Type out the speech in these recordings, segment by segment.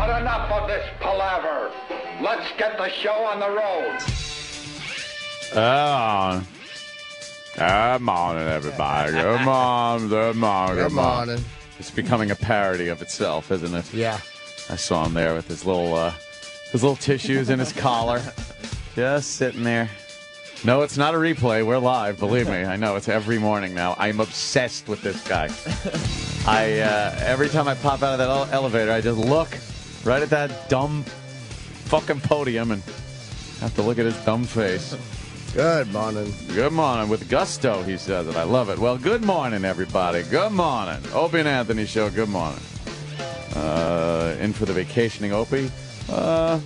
But enough of this palaver. Let's get the show on the road. Oh. Good morning, everybody. Good morning. Good morning. Good morning. It's becoming a parody of itself, isn't it? Yeah. I saw him there with his little, uh, his little tissues in his collar, just sitting there. No, it's not a replay. We're live. Believe me, I know it's every morning now. I'm obsessed with this guy. I uh, every time I pop out of that elevator, I just look right at that dumb fucking podium and have to look at his dumb face. Good morning. Good morning. With gusto, he says it. I love it. Well, good morning, everybody. Good morning. Opie and Anthony Show, good morning. Uh, in for the vacationing Opie? Uh,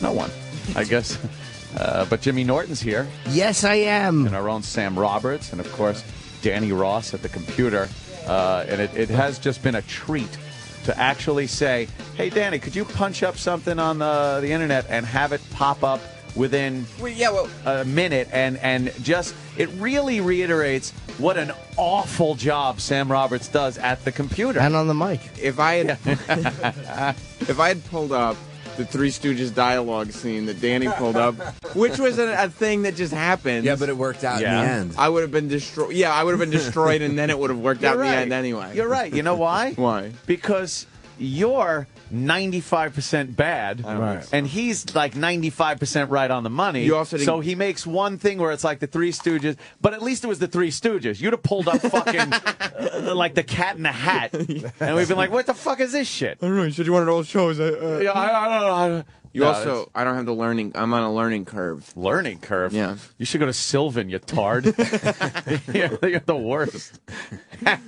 no one, I guess. Uh, but Jimmy Norton's here, Yes, I am. and our own Sam Roberts, and of course, Danny Ross at the computer. Uh, and it, it has just been a treat to actually say, hey, Danny, could you punch up something on the, the internet and have it pop up within Well, yeah, well, a minute and and just it really reiterates what an awful job Sam Roberts does at the computer. And on the mic. if I had if I had pulled up the Three Stooges dialogue scene that Danny pulled up, which was a, a thing that just happened. Yeah, but it worked out Yeah. in the end. I would have been destroyed. Yeah, I would have been destroyed, and then it would have worked out You're in the end anyway. You're right. You know why? Why? Because you're 95% bad Right. and he's like 95% right on the money. You also so he makes one thing where it's like the Three Stooges, but at least it was the Three Stooges. You'd have pulled up fucking uh, like the cat in the hat and we've been like, what the fuck is this shit? I don't know. You said you wanted all shows. Uh, Yeah, I, I don't know. I- you No, also, it's- I don't have the learning. I'm on a learning curve. learning curve. Yeah. You should go to Sylvan, you tard. you're, you're the worst.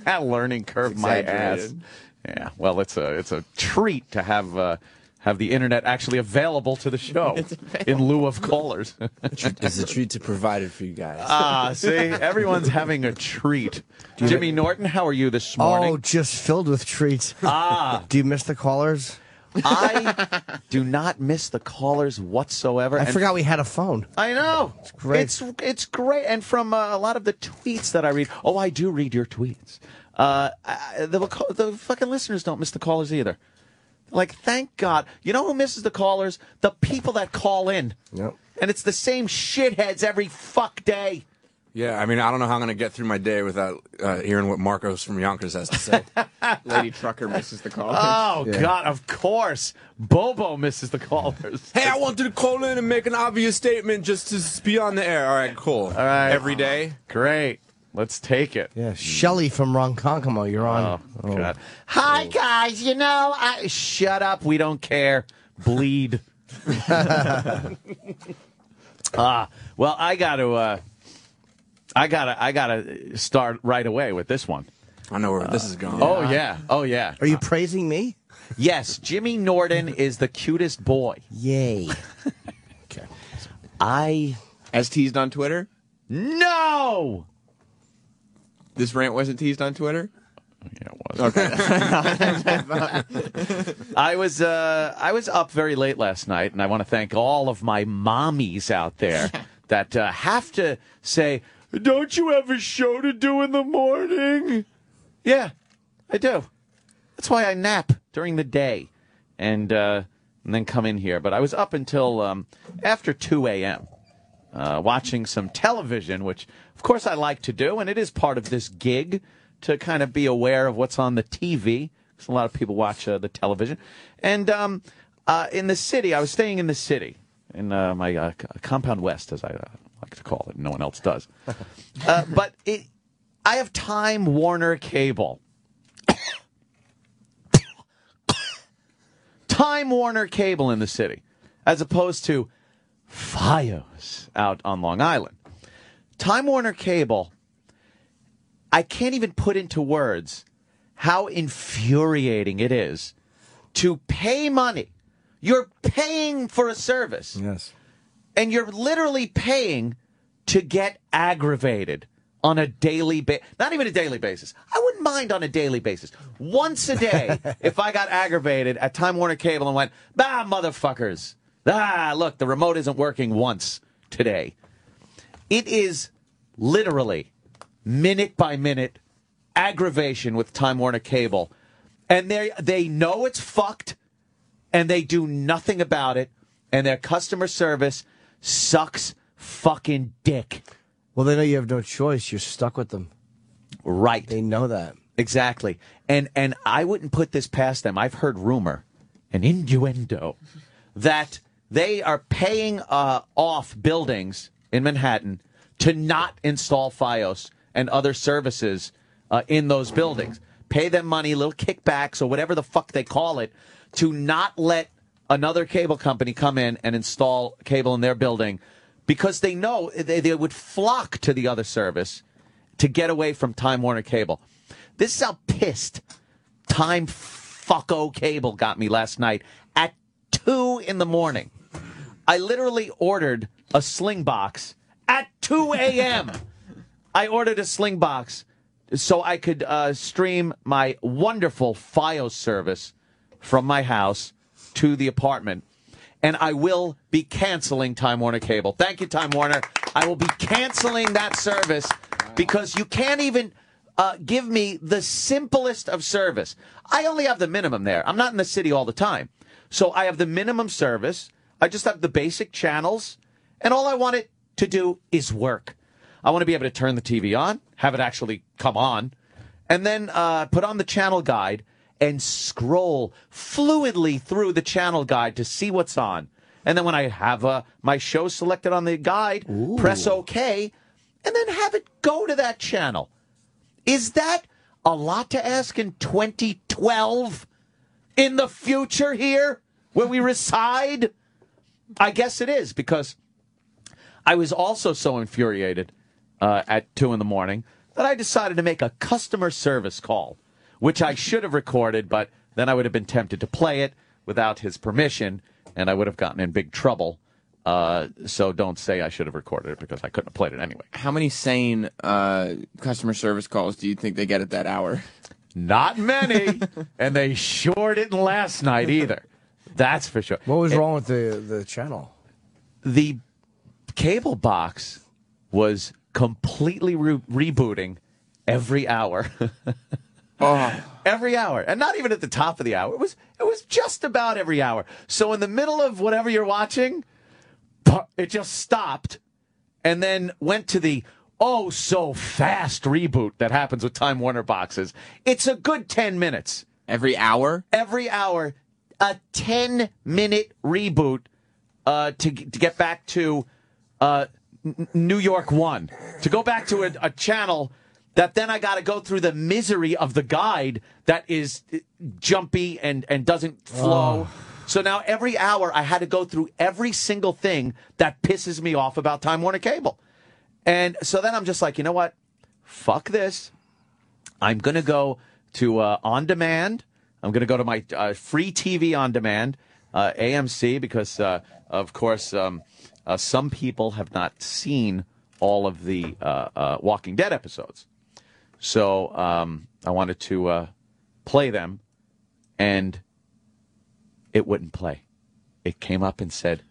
learning curve, my ass. Exaggerated. Yeah. Well, it's a it's a treat to have uh, have the internet actually available to the show in lieu of callers. It's a treat to provide it for you guys. ah, see, everyone's having a treat. Jimmy Norton, how are you this morning? Oh, just filled with treats. Ah, Do you miss the callers? I do not miss the callers whatsoever. I And forgot we had a phone. I know. It's great. It's it's great. And from uh, a lot of the tweets that I read, oh, I do read your tweets. Uh, I, the the fucking listeners don't miss the callers either. Like, thank God. You know who misses the callers? The people that call in. Yep. And it's the same shitheads every fuck day. Yeah, I mean, I don't know how I'm going to get through my day without uh, hearing what Marcos from Yonkers has to say. Lady Trucker misses the call. Oh God, of course. Bobo misses the callers. hey, I wanted to call in and make an obvious statement just to be on the air. All right, cool. All right. Every day. Great. Let's take it. Yeah, Shelly from Ronkonkoma, you're on. Oh, God. Hi, guys. You know, I shut up. We don't care. Bleed. Ah, well, I got to. Uh, I gotta. I gotta start right away with this one. I know where this is going. Oh yeah. Oh yeah. Are you praising me? Yes, Jimmy Norton is the cutest boy. Yay. I As teased on Twitter. no. This rant wasn't teased on Twitter. Yeah, it was. Okay. I was uh, I was up very late last night, and I want to thank all of my mommies out there that uh, have to say, "Don't you have a show to do in the morning?" Yeah, I do. That's why I nap during the day, and uh, and then come in here. But I was up until um, after two a.m. Uh, watching some television, which of course I like to do, and it is part of this gig to kind of be aware of what's on the TV. Because a lot of people watch uh, the television, and um, uh, in the city, I was staying in the city in uh, my uh, compound west, as I uh, like to call it. No one else does, uh, but it, I have Time Warner Cable. Time Warner Cable in the city, as opposed to FiOS out on Long Island. Time Warner Cable, I can't even put into words how infuriating it is to pay money. You're paying for a service yes. and you're literally paying to get aggravated on a daily basis. Not even a daily basis. I wouldn't mind on a daily basis. Once a day, if I got aggravated at Time Warner Cable and went, ah, motherfuckers. Ah, look, the remote isn't working once today. It is literally minute by minute aggravation with Time Warner Cable. And they they know it's fucked and they do nothing about it, and their customer service sucks fucking dick. Well, they know you have no choice. You're stuck with them. Right. They know that. Exactly. And and I wouldn't put this past them. I've heard rumor, an innuendo, that they are paying uh, off buildings in Manhattan to not install FiOS and other services uh, in those buildings. Pay them money, little kickbacks or whatever the fuck they call it, to not let another cable company come in and install cable in their building because they know they, they would flock to the other service to get away from Time Warner Cable. This is how pissed Time Fucko Cable got me last night at 2 in the morning. I literally ordered a sling box at 2 a.m. I ordered a sling box so I could uh, stream my wonderful FiOS service from my house to the apartment. And I will be canceling Time Warner Cable. Thank you, Time Warner. I will be canceling that service because you can't even uh, give me the simplest of service. I only have the minimum there. I'm not in the city all the time. So I have the minimum service. I just have the basic channels. And all I want it to do is work. I want to be able to turn the TV on, have it actually come on, and then uh, put on the channel guide and scroll fluidly through the channel guide to see what's on. And then when I have uh, my show selected on the guide, press OK, and then have it go to that channel. Is that a lot to ask in 2012? In the future here, where we reside? I guess it is because I was also so infuriated uh, at two in the morning that I decided to make a customer service call, which I should have recorded, but then I would have been tempted to play it without his permission, and I would have gotten in big trouble. Uh, so don't say I should have recorded it because I couldn't have played it anyway. How many sane uh, customer service calls do you think they get at that hour? Not many, and they sure didn't last night either. That's for sure. What was wrong with the the channel? the cable box was completely re- rebooting every hour. oh. Every hour, and not even at the top of the hour. It was it was just about every hour. So in the middle of whatever you're watching, it just stopped, and then went to the oh so fast reboot that happens with Time Warner boxes. It's a good ten minutes Every hour? every hour a 10 minute reboot uh, to, to get back to uh, New York 1. To go back to a, a channel that then I got to go through the misery of the guide that is uh, jumpy and, and doesn't flow. So now every hour I had to go through every single thing that pisses me off about Time Warner Cable. And so then I'm just like, you know what? Fuck this. I'm going to go to uh, on demand. I'm going to go to my uh, free TV on demand, uh, AMC, because uh, of course um, uh, some people have not seen all of the uh, uh, Walking Dead episodes. So um, I wanted to play them, and it wouldn't play. It came up and said,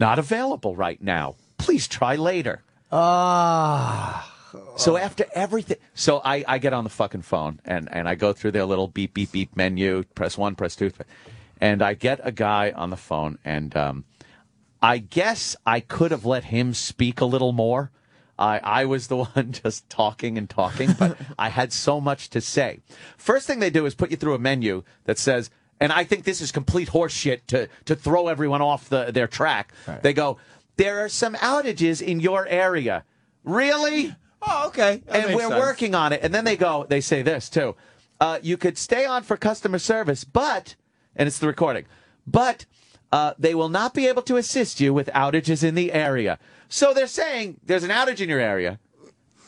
"Not available right now. Please try later." Ah, So after everything, so I, I get on the fucking phone and, and I go through their little beep beep beep menu, press one, press two, and I get a guy on the phone, and um, I guess I could have let him speak a little more. I I was the one just talking and talking, but I had so much to say. First thing they do is put you through a menu that says, and I think this is complete horseshit to to throw everyone off the their track. They go, there are some outages in your area. Really? Oh, okay. That and we're sense. working on it. And then they go, they say this too. Uh, you could stay on for customer service, but, and it's the recording, but uh, they will not be able to assist you with outages in the area. So they're saying there's an outage in your area.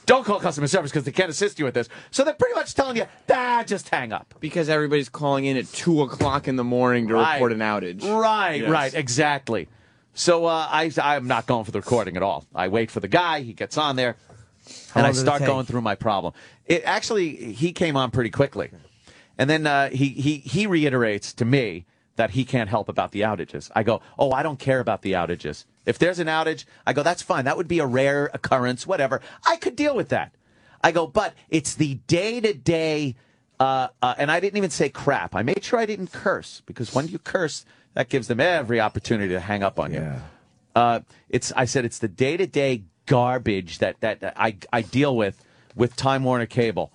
Don't call customer service because they can't assist you with this. So they're pretty much telling you, ah, just hang up. Because everybody's calling in at 2 o'clock in the morning to Right. report an outage. Right, Yes. right, exactly. So uh, I, I'm not going for the recording at all. I wait for the guy. He gets on there, and I start going through my problem. It actually he came on pretty quickly, and then uh, he he he reiterates to me that he can't help about the outages. I go, oh, I don't care about the outages. If there's an outage, I go, that's fine. That would be a rare occurrence, whatever. I could deal with that. I go, but it's the day to day Uh, uh, and I didn't even say crap. I made sure I didn't curse because when you curse, that gives them every opportunity to hang up on you. Uh, it's I said it's the day to day garbage that, that that I I deal with with Time Warner Cable.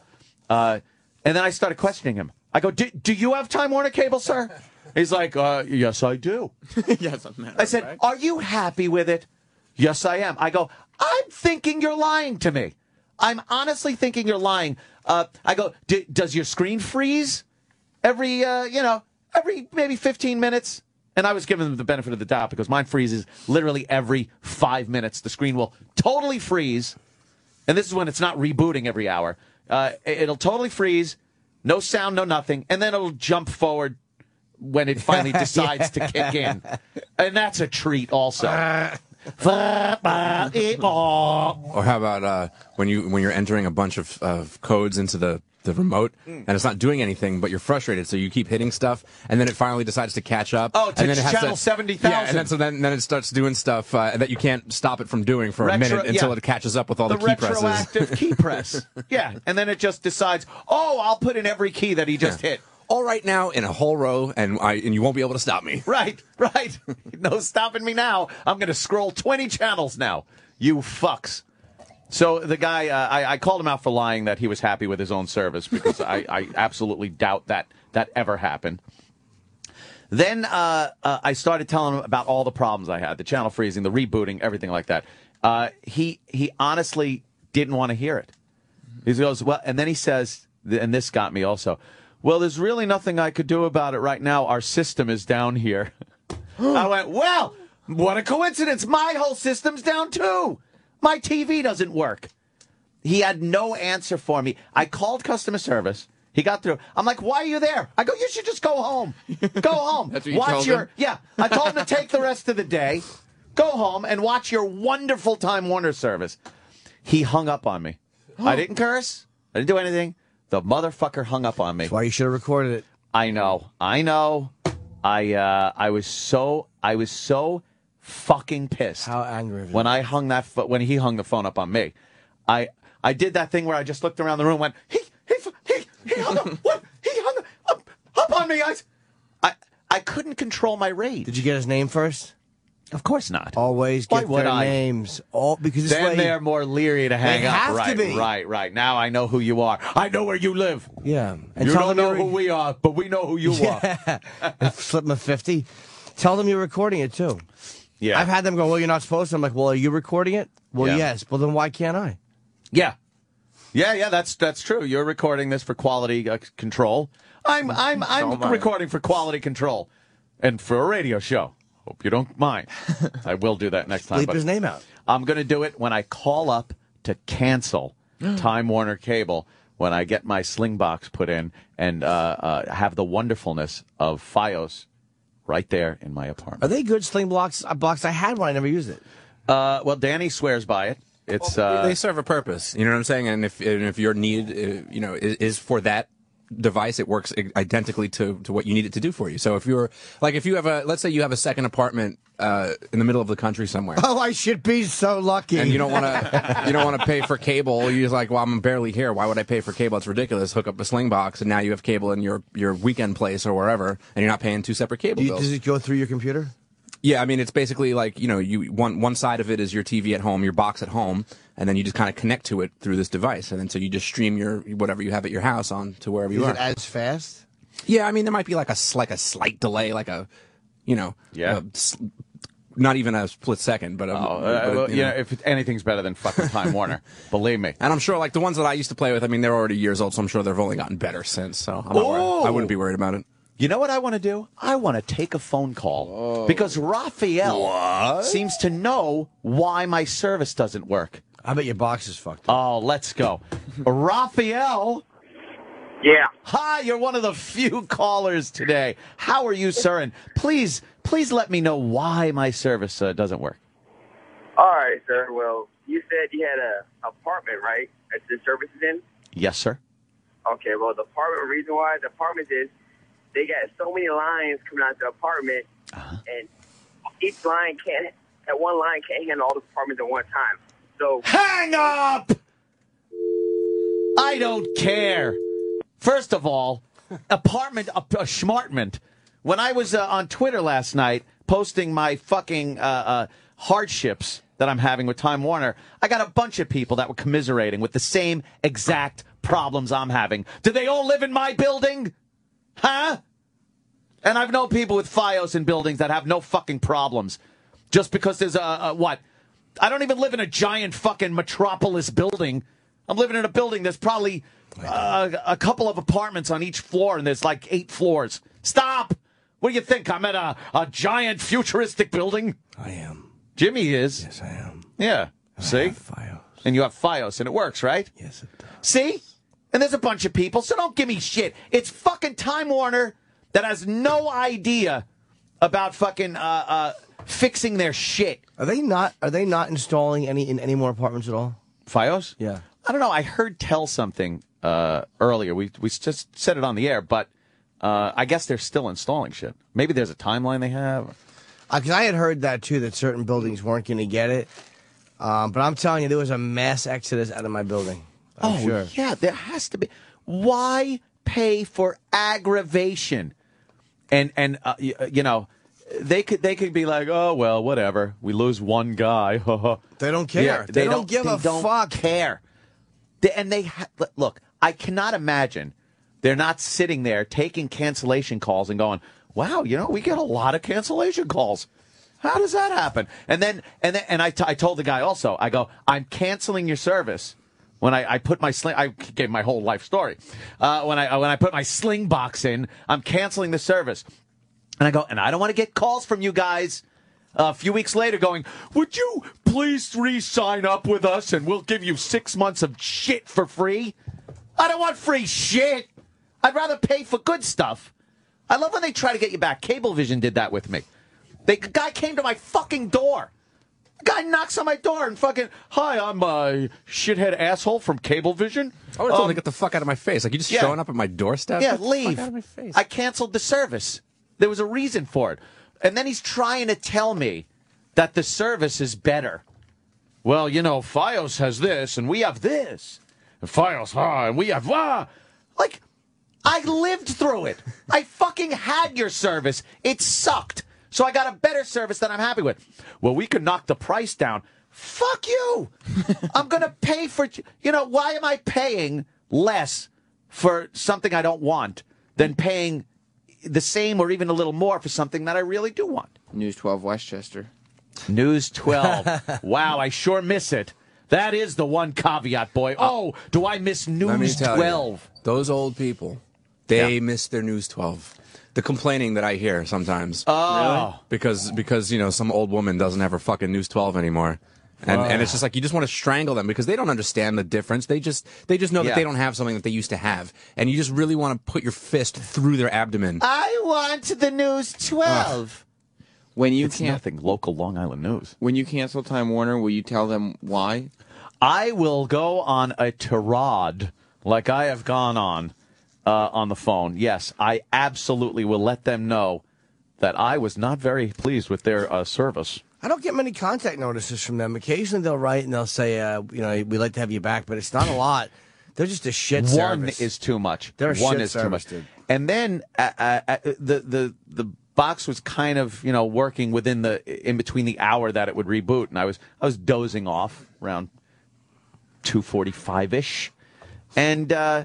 Uh, and then I started questioning him. I go, do, do you have Time Warner Cable, sir? He's like, uh, yes, I do. yes, I said, fact. are you happy with it? Yes, I am. I go, I'm thinking you're lying to me. I'm honestly thinking you're lying. Uh, I go, "D- does your screen freeze every, uh, you know, every maybe 15 minutes? And I was giving them the benefit of the doubt because mine freezes literally every five minutes. The screen will totally freeze. And this is when it's not rebooting every hour. Uh, it- it'll totally freeze, no sound, no nothing, and then it'll jump forward when it finally decides to kick in. And that's a treat also. Or how about uh, when you when you're entering a bunch of, of codes into the the remote Hmm. and it's not doing anything, but you're frustrated, so you keep hitting stuff, and then it finally decides to catch up. Oh, to and then it has channel to, 70,000. Yeah, and then so then, then it starts doing stuff uh, that you can't stop it from doing for a minute until yeah. it catches up with all the, the key presses. retroactive key press. Yeah, and then it just decides, oh, I'll put in every key that he just hit. All right now in a whole row, and I and you won't be able to stop me. Right, right. no stopping me now. I'm going to scroll 20 channels now. You fucks. So the guy, uh, I, I called him out for lying that he was happy with his own service because I, I absolutely doubt that that ever happened. Then uh, uh, I started telling him about all the problems I had, the channel freezing, the rebooting, everything like that. Uh, he he honestly didn't want to hear it. He goes, well, and then he says, and this got me also. Well, there's really nothing I could do about it right now. Our system is down here. I went, well, what a coincidence. My whole system's down too. My TV doesn't work. He had no answer for me. I called customer service. He got through. I'm like, why are you there? I go, you should just go home. Go home. That's what you watch told your him? yeah. I told him to take the rest of the day, go home and watch your wonderful Time Warner service. He hung up on me. I didn't curse. I didn't do anything. The motherfucker hung up on me. That's why you should have recorded it. I know. I know. I uh, I was so I was so fucking pissed How angry of you. when I hung that pho- when he hung the phone up on me. I I did that thing where I just looked around the room, and went he he he he hung up what he hung up up on me. I I I couldn't control my rage. Did you get his name first? Of course not. Always Why get would their I? names. All because this then way, they're more leery to hang They up. have to right, be. right, right. Now I know who you are. I know where you live. yeah. And you don't know you're- who we are, but we know who you are. and slip them a fifty. Tell them you're recording it too. Yeah. I've had them go, "Well, you're not supposed to." I'm like, "Well, are you recording it?" Well, Yeah. yes. Well, then why can't I? Yeah, yeah, yeah. That's that's true. You're recording this for quality uh, control. I'm I'm I'm am I. recording for quality control, and for a radio show. Hope you don't mind. I will do that next time. Bleep his name out. I'm going to do it when I call up to cancel Time Warner Cable. When I get my sling box put in and uh, uh, have the wonderfulness of FiOS right there in my apartment. Are they good sling blocks? A box I had one. I never used it. Uh, well, Danny swears by it. It's uh, they serve a purpose. You know what I'm saying? And if and if your need, uh, you know, is, is for that device, it works identically to, to what you need it to do for you. So if you're like, if you have a, let's say you have a second apartment uh, in the middle of the country somewhere. Oh, I should be so lucky. And you don't want to, you don't want to pay for cable. You're like, well, I'm barely here. Why would I pay for cable? It's ridiculous. Hook up a sling box, and now you have cable in your your weekend place or wherever, and you're not paying two separate cable you, bills. does it go through your computer? Yeah, I mean it's basically like you know you one one side of it is your TV at home, your box at home, and then you just kind of connect to it through this device, and then so you just stream your whatever you have at your house on to wherever you Is are. Is it as fast? yeah, I mean there might be like a s- like a slight delay, like a you know Yeah. a s- not even a split second, but, a, Oh, but, uh, well, you you know. know, if anything's better than fucking Time Warner, believe me. And I'm sure like the ones that I used to play with, I mean they're already years old, so I'm sure they've only gotten better since. So I'm not. Oh! I wouldn't be worried about it. You know what I want to do? I want to take a phone call because Raphael seems to know why my service doesn't work. I bet your box is fucked up. Oh, let's go. Raphael, Yeah. hi, you're one of the few callers today. How are you, sir? And please, please let me know why my service uh, doesn't work. All right, sir. Well, you said you had an apartment, right? That the service is in. Yes, sir. Okay. Well, the apartment reason why the apartment is they got so many lines coming out the apartment, and each line can't. That one line can't handle all the apartments at one time. So Hang up! I don't care. First of all, apartment a, a schmartment. When I was uh, on Twitter last night posting my fucking uh, uh, hardships that I'm having with Time Warner, I got a bunch of people that were commiserating with the same exact problems I'm having. Do they all live in my building? Huh? And I've known people with FiOS in buildings that have no fucking problems. Just because there's a, a what? I don't even live in a giant fucking metropolis building. I'm living in a building that's probably uh, a couple of apartments on each floor, and there's like eight floors. Stop! What do you think? I'm at a, a giant futuristic building? I am. Jimmy is. Yes, I am. Yeah. See? Fios. And you have FiOS, and it works, right? Yes, it does. See? And there's a bunch of people, so don't give me shit. It's fucking Time Warner that has no idea about fucking uh, uh, fixing their shit. Are they not? Are they not installing any in any more apartments at all? FiOS? Yeah. I don't know. I heard tell something uh, earlier. We we just said it on the air, but uh, I guess they're still installing shit. Maybe there's a timeline they have. Because I had heard that too, that certain buildings weren't going to get it. Um, but I'm telling you, there was a mass exodus out of my building. I'm oh sure. yeah, there has to be. Why pay for aggravation? And and uh, you, you know, they could they could be like, oh well, whatever. We lose one guy. They don't care. Yeah, they, don't, give they a don't fuck. Care. They- and they ha- look. I cannot imagine they're not sitting there taking cancellation calls and going, "Wow, you know, we get a lot of cancellation calls. How does that happen?" And then and then and I, t- I told the guy also, I go, "I'm canceling your service." When I, I put my sling, I gave my whole life story. Uh, when I when I put my sling box in, I'm canceling the service. And I go, and I don't want to get calls from you guys a few weeks later going, would you please re-sign up with us and we'll give you six months of shit for free? I don't want free shit. I'd rather pay for good stuff. I love when they try to get you back. Cablevision did that with me. They, the guy came to my fucking door. Guy knocks on my door and fucking, hi, I'm a shithead asshole from Cablevision. I would have told him Um, to get the fuck out of my face. Like you just yeah. showing up at my doorstep. yeah, leave. out of my face. I canceled the service. There was a reason for it. And then he's trying to tell me that the service is better. Well, you know, Fios has this and we have this. And Fios, ah, and we have ah. Like, I lived through it. I fucking had your service. It sucked. So I got a better service that I'm happy with. Well, we could knock the price down. Fuck you. I'm going to pay for, you know, why am I paying less for something I don't want than paying the same or even a little more for something that I really do want? News 12 Westchester. News 12. wow, I sure miss it. That is the one caveat, boy. Oh, oh do I miss News tell you, 12? those old people, they Yeah. miss their News 12. The complaining that I hear sometimes. Oh. Because because you know some old woman doesn't have her fucking News 12 anymore. And, and it's just like you just want to strangle them because they don't understand the difference. They just they just know Yeah. that they don't have something that they used to have, and you just really want to put your fist through their abdomen. I want the News 12. When you It's can nothing. Local Long Island news. when you cancel Time Warner, will you tell them why? I will go on a tirade like I have gone on uh, on the phone. Yes, I absolutely will let them know that I was not very pleased with their uh, service. I don't get many contact notices from them. Occasionally they'll write and they'll say, uh, you know, we'd like to have you back, but it's not a lot. They're just a shit One service. is too much. They're a One is too much. dude. And then uh, uh, uh, the the the box was kind of you know working within the in between the hour that it would reboot, and I was I was dozing off around two forty five ish, and uh,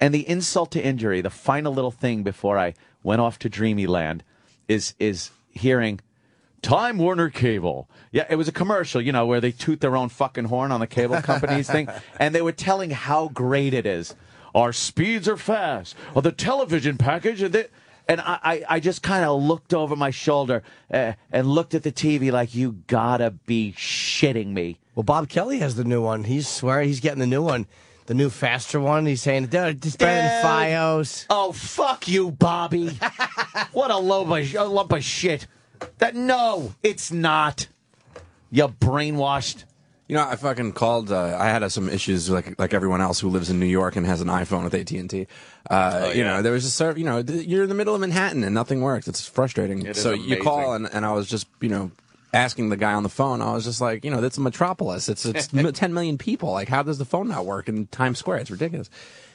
and the insult to injury, the final little thing before I went off to Dreamyland, is is hearing. Time Warner Cable. Yeah, it was a commercial, you know, where they toot their own fucking horn on the cable company's thing, and they were telling how great it is. Our speeds are fast. Or the television package, and, and I, I, I just kind of looked over my shoulder uh, and looked at the TV like, you gotta be shitting me. Well, Bob Kelly has the new one. He's swearing he's getting the new one, the new faster one. He's saying, dude, it's better than FiOS. Oh, fuck you, Bobby. what a lump of, a lump of shit. That No, it's not. You brainwashed. You know, I fucking called. Uh, I had uh, some issues like like everyone else who lives in New York and has an iPhone with AT and T. Uh, You know, there was a serv You know, th- you're in the middle of Manhattan and nothing works. It's frustrating. It is so you call and, and I was just you know asking the guy on the phone, I was just like, you know, that's a metropolis. It's it's 10 million people. Like, how does the phone not work in Times Square? It's ridiculous.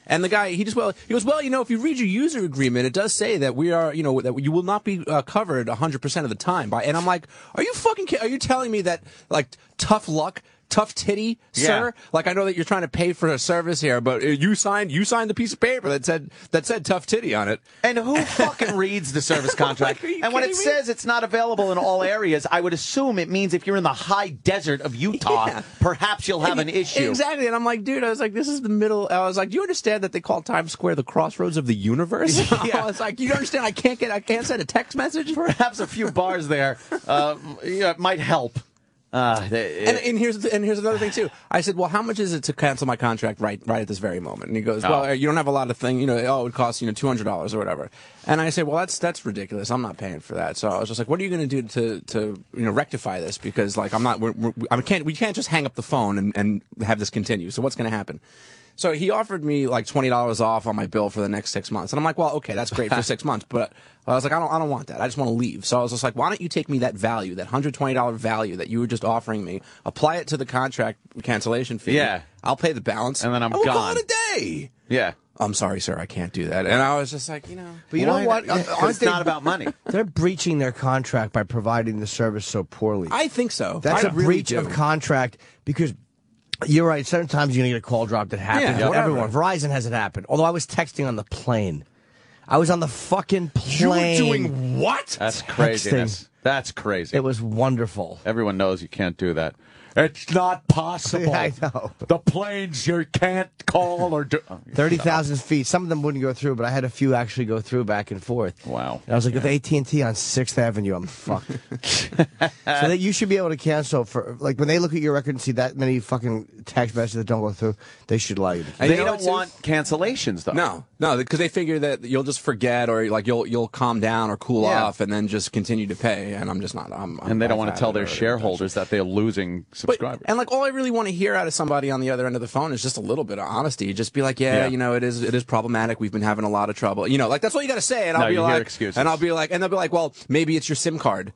And the guy, he just well, he goes, well, you know, if you read your user agreement, it does say that we are, you know, that you will not be uh, covered 100% of the time. By and I'm like, are you fucking? Are you telling me that like tough luck? Tough titty, sir. Yeah. Like I know that you're trying to pay for a service here, but uh, you signed you signed the piece of paper that said that said tough titty on it. And who fucking reads the service contract? Like, and when it me? says it's not available in all areas, I would assume it means if you're in the high desert of Utah, Yeah. perhaps you'll have an issue. Exactly. And I'm like, dude, I was like, this is the middle. I was like, do you understand that they call Times Square the crossroads of the universe? Yeah. I was like, you don't understand? I can't get, I can't send a text message. Perhaps a few bars there uh, yeah, might help. Uh, they- And, and here's and here's another thing too. I said, well, how much is it to cancel my contract right right at this very moment? And he goes, well, Oh. you don't have a lot of thing, you know. Oh, it would cost you know two hundred dollars or whatever. And I said, well, that's that's ridiculous. I'm not paying for that. So I was just like, what are you going to do to to you know rectify this? Because like I'm not, we're, we're, I can't we can't just hang up the phone and and have this continue. So what's going to happen? So he offered me like twenty dollars off on my bill for the next six months, and I'm like, well, okay, that's great for six months, but I was like, I don't, I don't want that. I just want to leave. So I was just like, why don't you take me that value, that hundred twenty dollar value that you were just offering me, apply it to the contract cancellation fee. Yeah. I'll pay the balance, And then I'm we'll Call gone. it a day. yeah. I'm sorry, sir, I can't do that. And I was just like, you know, But you know what? not? Uh, 'Cause aren't it's they- not about money. They're breaching their contract by providing the service so poorly. I think so. That's a a breach of contract because you're right. Sometimes you're gonna get a call drop that happens. Yeah, everyone. Verizon has it happen. Although I was texting on the plane. I was on the fucking plane. You were Doing what? That's craziness. That's crazy. It was wonderful. Everyone knows you can't do that. It's not possible. I know. The planes you can't call or do. Oh, Thirty thousand feet. Some of them wouldn't go through, but I had a few actually go through back and forth. Wow. And I was like, with AT and T on Sixth Avenue, I'm fucked. so that you should be able to cancel for like when they look at your record and see that many fucking text messages that don't go through, they should allow you to. And They you know don't what, too? want cancellations though. No, no, because they figure that you'll just forget or like you'll you'll calm down or cool Yeah. off and then just continue to pay. And I'm just not. I'm, I'm And they don't want to tell their shareholders that they're losing But, subscribers. and like all I really want to hear out of somebody on the other end of the phone is just a little bit of honesty. Just be like, yeah, Yeah. you know, it is it is problematic. We've been having a lot of trouble. You know, like that's all you got to say. And I'll be you hear like, excuses. and I'll be like, and they'll be like, well, maybe it's your SIM card.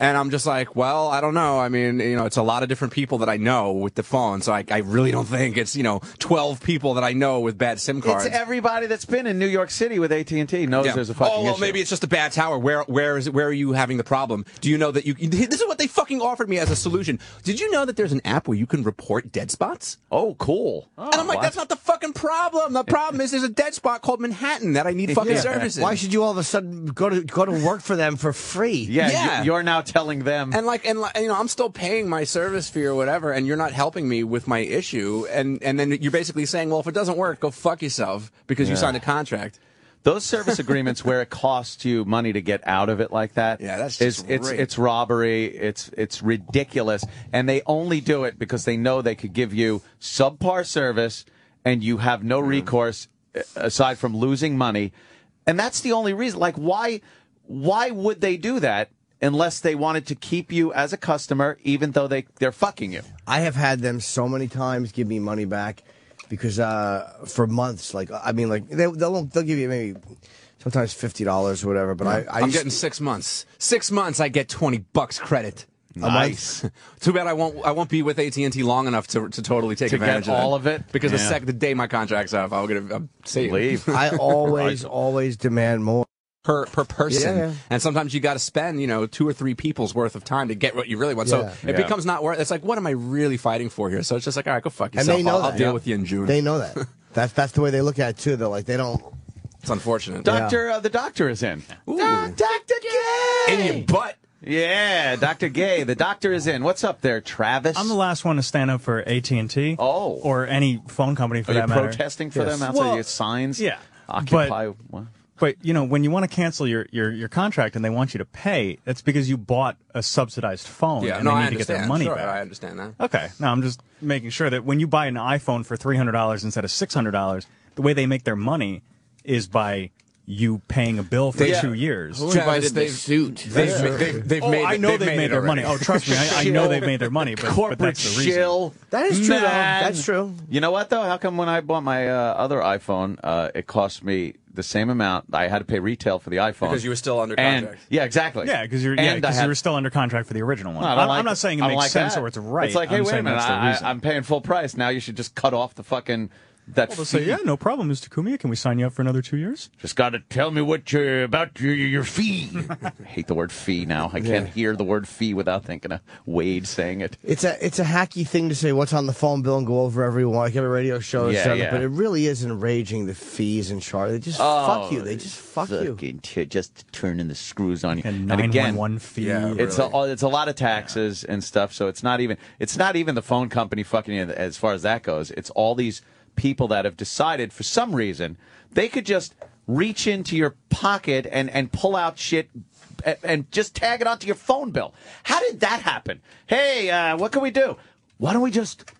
And I'm just like, well, I don't know. I mean, you know, it's a lot of different people that I know with the phone, so I, I really don't think it's you know 12 people that I know with bad SIM cards. it's everybody that's been in New York City with AT and T knows Yeah. there's a fucking oh well, issue. maybe it's just a bad tower. Where where is it? Where are you having the problem? Do you know that you? This is what they fucking offered me as a solution. Did you know that there's an app where you can report dead spots? Oh, cool. Oh, and I'm like, what? that's not the fucking problem. The problem is there's a dead spot called Manhattan that I need fucking Yeah. services. Why should you all of a sudden go to go to work for them for free? Yeah, Yeah. you- you're now telling them. and like and like, you know I'm still paying my service fee or whatever, and you're not helping me with my issue, and and then you're basically saying, well, if it doesn't work, go fuck yourself because you signed a contract. Those service agreements where it costs you money to get out of it like that. Yeah, that's is- it's it's robbery. It's it's ridiculous, and they only do it because they know they could give you subpar service, and you have no recourse uh, aside from losing money, and that's the only reason. Like, why why would they do that unless they wanted to keep you as a customer, even though they they're fucking you? I have had them so many times give me money back because uh, for months, like I mean, like they, they'll they'll give you maybe sometimes fifty dollars or whatever. But I, I I'm getting six months. Six months, I get twenty bucks credit. Nice. Too bad I won't. I won't be with AT and T long enough to to totally take To get advantage of that. all of it? Because the Yeah. sec the day my contract's up, I'll get a, I'll save Leave. I always always demand more. Per per person. Yeah, yeah. And sometimes you got to spend you know two or three people's worth of time to get what you really want. Yeah. So it Yeah. becomes not worth. It's like what am I really fighting for here? So it's just like all right, go fuck yourself. And yourself. they know I'll, that. I'll deal Yeah. with you in June. They know that. that's that's the way they look at it too. They're like they don't. it's unfortunate. Doctor, uh, the doctor is in. Doctor Gay. in your butt. Yeah, Dr. Gay. The doctor is in. What's up there, Travis? I'm the last one to stand up for AT and T. Oh. or any phone company for Are you that matter. protesting for Yes. them outside Well, your signs? yeah, Occupy. what? But you know, when you want to cancel your, your, your contract and they want you to pay, that's because you bought a subsidized phone Yeah, and no, they I need to get their money Sure, back. I understand that. Okay, now I'm just making sure that when you buy an iPhone for three hundred dollars instead of six hundred dollars, the way they make their money is by you paying a bill for Yeah. two years. Who Travis, invited the they've- suit? They've, they've, they've Oh, made. I know they've, made, it their money. Oh, trust me, I, I know they've made their money, but, but Corporate that's the reason. shill. That is true, though. That's true. You know what though? How come when I bought my uh, other iPhone, uh, it cost me the same amount? I had to pay retail for the iPhone Because you were still under And- contract. yeah, exactly. Yeah, because you're yeah, And I 'cause had- you were still under contract for the original one. No, I don't I'm, like I'm not saying it makes like sense that. or it's right. It's like, hey, I'm wait a saying minute, that's the I, reason. I, am paying full price. Now you should just cut off the fucking that They'll say, yeah, no problem, Mr. Cumia. Can we sign you up for another two years? Just got to tell me what you about your, your fee. I hate the word fee now. I can't hear the word fee without thinking of Wade saying it. It's a it's a hacky thing to say what's on the phone bill and go over everyone like every radio show. has Yeah, it, yeah. But it really is enraging the fees and charge. They just Oh, fuck you. They just fuck you. Fucking t- just turning the screws on you. And And again, 911 fee. Yeah, it's a, oh, it's a lot of taxes and stuff. So it's not even it's not even the phone company fucking you as far as that goes. It's all these people that have decided for some reason they could just reach into your pocket and and pull out shit and, and just tag it onto your phone bill. How did that happen? Hey, uh, what can we do? Why don't we just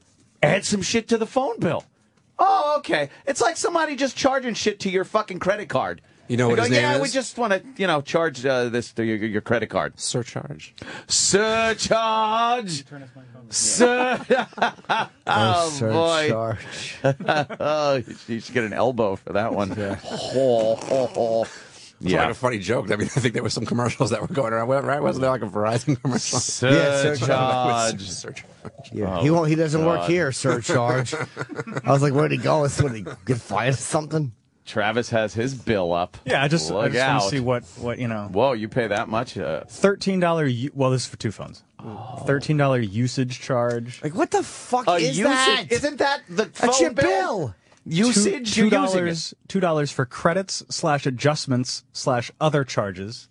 add some shit to the phone bill? Oh, okay. It's like somebody just charging shit to your fucking credit card. You know They what go, his name yeah, is? we just want to, you know, charge uh, this to your, your credit card. Surcharge. Surcharge. Sur- oh, boy. surcharge. Oh, you should get an elbow for that one. Oh, oh, oh. It's like a funny joke. I mean, I think there were some commercials that were going around, right? Wasn't there like a Verizon commercial? Yeah, Surcharge. Surcharge. Yeah, he won't. He doesn't work here. Surcharge. I was like, where'd he go? Is he get fired or something? Travis has his bill up. Yeah, I just, I Look just want to see what, what you know. Whoa, you pay that much? Uh, Thirteen dollar. Well, this is for two phones. Thirteen dollar usage charge. Like, what the fuck a is usage, that? Isn't that the That's phone your bill. Usage, two you're dollars. Two dollars for credits slash adjustments slash other charges.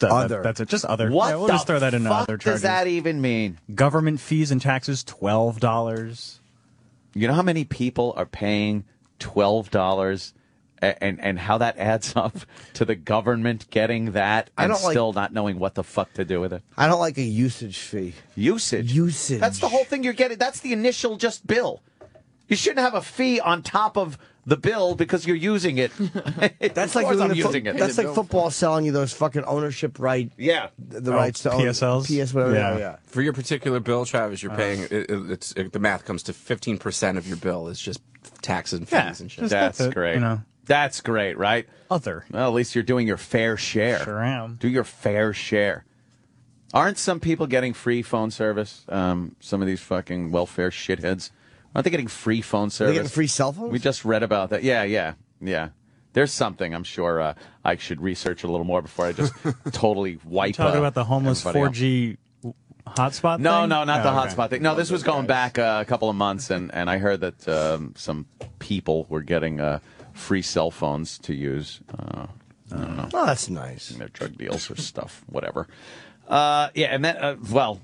That- that- Other. that's it. Just other. What Yeah, we'll the just throw that in fuck other charges. does that even mean? Government fees and taxes twelve dollars. You know how many people are paying twelve dollars, and and how that adds up to the government getting that I and don't like- still not knowing what the fuck to do with it. I don't like a usage fee. Usage, Usage. That's the whole thing you're getting. That's the initial just bill. You shouldn't have a fee on top of the bill because you're using it. That's like I'm the fo- using it. That's like football selling you those fucking ownership right. yeah. The Oh, rights to own PSLs? PS whatever. Yeah. Yeah. yeah. For your particular bill, Travis, Uh. you're paying. It, it, it's it, the math comes to fifteen percent of your bill is just taxes and fees Yeah, and shit. just- That's That's it, great. you know. That's great, right? Other. Well, at least you're doing your fair share. Sure am. Do your fair share. Aren't some people getting free phone service? Um, some of these fucking welfare shitheads. Aren't they getting free phone service? They getting free cell phones? We just read about that. Yeah, yeah, yeah. There's something. I'm sure uh, I should research a little more before I just totally wipe. Talking uh, about the homeless 4G hotspot. No, thing? no, not the Oh, okay. hotspot thing. No, this was going back uh, a couple of months, and, and I heard that um, some people were getting uh, free cell phones to use. Uh, I don't know Oh, that's nice. their drug deals or stuff, whatever. Uh, yeah, and then uh, well,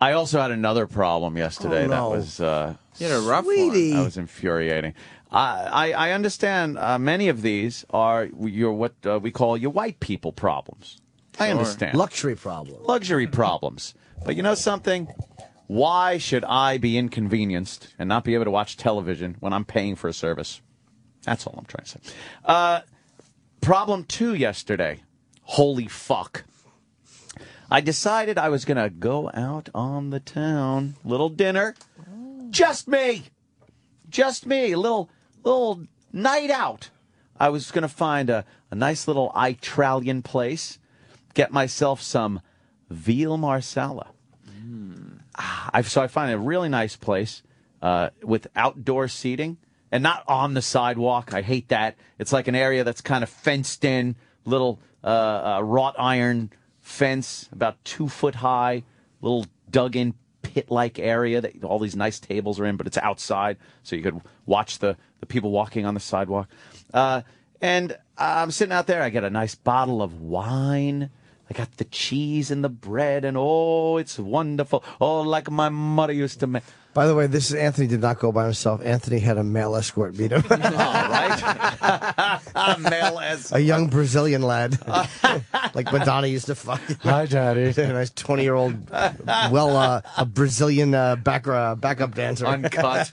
I also had another problem yesterday Oh, that was uh, You had a rough Sweetie. that was infuriating. I I, I understand uh, many of these are your what uh, we call your white people problems. I understand Luxury problems. luxury problems, but you know something. Why should I be inconvenienced and not be able to watch television when I'm paying for a service? That's all I'm trying to say. Uh, problem two yesterday. Holy fuck. I decided I was going to go out on the town. Little dinner. Just me. Just me. A little, little night out. I was going to find a, a nice little Italian place, get myself some veal marsala. I, so I find a really nice place uh, with outdoor seating and not on the sidewalk. I hate that. It's like an area that's kind of fenced in, little uh, uh, wrought iron fence, about two foot high, little dug in pit like area that all these nice tables are in, but it's outside, so you could watch the, the people walking on the sidewalk. Uh, and I'm sitting out there. I get a nice bottle of wine. I got the cheese and the bread, and oh, it's wonderful. Oh, like my mother used to make. By the way, this is Anthony did not go by himself. Anthony had a male escort meet him. All right. a Male as. a young Brazilian lad. like Madonna used to fuck. Hi, Daddy. a nice 20 year old, well, uh, a Brazilian uh, back, uh, backup dancer. Uncut.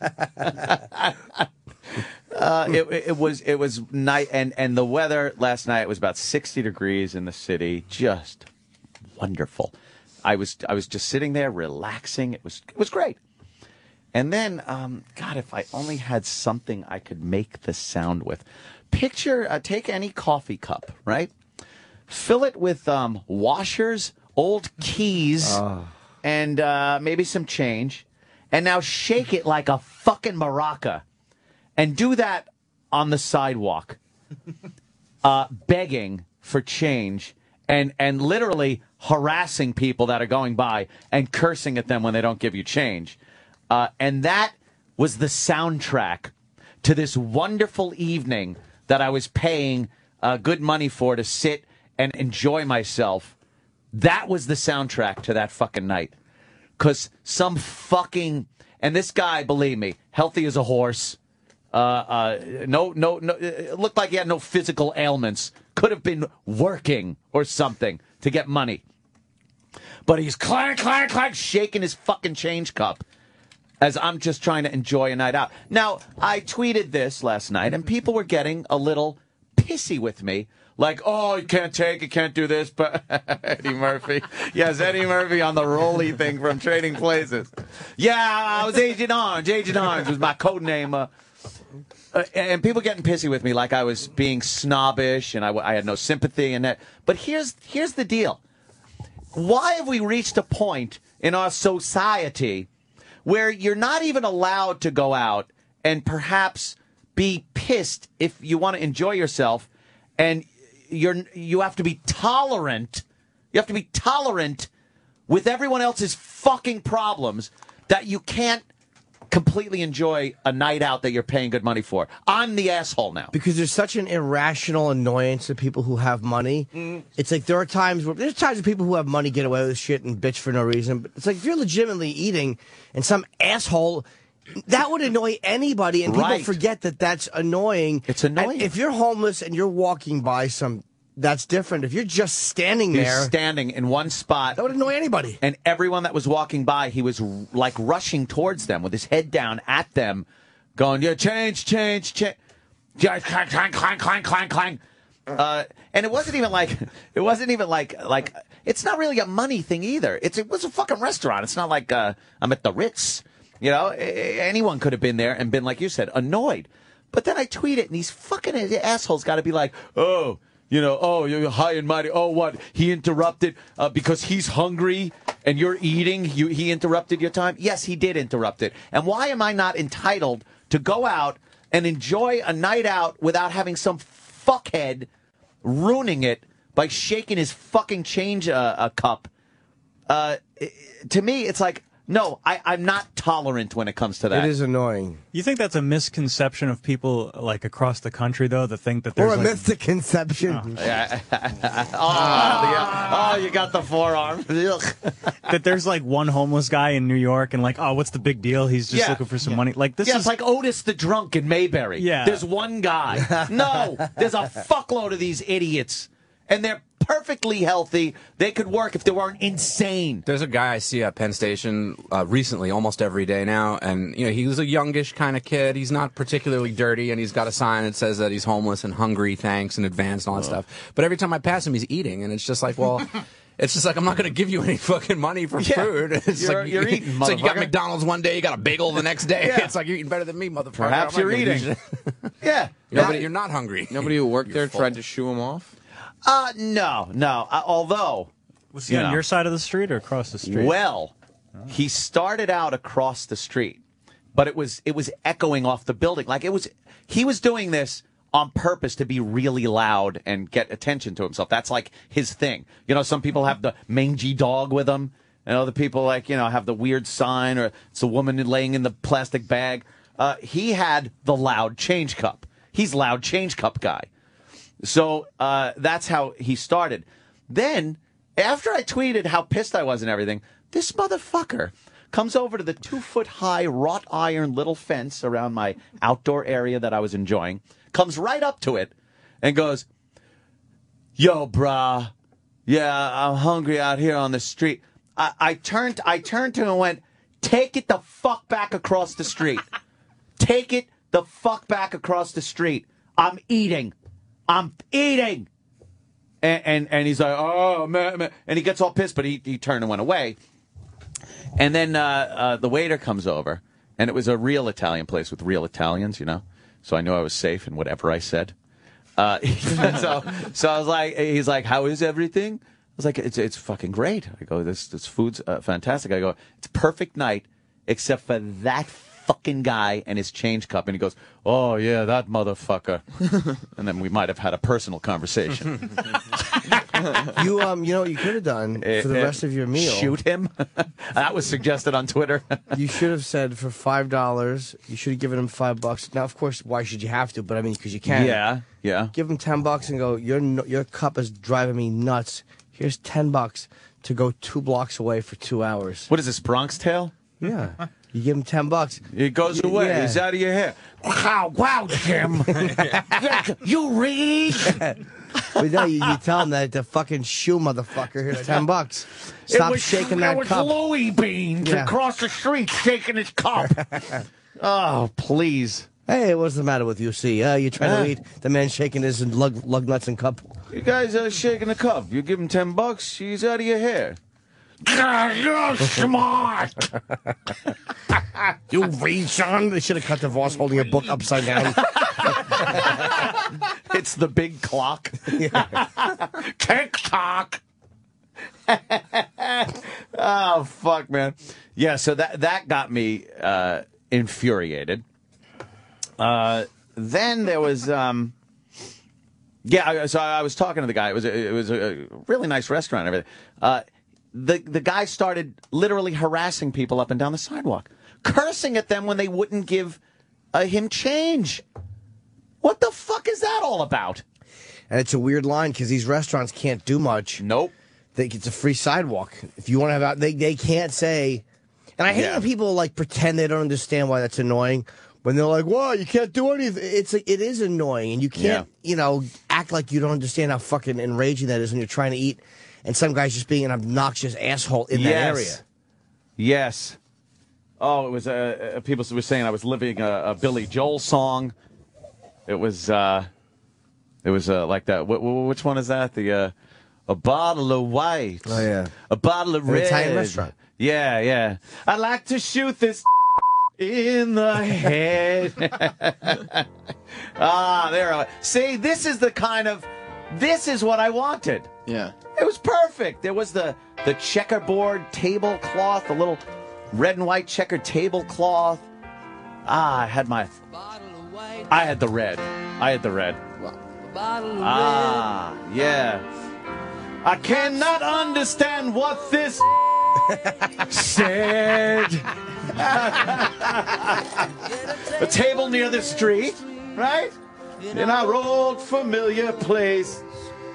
Uh, it, it was it was night and and the weather last night was about 60 degrees in the city. Just wonderful. I was i was just sitting there relaxing. It was it was great. And then um, god if i only had something i could make the sound with. Picture uh, take any coffee cup right? Fill it with um, washers old keys and uh, maybe some change. And now shake it like a fucking maraca and do that on the sidewalk, uh, begging for change and and literally harassing people that are going by and cursing at them when they don't give you change. Uh, and that was the soundtrack to this wonderful evening that I was paying uh, good money for to sit and enjoy myself. That was the soundtrack to that fucking night. Because some fucking. And this guy, believe me, healthy as a horse. Uh, uh, no, no, no. It looked like he had no physical ailments. Could have been working or something to get money. But he's clank, clank, clank, shaking his fucking change cup as I'm just trying to enjoy a night out. Now, I tweeted this last night, and people were getting a little pissy with me. Like, oh, you can't take it, can't do this, but Eddie Murphy. Yes, Eddie Murphy on the Rolly thing from Trading Places. Yeah, I was Agent Orange. Agent Orange was my code name. Uh, uh, and people getting pissy with me like I was being snobbish and I, I had no sympathy and that. But here's here's the deal. Why have we reached a point in our society where you're not even allowed to go out and perhaps be pissed if you want to enjoy yourself and you're you have to be tolerant you have to be tolerant with everyone else's fucking problems that you can't completely enjoy a night out that you're paying good money for. I'm the asshole now. because there's such an irrational annoyance to people who have money. Mm-hmm. It's like there are times where there's times where people who have money get away with shit and bitch for no reason. But it's like if you're legitimately eating and some asshole. That would annoy anybody, and people Right. forget that that's annoying. It's annoying. And if you're homeless and you're walking by some, that's different. If you're just standing He's there, standing in one spot. that would annoy anybody. and everyone that was walking by, he was r- like rushing towards them with his head down at them, going, "Yeah, change, change, change." Yeah, clang, clang, clang, clang, clang, clang. Uh, and it wasn't even like it wasn't even like like it's not really a money thing either. It's it was a fucking restaurant. It's not like uh, I'm at the Ritz. You know, anyone could have been there and been like you said, annoyed. But then I tweet it, and these fucking assholes got to be like, oh. You know, oh, you're high and mighty. Oh, what? He interrupted uh, because he's hungry and you're eating. You, he interrupted your time. Yes, he did interrupt it. And why am I not entitled to go out and enjoy a night out without having some fuckhead ruining it by shaking his fucking change uh, uh, cup? Uh, to me, it's like, no, I, I'm not tolerant when it comes to that. It is annoying. You think that's a misconception of people like across the country, though, that think that there's Or a like, misconception. Oh, oh, you got the forearm. Ugh. that there's like one homeless guy in New York, and like, oh, what's the big deal? He's just Yeah. looking for some money. Like this yeah, is it's like Otis the drunk in Mayberry. Yeah. There's one guy. No, there's a fuckload of these idiots. And they're perfectly healthy. They could work if they weren't insane. There's a guy I see at Penn Station uh, recently, almost every day now, and you know he was a youngish kind of kid. He's not particularly dirty, and he's got a sign that says that he's homeless and hungry, thanks in advance, and all that stuff. But every time I pass him, he's eating, and it's just like, well. It's just like I'm not going to give you any fucking money for Yeah. food. It's You're- like you're eating, It's like you got. McDonald's one day, you got a bagel the next day. Yeah. It's like you're eating better than me, motherfucker. Perhaps you're eating. you- Yeah. Nobody, you're not hungry. Nobody who worked there full. tried to shoo him off. Uh, no, no. Uh, although, was he you on know. your side of the street or across the street? well, he started out across the street, but it was it was echoing off the building. Like it was he was doing this on purpose to be really loud and get attention to himself. That's like his thing. You know, some people have the mangy dog with them, and other people like you know have the weird sign or it's a woman laying in the plastic bag. Uh, he had the loud change cup. He's loud change cup guy. So uh, that's how he started. Then, after I tweeted how pissed I was and everything, this motherfucker comes over to the two foot high wrought iron little fence around my outdoor area that I was enjoying, comes right up to it, and goes, Yo, brah, yeah, I'm hungry out here on the street. I, I turned, I turned to him and went, Take it the fuck back across the street. Take it the fuck back across the street. I'm eating. I'm eating. And and, and he's like, oh man, man, and he gets all pissed, but he he turned and went away. And then uh, uh, the waiter comes over, and it was a real Italian place with real Italians, you know. So I knew I was safe in whatever I said. Uh, so so I was like, he's like, how is everything? I was like, it's it's fucking great. I go, this this food's uh, fantastic. I go, it's perfect night, except for that fucking guy and his change cup. And he goes, oh yeah, that motherfucker. and then we might have had a personal conversation. You um, you know what you could have done for the Uh, rest of your meal. Shoot him. that was suggested on Twitter. You should have said for five dollars. You should have given him five bucks. Now, of course, why should you have to? But I mean, because you can. yeah, yeah. Give him ten bucks and go. Your your cup is driving me nuts. Here's ten bucks to go two blocks away for two hours. What is this Bronx Tale? Yeah. You give him ten bucks. It goes away. yeah. He's out of your hair. Wow, wow, Jim. you read? But no, you, you tell him that the fucking shoe motherfucker. Here's ten bucks. Stop shaking that it was cup. Louis Beans Yeah. across the street shaking his cup. oh, please. Hey, what's the matter with you? See, uh, you're trying to eat. The man shaking his lug, lug nuts and cup. You guys are shaking the cup. You give him 10 bucks, he's out of your hair. You're smart. You read, son. They should have cut the Vos holding a book upside down. it's the big clock. Tick tock. oh fuck, man. Yeah, so that that got me uh, infuriated. Uh, then there was, um, yeah. So I was talking to the guy. It was a, it was a really nice restaurant. and Everything. Uh, the the guy started literally harassing people up and down the sidewalk, cursing at them when they wouldn't give uh, him change. What the fuck is that all about? and it's a weird line because these restaurants can't do much. Nope. They, it's a free sidewalk. If you want to have out, they they can't say. And I hate Yeah. when people like pretend they don't understand why that's annoying. When they're like, "Well, you can't do anything," it's like, it is annoying, and you can't, you know, act like you don't understand how fucking enraging that is when you're trying to eat, and some guy's just being an obnoxious asshole in that area. Yes. Oh, it was uh, uh, people were saying I was living a, a Billy Joel song. It was uh, it was uh, like that. Wh- wh- which one is that? The uh, a bottle of white. Oh, yeah. A bottle of An red. Italian restaurant. Yeah, yeah. I'd like to shoot this in the head. ah, there. I- See, this is the kind of this is what I wanted. Yeah. It was perfect. There was the the checkerboard tablecloth, the little red and white checkered tablecloth. Ah, I had my. I had the red. I had the red. Ah, yeah. I cannot understand what this said. a table near the street, right? In our old familiar place.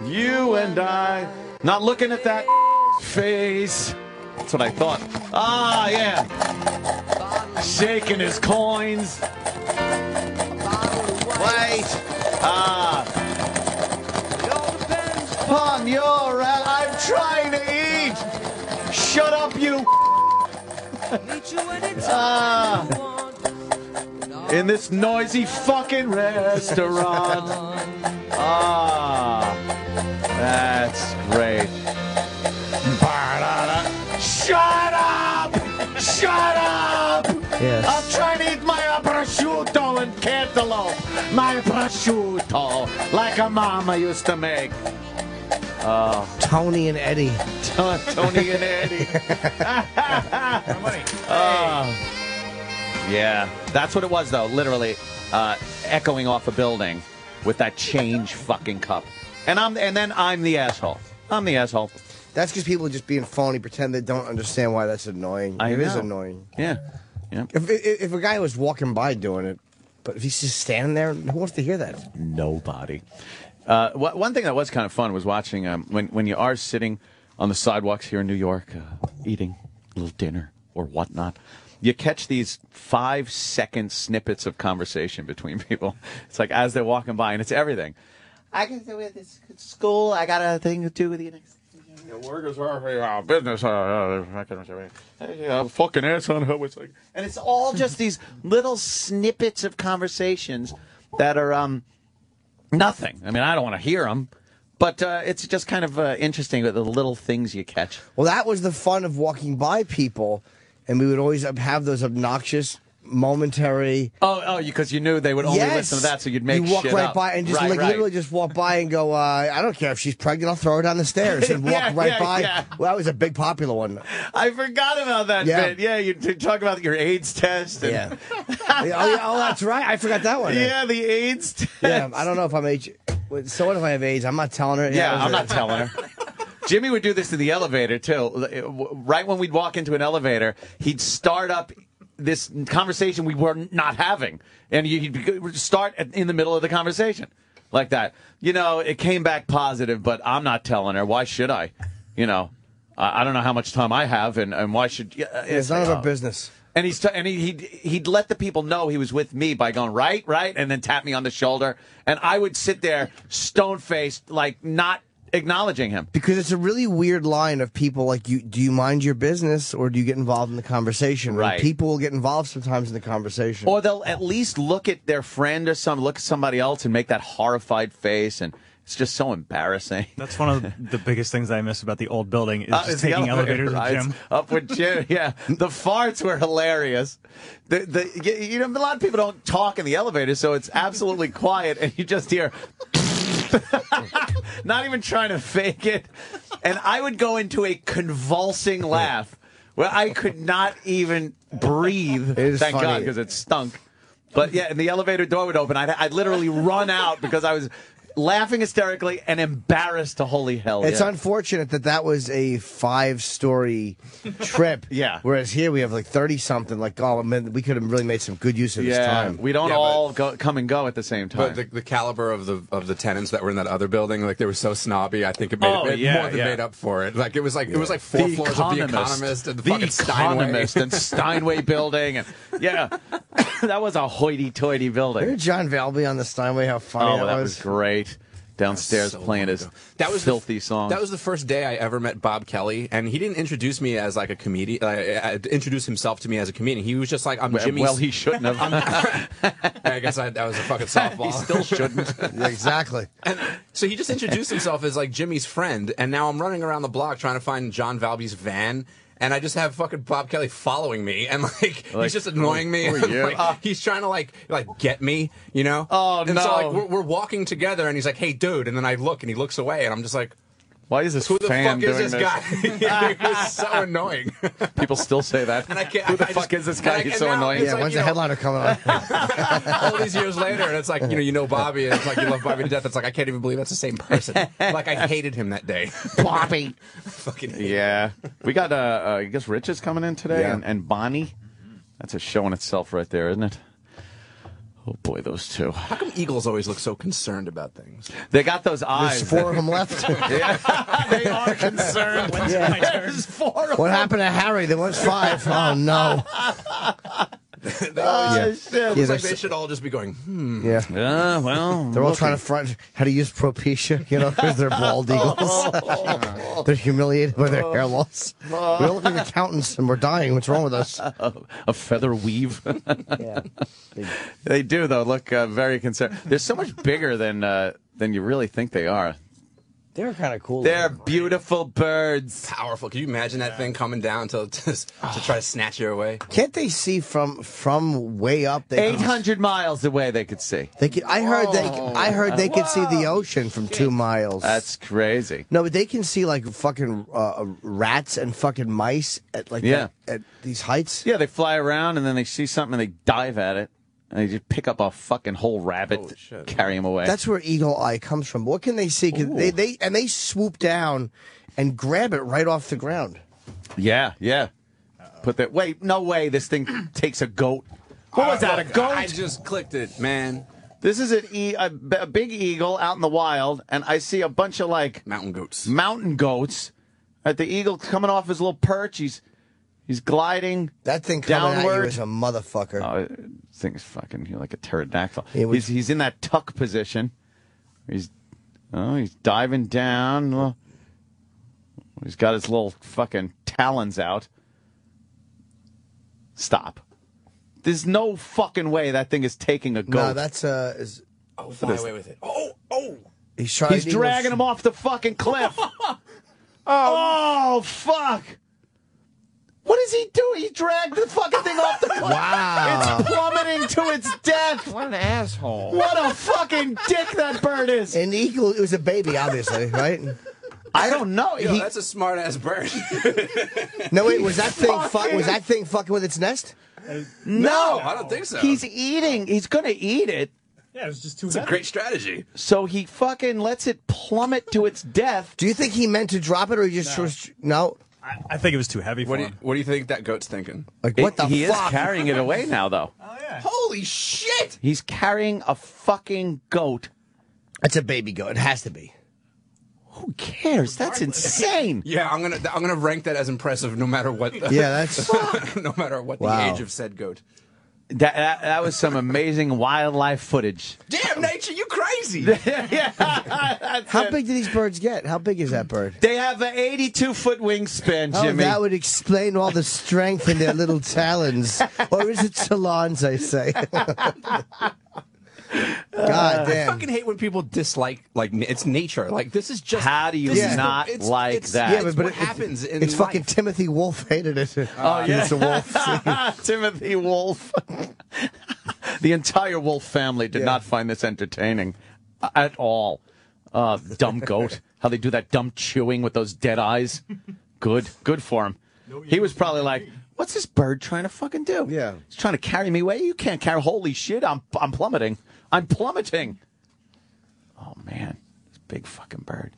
You and I, not looking at that face. That's what I thought. Ah, yeah. Shaking his coins. Wait. Ah. Upon your, I'm trying to eat. Shut up, you. ah. In this noisy fucking restaurant. Ah. That's great. Ba-da-da. Shut up! Shut up! Yes. I'm trying to eat my prosciutto and cantaloupe. My prosciutto, like a mama used to make. Tony and Eddie. Tony and Eddie. Oh. Yeah, that's what it was, though. Literally, uh, echoing off a building with that change fucking cup. And I'm, and then I'm the asshole. I'm the asshole. That's because people are just being phony, pretend they don't understand why that's annoying. I It is know. annoying. Yeah, yeah. If, if if a guy was walking by doing it, but if he's just standing there, who wants to hear that? Nobody. Uh, wha- one thing that was kind of fun was watching um, when when you are sitting on the sidewalks here in New York, uh, eating a little dinner or whatnot. You catch these five second snippets of conversation between people. It's like as they're walking by, and it's everything. I can do with this school. I got a thing to do with you next. workers are uh, business. Uh, uh, fucking- uh, fucking ass on her. It's like, and it's all just these little snippets of conversations that are um nothing. I mean, I don't want to hear them, but uh, it's just kind of uh, interesting with the little things you catch. Well, that was the fun of walking by people, and we would always have those obnoxious, momentary. Oh, oh, because you knew they would only yes. listen to that, so you'd make you walk right up. by and just Right, like right. literally just walk by and go. Uh, I don't care if she's pregnant. I'll throw her down the stairs and walk Yeah, right yeah, by. yeah. Well, that was a big popular one. I forgot about that Yeah. bit. Yeah, you talk about your AIDS test. And, Yeah. oh, yeah, oh, that's right. I forgot that one. yeah, the AIDS test. Yeah, I don't know if I'm wait, So what if I have AIDS? I'm not telling her. Yeah, I'm it. not telling her. Jimmy would do this in the elevator too. Right when we'd walk into an elevator, he'd start up this conversation we were not having, and you'd start in the middle of the conversation like that. You know, it came back positive, but I'm not telling her. Why should I? You know, I I don't know how much time I have, and, and why should? Yeah, It's none of our business. and he's t- and he, he'd he'd let the people know he was with me by going right, right, and then tap me on the shoulder, and I would sit there stone faced, like not acknowledging him. Because it's a really weird line of people like you. Do you mind your business or do you get involved in the conversation? And Right. people will get involved sometimes in the conversation. Or they'll at least look at their friend or some look at somebody else and make that horrified face, and it's just so embarrassing. That's one of the biggest things I miss about the old building is Uh, just taking elevator elevators with rides Jim. Up with Jim, yeah. The farts were hilarious. The, the, you- you know, a lot of people don't talk in the elevator, so it's absolutely quiet, and you just hear. Not even trying to fake it. And I would go into a convulsing laugh where I could not even breathe. Thank God, because it stunk. But yeah, and the elevator door would open. I'd, I'd literally run out because I was laughing hysterically and embarrassed to holy hell. It's yeah. unfortunate that that was a five-story trip. Yeah. Whereas here we have like thirty-something. Like, oh man, we could have really made some good use of this yeah, time. we don't Yeah, but- all go, come and go at the same time. But the, the caliber of the of the tenants that were in that other building, like they were so snobby, I think it made Oh, it, it yeah, more than yeah. made up for it. Like it was like it was like four floors of the Economist and the, fucking Economist Steinway. and Steinway building, and yeah, that was a hoity-toity building. Remember John Valby on the Steinway? How funny Oh, that, that was great. Downstairs So playing his that was filthy the, song. That was the first day I ever met Bob Kelly, and he didn't introduce me as like a comedian. Uh, uh, introduce himself to me as a comedian. He was just like, "I'm well, Jimmy." well, he shouldn't have. I guess I, that was a fucking softball. he still shouldn't. Yeah, exactly. And so he just introduced himself as like Jimmy's friend, and now I'm running around the block trying to find John Valby's van. And I just have fucking Bob Kelly following me, and like, Like, he's just annoying me. are like, Ah. he's trying to like like get me, you know. Oh, and no. So like we're, we're walking together, and he's like, "Hey, dude," and then I look, and he looks away, and I'm just like, Why is this "Who the fan fuck is doing this guy?" Yeah, he was so annoying. People still say that. And I can't- Who the I fuck just- is this guy? He's so now annoying. Yeah, like, when's the know- headliner coming on? all these years later, and it's like you know, you know Bobby, and it's like you love Bobby to death. It's like I can't even believe that's the same person. Like I hated him that day. Bobby. Fucking hate him. Yeah, we got. Uh, uh, I guess Rich is coming in today, Yeah. and, and Bonnie. That's a show in itself, right there, isn't it? Oh boy, those two. How come Eagles always look so concerned about things? They got those eyes. There's four of them left. they are concerned. There's four. Of What happened to Harry? There was five. Oh no. They always, Oh, shit. It's Yeah, like there's- they should all just be going. Hmm. Yeah. Yeah, well, They're all trying to front how to use Propecia, you know, because they're bald eagles. they're humiliated by their hair loss. We all look like accountants and we're dying. What's wrong with us? a feather weave. Yeah. they do though look uh, very concerned. They're so much bigger than uh, than you really think they are. They're kind of cool. They're beautiful birds. Powerful. Can you imagine that thing coming down to to, to try to snatch you away? Can't they see from from way up? They Eight hundred miles away, they could see. They could, I heard they. I heard they could see the ocean from two miles. That's crazy. no, but they can see like fucking uh, rats and fucking mice at like Yeah. that- at these heights. Yeah, they fly around and then they see something and they dive at it. And they just pick up a fucking whole rabbit, Holy shit. carry him away. That's where eagle eye comes from. What can they see? 'Cause they they and they swoop down and grab it right off the ground. yeah, yeah. Put that. Wait, no way. This thing takes a goat. What was uh, that? A goat? I just clicked it, man. This is an e- a, b- a big eagle out in the wild, and I see a bunch of like Mountain goats. mountain goats. At the eagle coming off his little perch, he's he's gliding. That thing coming at you is a motherfucker. Oh, this thing's fucking you're like a pterodactyl. Was- he's he's in that tuck position. He's oh he's diving down. Well, He's got his little fucking talons out. Stop. There's no fucking way that thing is taking a goat. No, that's uh, is Oh, fly away with it. Oh, oh. he's trying. He's dragging him off the fucking cliff. oh, fuck. What is he doing? He dragged the fucking thing off the cliff. Wow. It's plummeting to its death. What an asshole. What a fucking dick that bird is. An eagle. It was a baby, obviously, right? I don't know. Yo, He- that's a smart ass bird. No, wait. Was that thing? Fu- was that thing fucking with its nest? no, I don't think so. He's eating. He's going to eat it. Yeah, it was just too It's a great strategy. So he fucking lets it plummet to its death. Do you think he meant to drop it, or he just No. was no? I, I think it was too heavy for What do you, him. what do you think that goat's thinking? Like what the fuck? he fuck? is carrying it away now, though. Oh yeah. Holy shit! He's carrying a fucking goat. That's a baby goat. It has to be. Who cares? That's insane. Yeah, I'm gonna I'm gonna rank that as impressive, no matter what. Yeah, that's. no matter what the Wow. age of said goat. That, that, that was some amazing wildlife footage. Damn um, nature, you crazy! yeah, that's How it. big do these birds get? How big is that bird? They have an 82 foot wingspan, Oh, Jimmy. that would explain all the strength in their little talons. Or is it talons, I say? God damn. I fucking hate when people dislike like it's nature. Like this is just. How do you this is the- not it's- like it's- that? Yeah, but, but what it, happens in It's fucking life. Timothy Wolf hated it. Oh, yeah. It's a wolf. Timothy Wolf. the entire Wolf family did Yeah. not find this entertaining at all. Uh, dumb goat. How they do that dumb chewing with those dead eyes. Good. Good for him. He was probably like, what's this bird trying to fucking do? Yeah. He's trying to carry me away. You can't carry. Holy shit. I'm, I'm plummeting. I'm plummeting. Oh, man. This big fucking bird.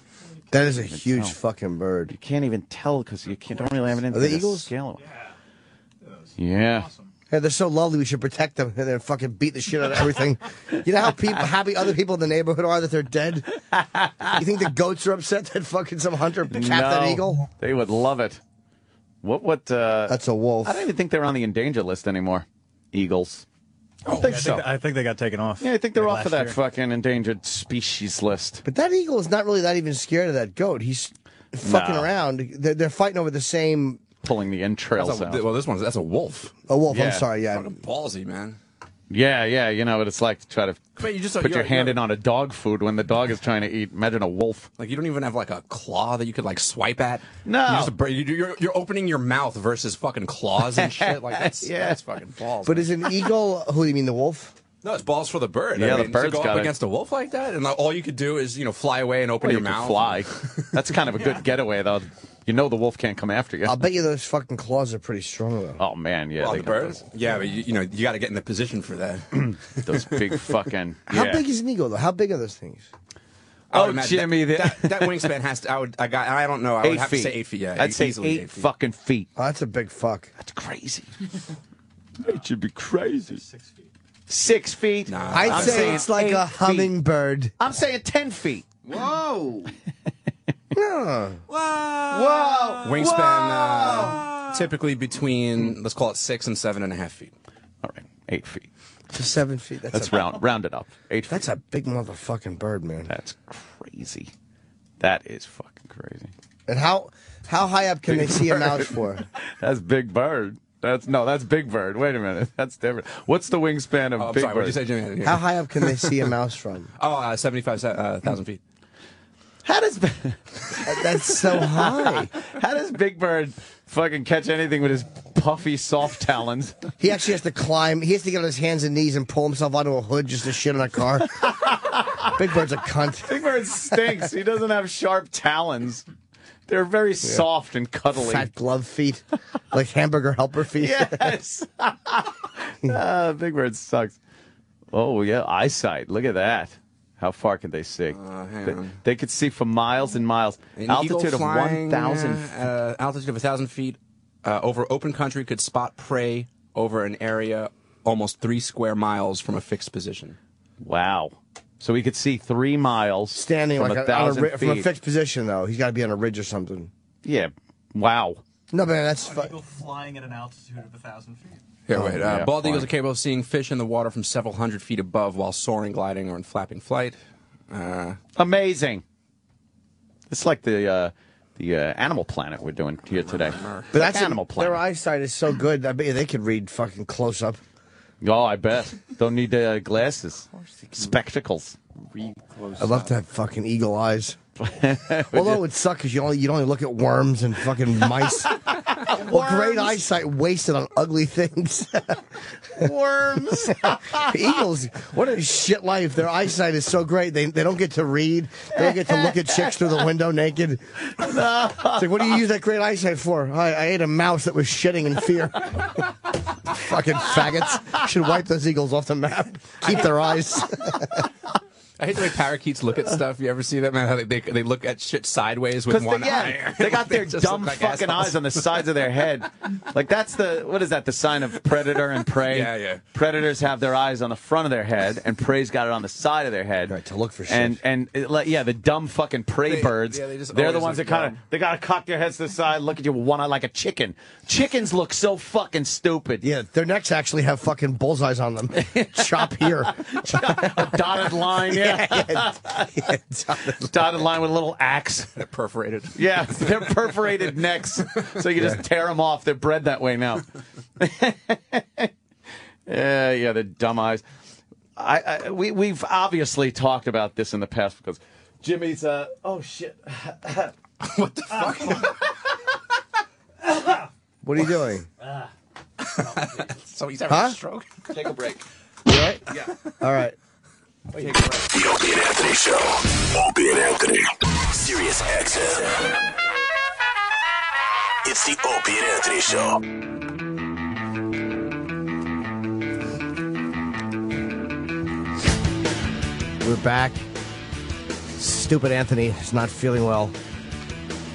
That is a huge tell. fucking bird. You can't even tell because you can't, don't really have anything Are they eagles? scale it. Yeah. Yeah, they're so lovely. We should protect them and then fucking beat the shit out of everything. You know how people, happy other people in the neighborhood are that they're dead. You think the goats are upset that fucking some hunter capped that eagle? They would love it. What? What? Uh, That's a wolf. I don't even think they're on the endangered list anymore. Eagles. I don't think so. think, I think they got taken off. yeah, I think they're like off of that year. fucking endangered species list. But that eagle is not really that even scared of that goat. He's fucking No. around. They're, they're fighting over the same. Pulling the entrails a- out. well, this one's that's a wolf. A wolf. Yeah. I'm sorry. Yeah. Fucking ballsy, man. Yeah, yeah. You know what it's like to try to But you just put your you're- hand you're- in on a dog food when the dog is trying to eat. Imagine a wolf. Like you don't even have like a claw that you could like swipe at. No. you just a, bird- you- you're you're opening your mouth versus fucking claws and shit. Like that's Yeah. that's fucking balls. But man. is an eagle? Who do you mean the wolf? No, it's balls for the bird. Yeah, I the mean, bird's to go got up it. against a wolf like that, and all you could do is you know fly away and open Well, your you mouth. fly. That's kind of a good getaway, though. You know the wolf can't come after you. I'll bet you those fucking claws are pretty strong though. Oh man, yeah, they the got birds? Yeah, but you, you know you got to get in the position for that. Those, those big fucking. How big is an eagle though? How big are those things? Oh, Jimmy, that, that, that wingspan has to. I would. I got. I don't know. I would have feet. to say eight feet. Yeah, I'd say eight, eight feet. fucking feet. Oh, that's a big fuck. That's crazy. it should be crazy. Six feet. Six feet. Nah. I'd I'm say saying it's like eight a feet. hummingbird. I'm saying ten feet. Whoa. Yeah. Whoa. Whoa. Wingspan uh, typically between let's call it six and seven and a half feet. All right, eight feet. To seven feet. That's, That's a, round rounded up. Eight. That's feet. a big motherfucking bird, man. That's crazy. That is fucking crazy. And how how high up can they Big see a mouse for? That's Big Bird. That's no, that's Big Bird. Wait a minute, that's different. What's the wingspan of Oh, I'm Big sorry. What Bird? did you say, Jimmy? I didn't hear How you. high up can they see a mouse from? Oh, uh, 75,000 uh, feet. How does That's so high. how does Big Bird fucking catch anything with his puffy, soft talons? He actually has to climb. He has to get on his hands and knees and pull himself onto a hood just to shit on a car. Big Bird's a cunt. Big Bird stinks. He doesn't have sharp talons. They're very soft and cuddly. Fat glove feet, like hamburger helper feet. Yes. Ah, Big Bird sucks. Oh yeah, eyesight. Look at that. How far can they see? Uh, hang they, on. they could see for miles and miles. An Altitude eagle of flying, one thousand. Uh, altitude of a thousand feet uh, over open country could spot prey over an area almost three square miles from a fixed position. Wow. So we could see three miles Standing from like a a, on a, thousand ri- from a fixed position though. He's got to be on a ridge or something. Yeah. Wow. No, man, that's fu- Eagle flying at an altitude of a thousand feet. Here, Oh, wait. Uh, yeah, bald eagles are capable of seeing fish in the water from several hundred feet above while soaring, gliding, or in flapping flight. Uh, Amazing. It's like the uh, the uh, Animal Planet we're doing here today. But that's Animal Planet. Their eyesight is so good. I bet they could read fucking close up. Oh, I bet. Don't need uh, glasses, spectacles. Read close I love up. to have fucking eagle eyes. Although it would suck because you only you only look at worms and fucking mice. well, great eyesight wasted on ugly things. Worms. Eagles, what a shit life. Their eyesight is so great. They, they don't get to read. They don't get to look at chicks through the window naked. It's like, what do you use that great eyesight for? I, I ate a mouse that was shitting in fear. Fucking faggots. Should wipe those eagles off the map. Keep their eyes. I hate the way parakeets look at uh. stuff. You ever see that man? How they they, they look at shit sideways with one they, yeah, eye. they got their just dumb like fucking assholes. eyes on the sides of their head. Like that's the what is that? The sign of predator and prey. Yeah, yeah. Predators have their eyes on the front of their head, and prey's got it on the side of their head. Right, to look for shit. And and it, like, yeah, the dumb fucking prey They- birds. yeah, they just they're the ones that kind of they gotta cock their heads to the side, look at you with one eye like a chicken. Chickens look so fucking stupid. Yeah, their necks actually have fucking bullseyes on them. Chop here. a dotted line. Yeah, dotted line with a little axe. They're perforated. Yeah, they're perforated necks, so you just tear them off. They're bred that way now. yeah, yeah, the dumb eyes. I, I we we've obviously talked about this in the past because Jimmy's. Uh, oh shit! what the fuck? What are you doing? so he's having Huh? a stroke. Take a break. You all right? Yeah. All right. Take a. The Opie and Anthony Show. Opie and Anthony. Sirius XM. It's the Opie and Anthony Show. We're back. Stupid Anthony is not feeling well.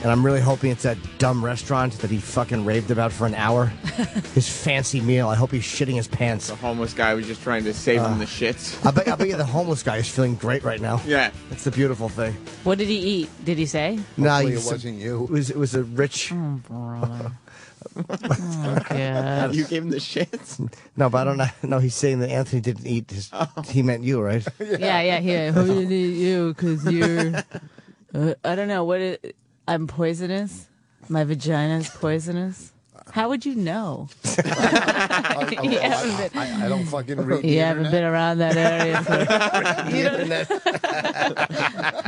And I'm really hoping it's that dumb restaurant that he fucking raved about for an hour. his fancy meal. I hope he's shitting his pants. The homeless guy was just trying to save him the shits. I bet, I bet you the homeless guy is feeling great right now. Yeah. That's the beautiful thing. What did he eat? Did he say? No, Hopefully he's it wasn't you. It was, it was a rich. Oh, brother. oh, God. You gave him the shits? No, but I don't know. No, he's saying that Anthony didn't eat. His, He meant you, right? Yeah, yeah, here. Who did eat you? Because you're. Uh, I don't know. What it, I'm poisonous? My vagina's poisonous? How would you know? I, I- You haven't been- I- I don't fucking read the You haven't been around that area. So you don't,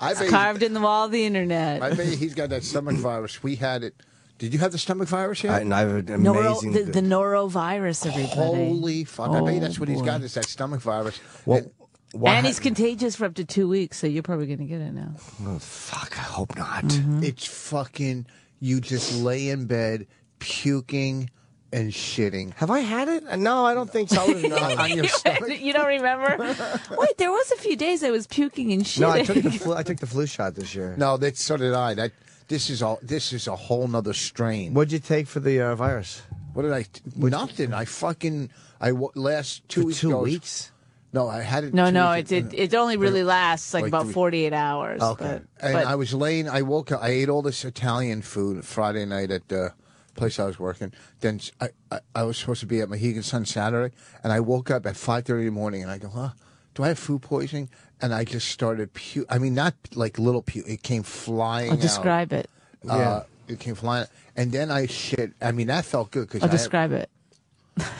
I bet, carved in the wall of the internet. I bet you he's got that stomach virus. We had it. Did you have the stomach virus yet? I, and I have an Noro, amazing. the, the norovirus, everybody. Holy fuck! I bet you that's what he's Oh, got. Is that stomach virus? Well, And- why- And he's contagious for up to two weeks, so you're probably going to get it now. Oh, fuck, I hope not. Mm-hmm. It's fucking. You just lay in bed puking and shitting. Have I had it? Uh, No, I don't think so. I on your you don't remember? Wait, there was a few days I was puking and shitting. no, I took the flu. I took the flu shot this year. No, that so did I. That this is all. This is a whole nother strain. What'd you take for the uh, virus? What did I? Nothing. I fucking. I w- last two For weeks two ago- weeks? No, I had it. No, no, weeks it, ago. it it only really lasts like, like about three- 48 hours. Okay. But, And but I was laying. I woke up. I ate all this Italian food Friday night at the place I was working. Then I, I, I was supposed to be at Mohegan Sun Saturday, and I woke up at five thirty in the morning, and I go, "Huh? Do I have food poisoning?" And I just started puke. I mean, not like little puke. It came flying. I'll out. describe it. Uh, it came flying, and then I shit. I mean, that felt good because I'll I describe it.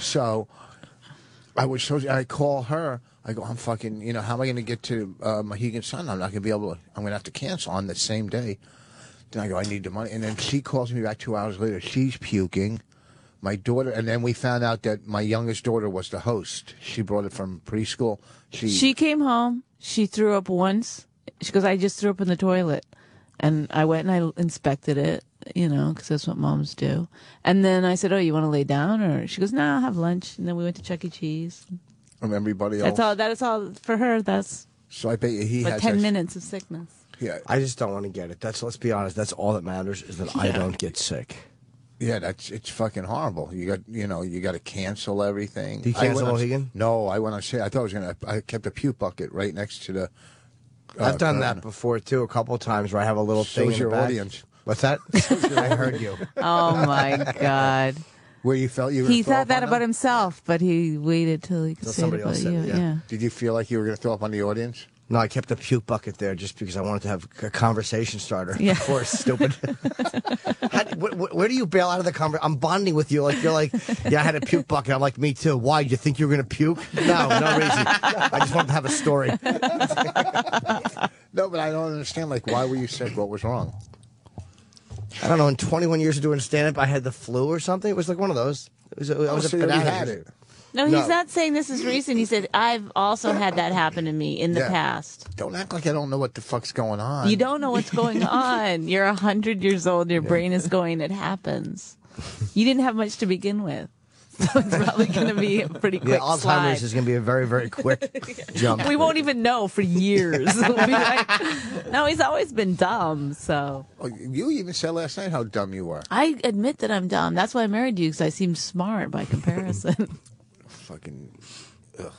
so I was so I call her. I go, I'm fucking. You know, how am I going to get to uh, Mohegan Sun? I'm not going to be able to. I'm going to have to cancel on the same day. Then I go, I need the money, and then she calls me back two hours later. She's puking. My daughter, and then we found out that my youngest daughter was the host. She brought it from preschool. She, She came home. She threw up once. She goes, I just threw up in the toilet. And I went and I inspected it, you know, because that's what moms do. And then I said, Oh, you want to lay down? Or she goes, No, I'll have lunch. And then we went to Chuck E. Cheese. from everybody else. That's all. That is all for her. That's So I bet you he but has 10 that- minutes of sickness. Yeah, I just don't want to get it. That's let's be honest. That's all that matters is that I don't get sick. Yeah, that's it's fucking horrible. You got you know you got to cancel everything. Do you cancel went Mohegan? No, I went on. say I thought I was gonna. I kept a puke bucket right next to the. Uh, I've done that before too, a couple times where I have a little So thing is in your the back. audience. What's that? I heard you. Oh my God. Where you felt you were. He gonna thought that about them? himself, but he waited till he could Till say it about else said you. it, yeah. yeah. Did you feel like you were gonna throw up on the audience? No, I kept the puke bucket there just because I wanted to have a conversation starter. Yeah. Of course, stupid. How, wh- wh- where do you bail out of the conversation? I'm bonding with you. Like you're like, yeah, I had a puke bucket. I'm like, me too. Why? You think you were gonna puke? No, no reason. I just wanted to have a story. No, but I don't understand. Like, why were you sick? What was wrong? I don't know. In 21 years of doing stand up, I had the flu or something. It was like one of those. It was. A, I Oh, was so a you already had it. No, he's No. not saying this is recent. He said I've also had that happen to me in the Yeah. past. Don't act like I don't know what the fuck's going on. You don't know what's going on. You're a hundred years old. Your brain is going. It happens. You didn't have much to begin with, so it's probably going to be a pretty Yeah, quick Alzheimer's slide. is going to be a very, very quick jump. We won't even know for years. We'll be like, no, he's always been dumb. So Oh, you even said last night how dumb you were. I admit that I'm dumb. That's why I married you because I seem smart by comparison. Fucking. Ugh.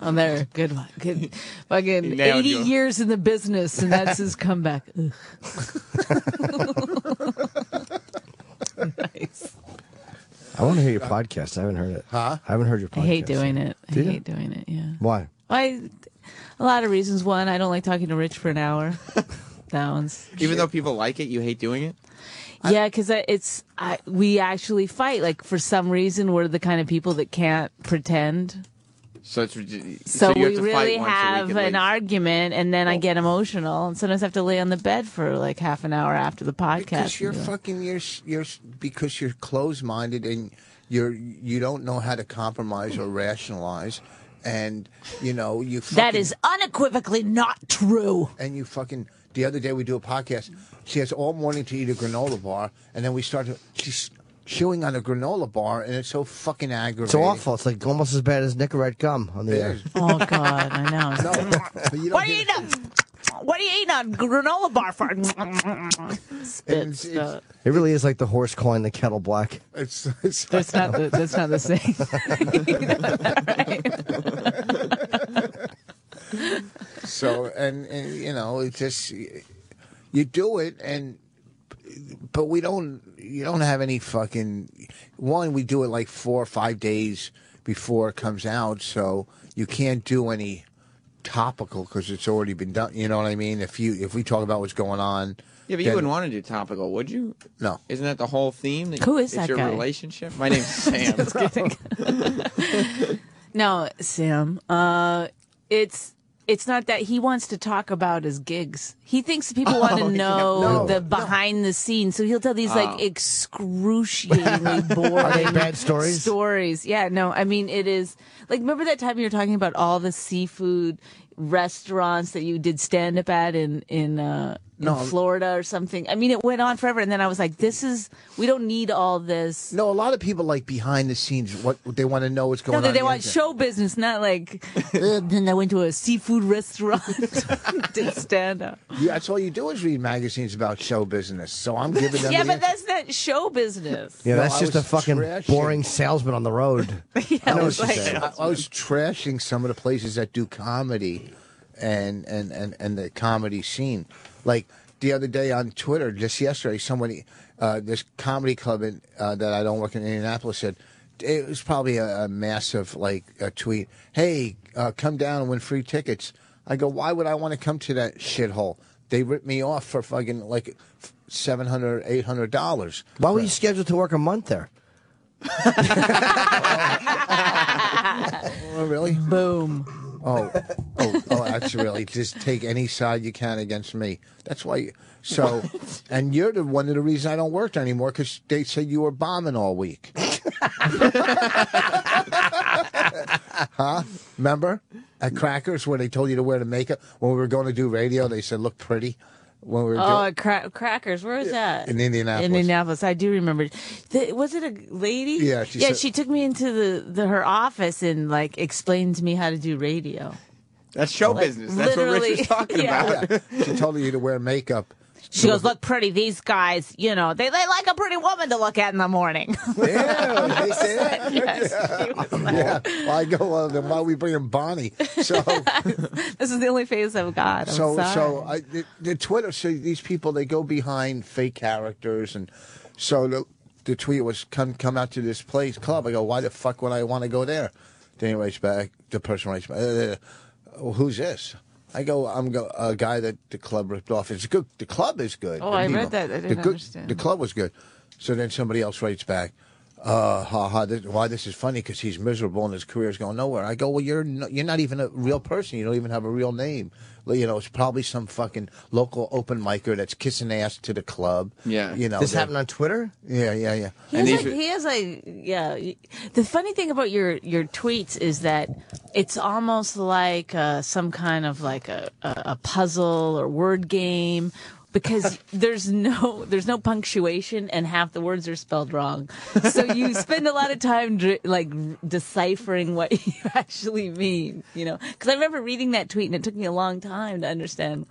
oh, there, good one. Good, fucking He nailed eighty you. years in the business, and that's his comeback. Ugh. nice. I want to hear your podcast. I haven't heard it. Huh? I haven't heard your podcast. I hate doing it. I Do you? hate doing it. Yeah. Why? I a lot of reasons. One, I don't like talking to Rich for an hour. that one's Even though people like it, you hate doing it. Yeah, because it's I, we actually fight. Like for some reason, we're the kind of people that can't pretend. So it's ridiculous. So, you have we to really fight have week an least. argument, and then I get emotional, and sometimes I have to lay on the bed for like half an hour after the podcast. Because you're and do fucking you're you're because you're closed minded and you're you don't know how to compromise or rationalize, and you know you. Fucking, that is unequivocally not true. And you fucking. The other day we do a podcast. She has all morning to eat a granola bar, and then we start to. She's chewing on a granola bar, and it's so fucking aggravating. It's awful. It's like almost as bad as Nicorette gum on the air. Oh God, I know. No, but you don't What are you get- eating? What are you eating on granola bar for? It's- it's- stuff. It really is like the horse calling the kettle black. It's, it's That's not the, that's not the same. so and, and you know it just you do it and but we don't you don't have any fucking one we do it like four or five days before it comes out so you can't do any topical because it's already been done you know what i mean if you if we talk about what's going on Yeah, but you wouldn't want to do topical, would you? no Isn't that the whole theme? That Who is it's that your guy? relationship? My name's Sam. Just kidding. no, Sam. Uh, it's it's not that he wants to talk about his gigs. He thinks people want to know no, the no. behind the scenes, so he'll tell these like Oh. excruciatingly boring bad stories? Stories. Yeah. No, I mean it is like remember that time you were talking about all the seafood restaurants that you did stand up at in in uh in No, Florida or something. I mean, it went on forever, and then I was like, "This is we don't need all this." no a lot of people like behind the scenes what they want to know what's going No, on they, the want internet. show business, not like. "Uh, then I went to a seafood restaurant, did stand up. You- that's all you do is read magazines about show business so i'm giving them Yeah, the but info. that's not show business. Yeah, No, that's I just a fucking trashing- boring salesman on the road. Yeah, I know it's what you're like- saying. I, I was trashing some of the places that do comedy and, and, and, and the comedy scene. Like the other day on Twitter, just yesterday, somebody, uh, this comedy club in, uh, that I don't work in Indianapolis said, it was probably a, a massive like a tweet. Hey, uh, come down and win free tickets. I go, why would I want to come to that shithole? They ripped me off for fucking like seven hundred, eight hundred dollars. Why were you scheduled to work a month there? Oh, really? Boom. Oh, oh, oh, that's really just take any side you can against me. That's why. You, so, and you're the one of the reasons I don't work there anymore because they said you were bombing all week. huh? Remember at Crackers where they told you to wear the makeup when we were going to do radio? They said look pretty when we were Oh, doing, cra- crackers. Where was that? in Indianapolis. In Indianapolis, I do remember. The, was it a lady? Yeah, she yeah. said- she took me into the, the her office and like explained to me how to do radio. That's show Like, business. That's what Rich literally, was talking yeah. about. Yeah, she told you to wear makeup. She goes, "Look pretty. These guys, you know, they they like a pretty woman to look at in the morning." Yeah, they say that. yes, Yeah, well, I go. Well, then why we bringing Bonnie? So. this is the only face I've got. I'm so sorry. so I, the, the Twitter. So these people they go behind fake characters, and so the the tweet was come come out to this place club. I go, why the fuck would I want to go there? Then he writes back. The person writes back, uh, who's this? I go, I'm go, a guy that the club ripped off. It's good. The club is good. Oh, I read that. I didn't good- understand. The club was good. So then somebody else writes back, uh, ha ha. This, why this is funny because he's miserable and his career's going nowhere. I go, well, you're no, you're not even a real person. You don't even have a real name. You know, it's probably some fucking local open micer that's kissing ass to the club. Yeah. you know. This happened on Twitter. Yeah, yeah, yeah. He has, like, he has like yeah. The funny thing about your your tweets is that it's almost like uh, some kind of like a, a, a puzzle or word game because there's no there's no punctuation and half the words are spelled wrong. So you spend a lot of time dr- like deciphering what you actually mean. You know, because I remember reading that tweet and it took me a long time to understand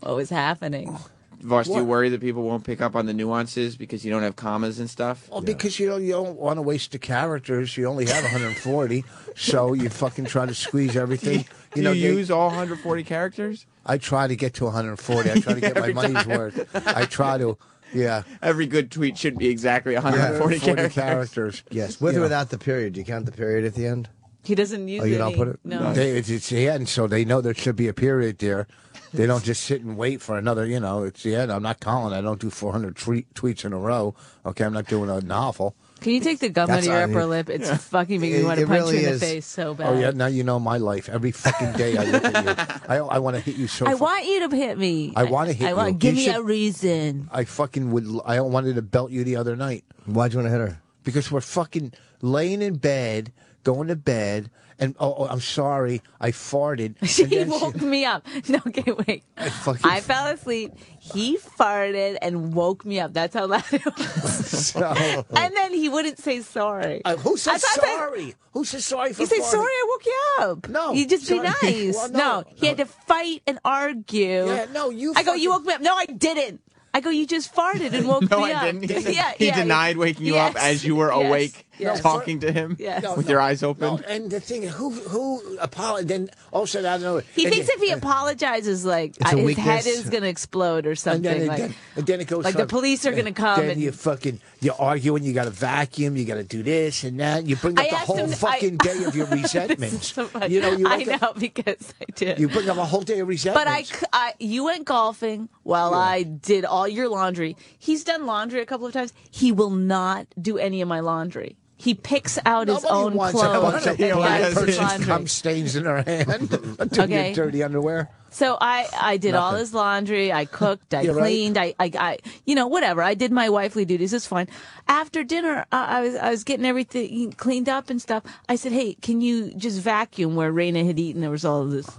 what was happening. Vos, do you worry that people won't pick up on the nuances because you don't have commas and stuff? Well, because you don't, you don't want to waste the characters. You only have 140, so you fucking try to squeeze everything. Do know, you they- use all 140 characters? I try to get to 140. I try to get my Every money's time. worth. I try to, yeah. Every good tweet should be exactly 140 40 characters. characters. Yes, with You or know. without the period. Do you count the period at the end? He doesn't use Oh, you don't any- put it? No. They, it's, it's the end, so they know there should be a period there. They don't just sit and wait for another, you know, it's the end. I'm not calling. I don't do 400 tweet, tweets in a row. Okay, I'm not doing a novel. Can you take the gum out of your how- upper lip? It's Yeah. fucking making me It- want to it punch really you in is. the face so bad. Oh, yeah, now you know my life. Every fucking day I look at you. I, I want to hit you so I fu- want you to hit me. I wanna hit I want, you. Give You me should- a reason. I fucking would. I wanted to belt you the other night. Why'd you want to hit her? Because we're fucking laying in bed, going to bed, and oh, oh I'm sorry, I farted. She and then woke me up. No, okay, wait. I, fucking- fell asleep. He farted and woke me up. That's how loud it was. So- and then he wouldn't say sorry. Uh, who said I thought that- sorry? Who said sorry for He said, farting? sorry, I woke you up. No, You just be nice. Well, no, no, he had to fight and argue. Yeah, no, you I go, you woke me up. No, I didn't. I go, you just farted and woke No, me I up. didn't. He, yeah, he yeah, denied waking you up as you were Yes. awake, Yes. talking to him Yes. No, with no, your eyes open. No, and the thing, who who apologized? Then all of a sudden, I don't know. He and thinks then- if he apologizes, like uh, his weakness. head is going to explode or and something. then, like, then, and then it goes like the police are going to come Then and you fucking you arguing. You got to vacuum. You got to do this and that. You bring up I the whole him- I- fucking day of your resentments. So you know, you I wake up- know because I did. You bring up a whole day of resentment. But I, you went golfing while I did all your laundry. He's done laundry a couple of times. He will not do any of my laundry. He picks out his own wants a clothes bunch of and does his person's laundry. cum stains in her hand until Okay. your dirty underwear. So I, I did all his laundry. I cooked. I You're right. cleaned. I, I, I, you know, whatever. I did my wifely duties. It's fine. After dinner, I, I was, I was getting everything cleaned up and stuff. I said, "Hey, can you just vacuum where Raina had eaten? There was all this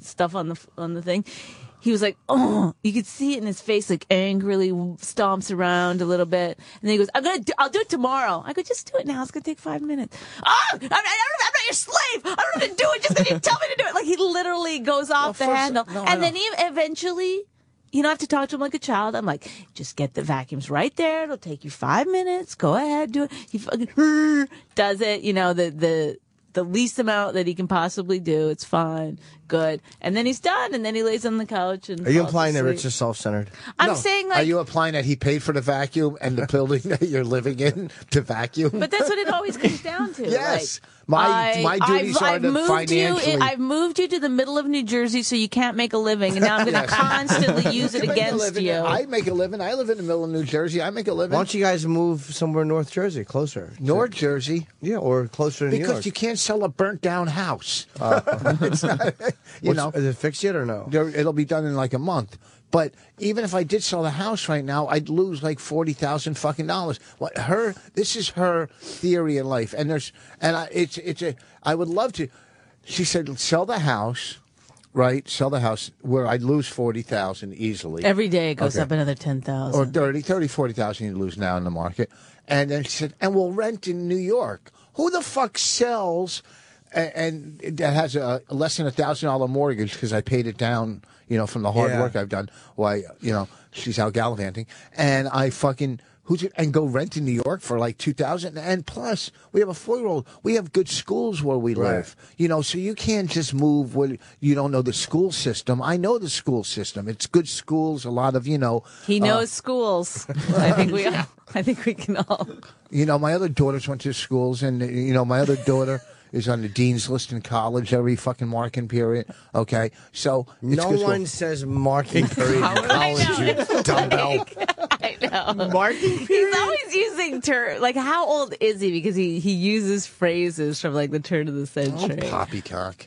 stuff on the on the thing." He was like, "Oh!" You could see it in his face, like angrily stomps around a little bit, and then he goes, "I'm gonna, do, I'll do it tomorrow." I go, "Just do it now. It's gonna take five minutes." Oh, I'm not, I'm not your slave. I don't have to do it just because you tell me to do it. Like he literally goes off the first- handle, no, and then he eventually. You don't have to talk to him like a child. I'm like, just get the vacuums right there. It'll take you five minutes. Go ahead, do it. He fucking does it. You know the the the least amount that he can possibly do. It's fine, good. And then he's done. And then he lays on the couch and. Are you implying that. Rich is self-centered? I'm No. saying like, Are you implying that he paid for the vacuum and the building that you're living in to vacuum? but that's what it always comes down to. Yes. Like, My- I- my duties I've, are I've to moved you. financially- I've moved you to the middle of New Jersey, so you can't make a living, and now I'm going to constantly use it You make a against you. I make a living. I live in the middle of New Jersey. I make a living. Why don't you guys move somewhere in North Jersey, closer? North Jersey? Yeah, or closer to New Because York. you can't sell a burnt down house. Uh, it's not- you What's- know, is it fixed yet or no? it'll be done in like a month. But even if I did sell the house right now, I'd lose like forty thousand fucking dollars. What her? This is her theory in life, and there's and I, it's it's a. I would love to. She said, sell the house, right? Sell the house where I'd lose forty thousand easily. Every day it goes Okay. up another ten or thousand. 30, 30, 40,000 you lose now in the market. And then she said, and we'll rent in New York. Who the fuck sells and, and that has a less than a thousand dollar mortgage because I paid it down, you know, from the hard Yeah. work I've done. Why, you know, she's out gallivanting, and I fucking. Who's it, and go rent in New York for like two thousand, and And plus we have a four year old. We have good schools where we Right. live, you know. So you can't just move where you don't know the school system. I know the school system. It's good schools. A lot of you know. He uh, knows schools. I think we. I think we can all. you know, my other daughters went to schools, and you know, my other daughter, is on the dean's list in college every fucking marking period. Okay, so it's No 'cause we're- one says marking period in college, you dumbbell. I know. Marking period. He's always using term. Like, how old is he? Because he he uses phrases from like the turn of the century. Oh, poppycock.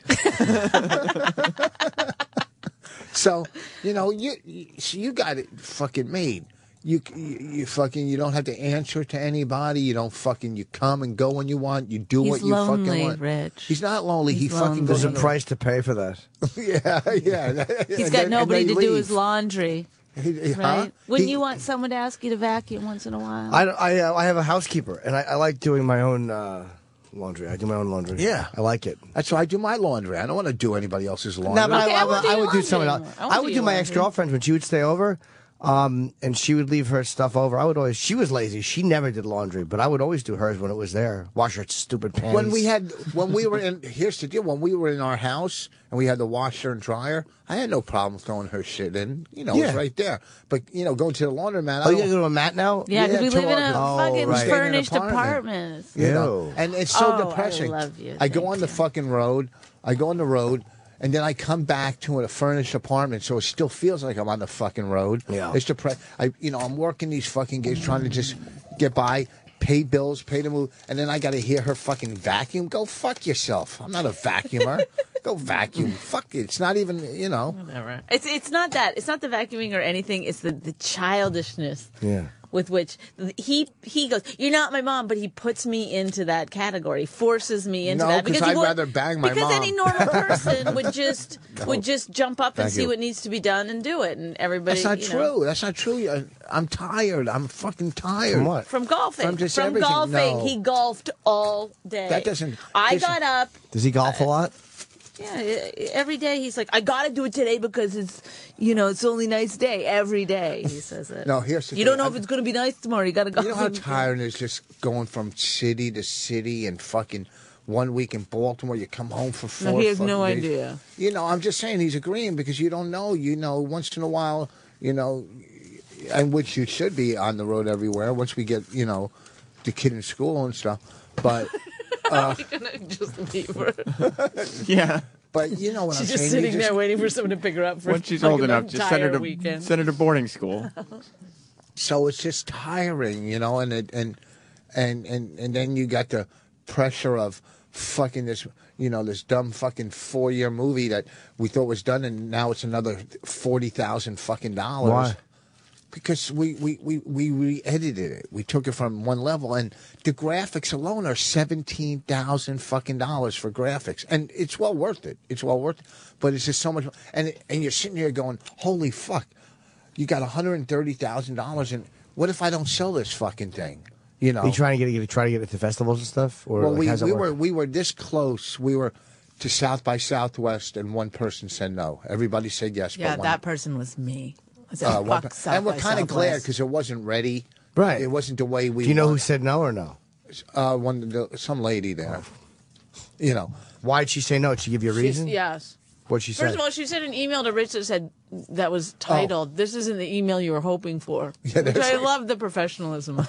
so you know you you, you got it fucking made. You, you you fucking you don't have to answer to anybody. You don't fucking you come and go when you want. You do He's what you lonely, fucking want. Rich. He's not lonely. He's he fucking goes There's a price to pay for that. yeah, yeah. He's got then- nobody to they do his laundry. He- he- Right? huh? Wouldn't He- you want someone to ask you to vacuum once in a while? I, I, uh, I have a housekeeper, and I, I like doing my own uh, laundry. I do my own laundry. Yeah. I like it. That's why I do my laundry. I don't want to do anybody else's laundry. No, but Okay, I, I I, I would do something laundry. else. I will I would do your my ex girlfriend when she would stay over, um, and she would leave her stuff over. I would always. She was lazy. She never did laundry, but I would always do hers when it was there. Wash her stupid pants. when we had when we were in here's the deal when we were in our house and we had the washer and dryer i had no problem throwing her shit in you know it's Yeah. right there but you know going to the laundromat oh, you gotta go to a mat now. yeah, because Yeah, we live in a to our- fucking right. Stay in an furnished apartment. apartment. you know? And it's so Oh, I depressing love you. I go Thank on the fucking road i go on the road and then I come back to a furnished apartment, so it still feels like I'm on the fucking road. Yeah. it's depressing. I, you know, I'm working these fucking gigs, trying to just get by, pay bills, pay the move, and then I got to hear her fucking vacuum. Go fuck yourself. I'm not a vacuumer. Go vacuum. Fuck it. It's not even. You know. Whatever. It's it's not that. It's not the vacuuming or anything. It's the the childishness. Yeah. With which he he goes, you're not my mom, but he puts me into that category, forces me into No, that 'cause he I'd would- rather bang my because mom. any normal person would just would just jump up and see you. what needs to be done and do it, and everybody. That's not you know, true. That's not true. I- I'm tired. I'm fucking tired. From what? From golfing, From just from everything. golfing, No. he golfed all day. That doesn't- I listen. got up. Does he golf a uh, lot? Yeah, every day he's like, I got to do it today because it's, you know, it's the only nice day. Every day he says it. No, here's the You thing. don't know I- if it's going to be nice tomorrow. You got to go. You know how tired it is just going from city to city and fucking one week in Baltimore, you come home for four. No, he has no days. idea. You know, I'm just saying he's agreeing because you don't know. You know, once in a while, you know, and which you should be on the road everywhere. Once we get, you know, the kid in school and stuff. But, Uh, just leave her. Yeah. but you know what She's I'm just saying. You sitting there waiting for someone to pick her up for Once she's like old an enough, just send her entire to weekend. send her to boarding school. so it's just tiring, you know, and it, and and and and then you got the pressure of fucking this, you know, this dumb fucking four year movie that we thought was done, and now it's another forty thousand fucking dollars. Why? Because we we we we re-edited it. We took it from one level, and the graphics alone are seventeen thousand fucking dollars for graphics, and it's well worth it. It's well worth it, but it's just so much. And and you're sitting here going, "Holy fuck!" You got one hundred and thirty thousand dollars, and what if I don't sell this fucking thing? You know, Are you trying to get it? Try to get it to festivals and stuff, or well, like, we, we were we were this close. We were to South by Southwest, and one person said no. Everybody said yes. yeah, but one, that person was me. I said, uh, one "Fuck per- South and we're by kind of glad because it wasn't ready. Right. It wasn't the way we. Do you know who wanted. said no or no? Uh, one the, some lady there. You know, Why'd she say no? Did she give you a She's- reason? Yes. What'd she said. First of all, she sent an email to Rich that said that was titled, "This isn't the email you were hoping for." Yeah, which that's I right. love the professionalism.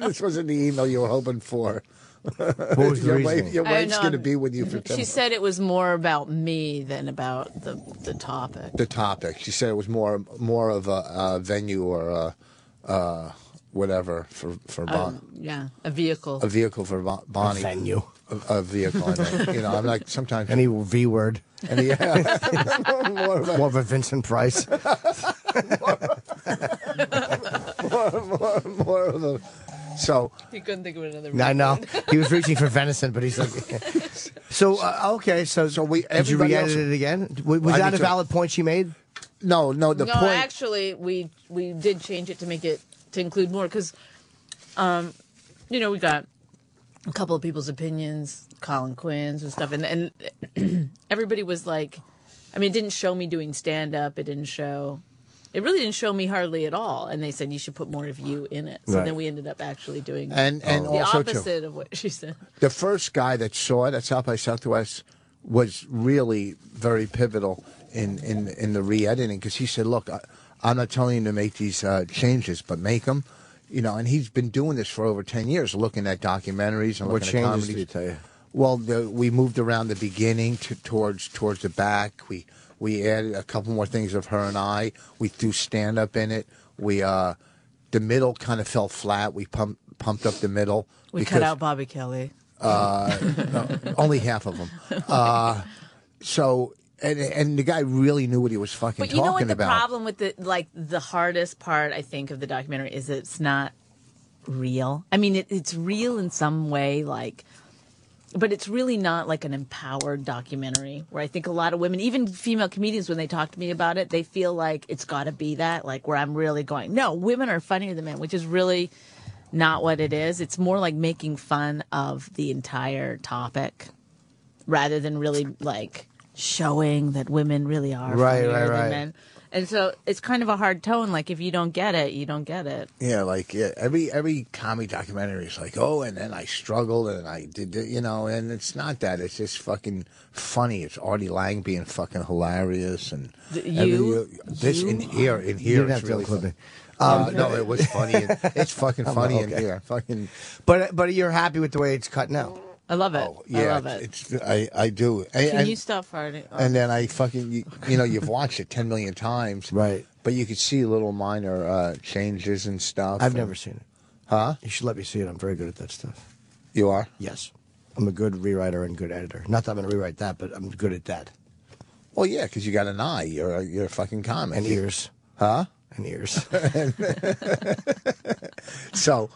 this wasn't the email you were hoping for. what was the your reason? wife, your wife's going to be with you for she said it was more about me than about the the topic. the topic. She said it was more more of a, uh venue or a, uh, whatever for for Bon, Um, yeah, a vehicle. a vehicle for Bon, Bonnie. venue. A, a vehicle. I mean, you know, I'm like sometimes Any V word? any, yeah, more, of a, More of a Vincent Price. more, more, more of a. So he couldn't think of another. I know he was reaching for venison, but he's like. So uh, okay, so So we- did you everybody re-edit else- it again? Was, was I that need a to- valid point she made? no, no. The no, point. actually, we we did change it to make it to include more because, um, you know, we got a couple of people's opinions, Colin Quinn's and stuff, and and everybody was like, I mean, it didn't show me doing stand up. It didn't show. It really didn't show me hardly at all, and they said you should put more of you in it. So Right. then we ended up actually doing and and the also too. opposite of what she said. the first guy that saw it at South by Southwest was really very pivotal in in, in the re-editing because he said, "Look, I, I'm not telling you to make these uh, changes, but make them." You know, and he's been doing this for over ten years, looking at documentaries and What looking at changes comedies. did he tell you? Well, the, we moved around the beginning to towards towards the back. We we added a couple more things of her and I. We threw stand up in it. We uh, the middle kind of fell flat. We pumped pumped up the middle. We cut out Bobby Kelly. uh, no, only half of them. Uh, so and and the guy really knew what he was fucking But you know what talking the about. problem with the like the hardest part I think of the documentary is it's not real. I mean, it, it's real in some way, like, but it's really not like an empowered documentary. Where I think a lot of women, even female comedians, when they talk to me about it, they feel like it's got to be that, like where I'm really going. No, women are funnier than men, which is really not what it is. It's more like making fun of the entire topic rather than really like showing that women really are Right, funnier right, than right. men. And so it's kind of a hard tone. Like if you don't get it, you don't get it. Yeah, like yeah, every every comedy documentary is like, oh, and then I struggled and I did, you know, and it's not that. It's just fucking funny. It's Artie Lange being fucking hilarious and D- every- you? this in here in You here didn't it's have to really include funny. Uh, Um, no, it was funny. It's fucking I'm funny in here. Fucking But but you're happy with the way it's cut now. I love it. Oh, yeah, I love it. It's, I I do. And, Can and- you stop farting? Oh. and then I fucking you, you know you've watched it ten million times, right? But you could see little minor uh, changes and stuff. I've and- never seen it. Huh? You should let me see it. I'm very good at that stuff. You are? Yes. I'm a good rewriter and good editor. Not that I'm going to rewrite that, but I'm good at that. Well, yeah, because you got an eye. You're a, you're a fucking comic. And ears. Huh? And ears. so,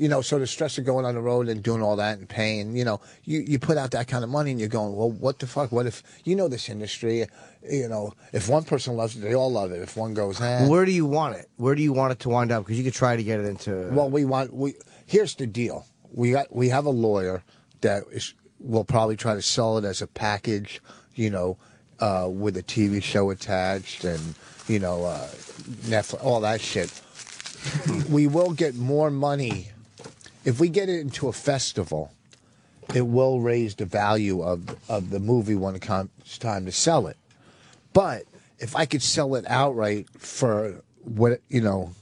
you know, so the stress of going on the road and doing all that and paying, you know, you, you put out that kind of money and you're going, well, what the fuck? What if, you know, this industry, you know, if one person loves it, they all love it. If one goes, eh. Where do you want it? Where do you want it to wind up? Because you could try to get it into. Well, we want we. Here's the deal. We got we have a lawyer that is will probably try to sell it as a package. You know, uh, with a TV show attached and you know uh, Netflix, all that shit. we will get more money if we get it into a festival. It will raise the value of of the movie when it comes time to sell it. But if I could sell it outright for what you know,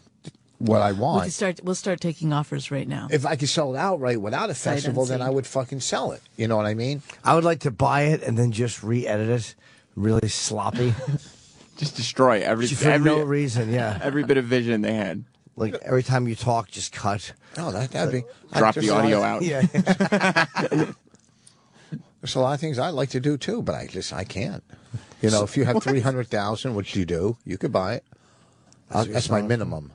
what I we want, can start. We'll start taking offers right now. if I could sell it outright without a festival, then. I would fucking sell it. You know what I mean? I would like to buy it and then just re-edit it, really sloppy. Just destroy every for every no reason. Yeah. every bit of vision they had. Like every time you talk, just cut. Oh, that that'd be Drop there's the audio of- out. Yeah. There's a lot of things I'd like to do too, but I just I can't. You know, if you have three hundred thousand, which you do, you could buy it. I'll- That's my minimum,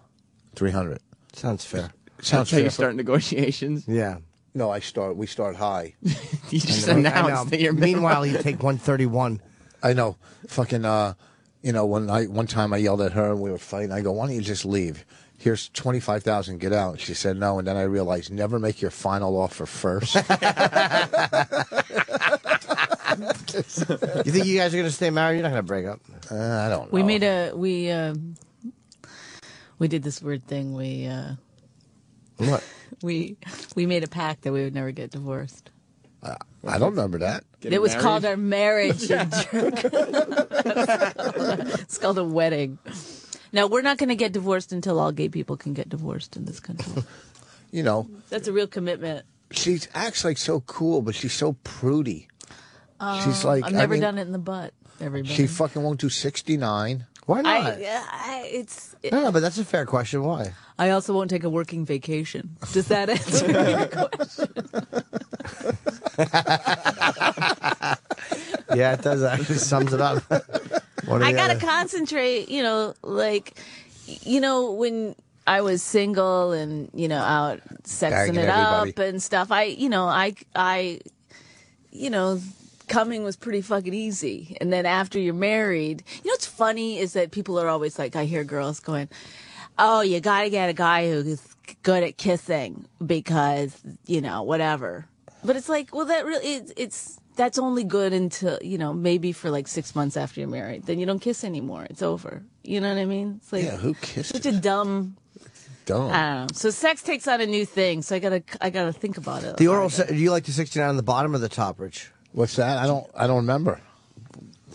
three hundred. Sounds fair. Sounds That's how you start negotiations. Yeah. No, I start. We start high. You just I announced that you're Meanwhile, you take 131. I know. Fucking. Uh, you know, when I one time I yelled at her and we were fighting. I go, "Why don't you just leave?" Here's twenty five thousand. Get out. She said no, and then I realized never make your final offer first. You think you guys are going to stay married? You're not going to break up. Uh, I don't know. We made a we uh, we did this weird thing. We uh, What? we we made a pact that we would never get divorced. I don't remember that. it was called our marriage. you it's called a wedding. Now we're not going to get divorced until all gay people can get divorced in this country. You know, That's a real commitment. she acts like so cool, but she's so prudy. she's Uh, like, I've never I mean, done it in the butt. Everybody. She fucking won't do sixty nine. Why not? I, yeah, I, it's. no, no, but that's a fair question. Why? I also won't take a working vacation. Does that answer your question? Yeah, it does. Actually sums it up. I gotta concentrate. You know, like, you know, when I was single and you know out sexing it up and stuff, I, you know, I, I, you know. Coming was pretty fucking easy. And then after you're married, you know what's funny is that people are always like, I hear girls going, Oh, you gotta get a guy who's good at kissing because, you know, whatever. But it's like, well, that really, it's, that's only good until, you know, maybe for like six months after you're married. Then you don't kiss anymore. It's over. You know what I mean? It's like, Yeah, who kisses? such a dumb, Dumb. I don't know. So sex takes on a new thing. So I gotta, I gotta think about it. The oral. Se- do you like the 69 on the bottom or the top, Rich? What's that? I don't. I don't remember.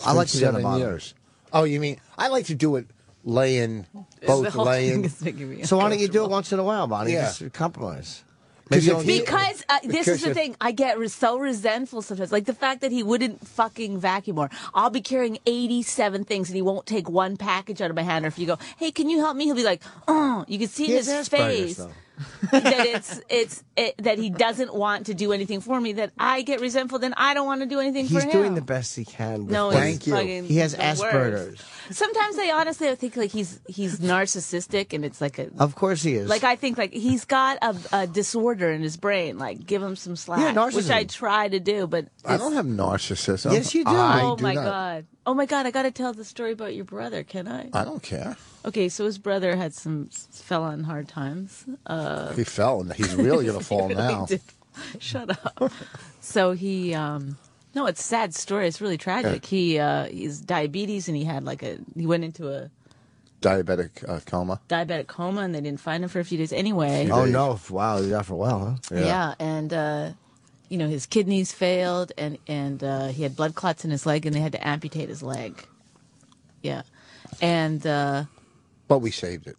I like It's to do it on the bottom. years. Oh, you mean I like to do it laying, both laying. is making me So why don't you do it once in a while, Bonnie? Yeah. Just compromise. Maybe you Because uh, this Because is the thing, I get re- so resentful sometimes. Like the fact that he wouldn't fucking vacuum more. I'll be carrying 87 things and he won't take one package out of my hand. Or if you go, hey, can you help me? He'll be like, oh, you can see He his Asperger's, face though. That it's it's it, that he doesn't want to do anything for me. That I get resentful, then I don't want to do anything He's for him. He's doing the best he can. With No, thank you. he- has Asperger's. worst. Sometimes I honestly I think like he's he's narcissistic and it's like a Of course he is. like I think like he's got a, a disorder in his brain. Like give him some slack, Yeah, which. I try to do, but I don't have narcissism. Yes, you do. I oh do my not. god, oh my god, I got to tell the story about your brother. Can I? I don't care. Okay, so his brother had some fell on hard times. Uh, He fell, and he's really gonna fall really now. did. Shut up. so he, um, no, it's a sad story. It's really tragic. He, uh, he's diabetes, and he had like a he went into a Diabetic uh, coma. diabetic coma, and they didn't find him for a few days anyway. Oh no! Wow, he's out for a while, huh? Yeah, and uh, you know his kidneys failed, and and uh, he had blood clots in his leg, and they had to amputate his leg. Yeah, and uh, But we saved it.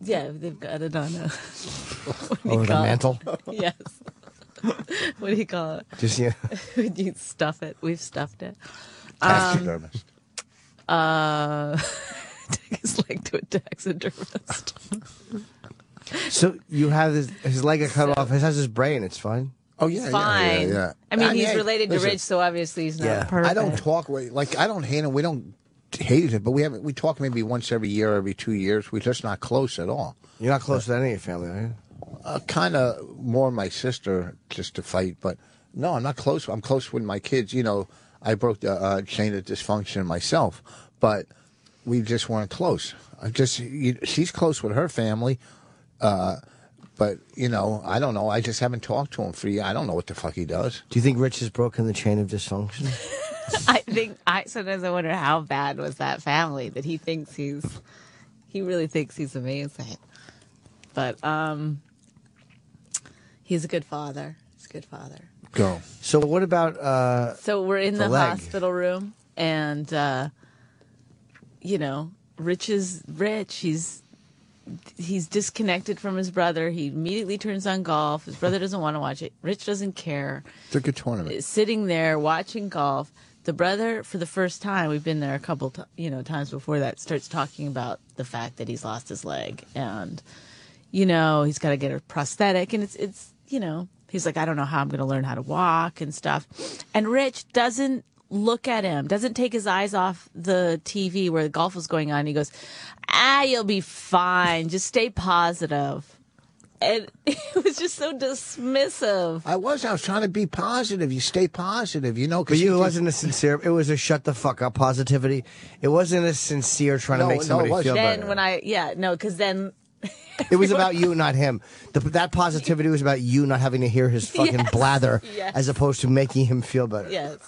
yeah, they've got it on a what Over the mantle? yes. what do you call it? Just yeah. you stuff it, we've stuffed it. Um, Taxidermist. uh, take his leg to a taxidermist. So you have his his leg got cut off. He has his brain. It's fine. oh yeah, yeah, Fine. yeah, yeah. I mean, I he's hey, related to listen, Rich, so obviously he's not Yeah. perfect. I don't talk with- like I don't hate him. We don't hate it, but we haven't. we talk maybe once every year, every two years. We're just not close at all. You're not close to any of your family, are you? Uh, kind of more my sister just to fight, but no, I'm not close. I'm close with my kids. You know, I broke the uh, chain of dysfunction myself, but we just weren't close. I just you, she's close with her family, uh, but you know, I don't know. I just haven't talked to him for. I don't know what the fuck he does. Do you think Rich has broken the chain of dysfunction? I think I sometimes I wonder how bad was that family that he thinks he's he really thinks he's amazing. But um he's a good father. He's a good father. Go. So what about uh So we're in The the, hospital room and uh you know, Rich is rich. He's he's disconnected from his brother. He immediately turns on golf. His brother doesn't want to watch it. Rich doesn't care. It's a good tournament. sitting there watching golf. The brother, for the first time, we've been there a couple, you know, times before that, starts talking about the fact that he's lost his leg and, you know, he's got to get a prosthetic, and it's, it's, you know, he's like, I don't know how I'm going to learn how to walk and stuff, and Rich doesn't look at him, doesn't take his eyes off the TV where the golf was going on. He goes, Ah, you'll be fine. Just stay positive. And it was just so dismissive. I was. I was trying to be positive. You stay positive, you know. 'cause But you he it wasn't a sincere. It was a shut the fuck up positivity. It wasn't a sincere trying No, to no, make it somebody wasn't. feel then better. when I yeah no because then it was about you, not him. The, that positivity was about you not having to hear his fucking Yes, blather, yes. as opposed to making him feel better. yes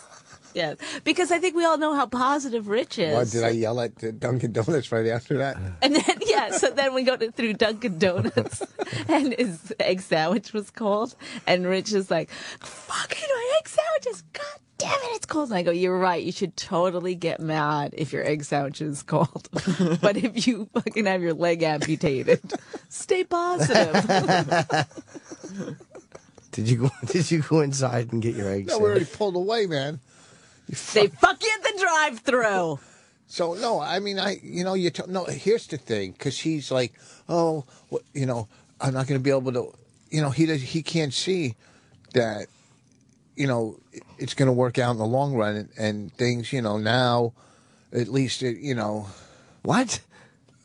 yes because I think we all know how positive Rich is. Why did I yell at Dunkin' Donuts right after that? And then yeah, so then we go to, through Dunkin' Donuts, and his egg sandwich was cold, and Rich is like, "Fucking my egg sandwich is god damn it, it's cold." And I go, "You're right. You should totally get mad if your egg sandwich is cold, but if you fucking have your leg amputated, stay positive." Did you go? Did you go inside and get your eggs? No, we already pulled away, man. They fuck you at the drive-through. So no, I mean, I you know, you t- no. Here's the thing, because he's like, oh, what, you know, I'm not going to be able to, you know, he does, he can't see that, you know, it's going to work out in the long run, and, and things, you know, now, at least, it, you know, What?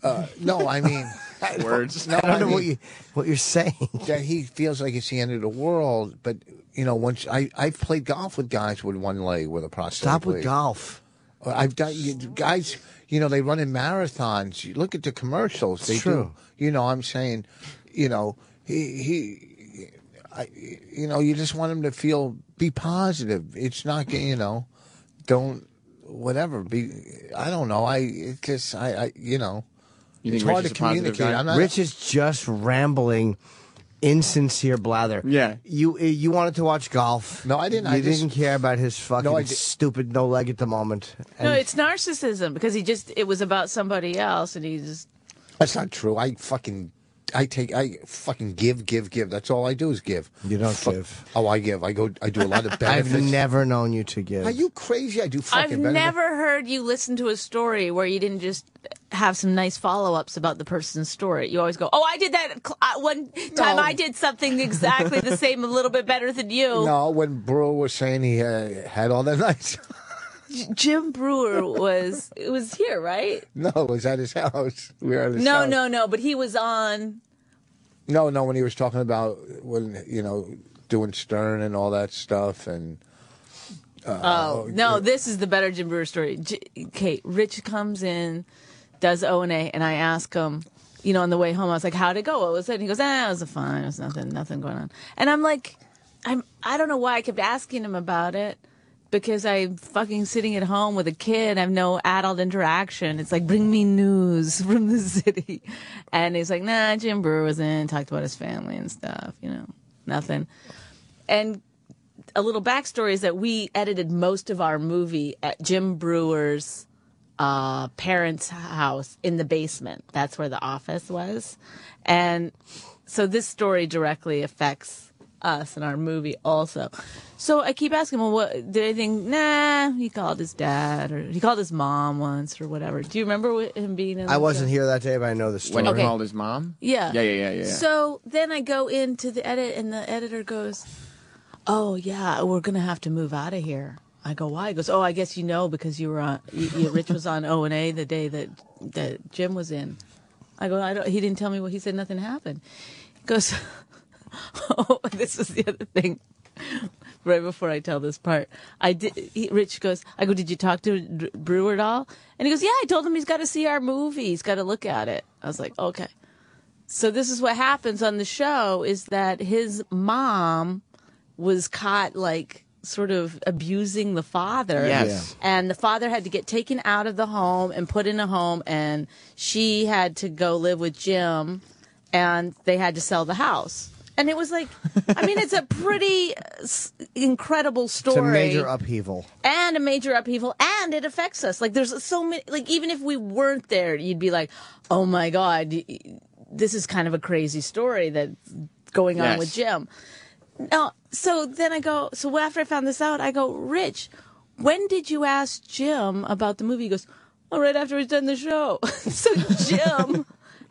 uh, no, I mean, Words. no, I don't know mean, what you what you're saying. that he feels like it's the end of the world, but you know, once I I've played golf with guys with one leg with a prosthetic. Stop with leg. golf. Uh, I've done you, guys. You know they run in marathons. You look at the commercials. They true. do. You know, I'm saying, you know, he he, I, you know, you just want him to feel be positive. It's not, you know, don't whatever be. I don't know. I it just I, I you know, You it's hard Rich to is a positive communicate. I'm not. Rich is just rambling, insincere blather. Yeah. You eh, you wanted to watch golf. No, I didn't. You I just- didn't care about his fucking No, I stupid no leg at the moment. No, it's narcissism because he just it was about somebody else, and he just That's not true. I fucking I take I fucking give, give, give. That's all I do is give. You don't Fuck- give. Oh, I give. I go. I do a lot of benefits. I've never known you to give. Are you crazy? I do fucking. I've fucking benefits. never heard you listen to a story where you didn't just have some nice follow-ups about the person's story. You always go, "Oh, I did that cl- uh, one time. No. I did something exactly the same, a little bit better than you." No, when Breuer was saying he uh, had all that nights. Jim Breuer was it was here, right? no, it was at his house. We were at his No, house. no, no. But he was on. No, no, when he was talking about when you know doing Stern and all that stuff, and uh, Oh no, this is the better Jim Breuer story. J- okay, Rich comes in, does O and A, and I ask him, you know, on the way home, I was like, "How'd it go? What was it?" And he goes, "Ah, it was fine. It was nothing, nothing going on." And I'm like, I'm, I don't know why I kept asking him about it. Because I'm fucking sitting at home with a kid, I have no adult interaction. It's like, bring me news from the city. And he's like, nah, Jim Breuer was in, talked about his family and stuff, you know, nothing. And a little backstory is that we edited most of our movie at Jim Breuer's uh, parents' house in the basement. That's where the office was. And so this story directly affects us and our movie also. So I keep asking, well, what did anything? Nah, he called his dad or he called his mom once or whatever. Do you remember him being in? I the wasn't show? here that day, but I know the story. When he Okay. called his mom? Yeah. Yeah, yeah, yeah, yeah. So then I go into the edit, and the editor goes, "Oh yeah, we're gonna have to move out of here." I go, "Why?" He goes, "Oh, I guess you know because you were on. You, you- Rich was on O and A the day that that Jim was in." I go, "I don't." He didn't tell me what he said. Nothing happened. He goes, "Oh, this is the other thing." Right before I tell this part, I did. He, Rich goes, "I go, did you talk to D- Breuer at all?" And he goes, "Yeah, I told him he's got to see our movie. He's got to look at it." I was like, "Okay." So this is what happens on the show is that his mom was caught like sort of abusing the father. Yes. And the father had to get taken out of the home and put in a home and she had to go live with Jim and they had to sell the house. And it was like I mean it's a pretty uh, s- incredible story It's a major upheaval. and a major upheaval and it affects us. Like there's so many like even if we weren't there you'd be like oh my god y- y- this is kind of a crazy story that's going on Yes. with jim. No so then i go so after i found this out i go rich when did you ask jim about the movie? He goes oh right after he's done the show. So jim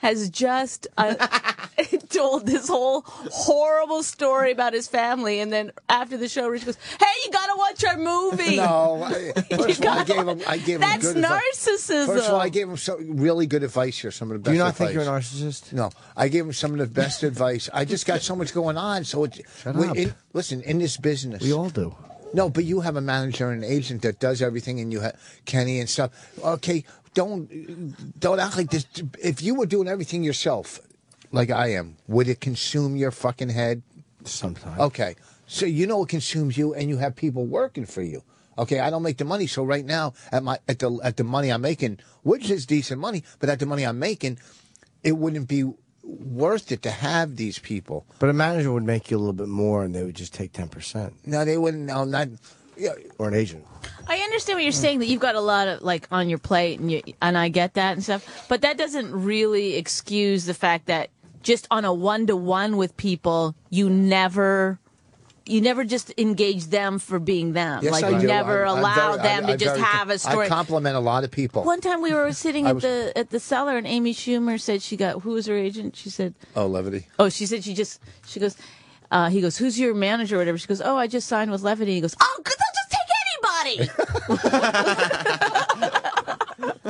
has just uh, told this whole horrible story about his family, and then after the show, Rich goes, "Hey, you gotta watch our movie." No, I, first of all, I gave him. I gave him That's good advice. narcissism. First of all, I gave him some really good advice here. Some of the best. Do you not advice. think you're a narcissist? No, I gave him some of the best advice. I just got so much going on. So it, Shut we- up. in- listen, in this business, We all do. No, but you have a manager and an agent that does everything, and you have Kenny and stuff. Okay, don't don't act like this. If you were doing everything yourself, like I am, would it consume your fucking head? Sometimes. Okay, so you know it consumes you, and you have people working for you. Okay, I don't make the money, so right now at my at the at the money I'm making, which is decent money, but at the money I'm making, it wouldn't be worth it to have these people. But a manager would make you a little bit more, and they would just take ten percent, No, they wouldn't. No, not. Yeah, or an agent. I understand what you're saying that you've got a lot of like on your plate, and you, and I get that and stuff. But that doesn't really excuse the fact that just on a one to one with people, you never. You never just engage them for being them. Yes, like I you do. never I'm- I'm allow very- them I- to I'm just very- have a story. I compliment a lot of people. One time we were sitting at was- the at the cellar, and Amy Schumer said she got who was her agent. She said, Oh, levity. "Oh, she said she just." She goes, uh, "He goes, who's your manager or whatever?" She goes, "Oh, I just signed with Levity." He goes, "Oh, good, they'll just take anybody."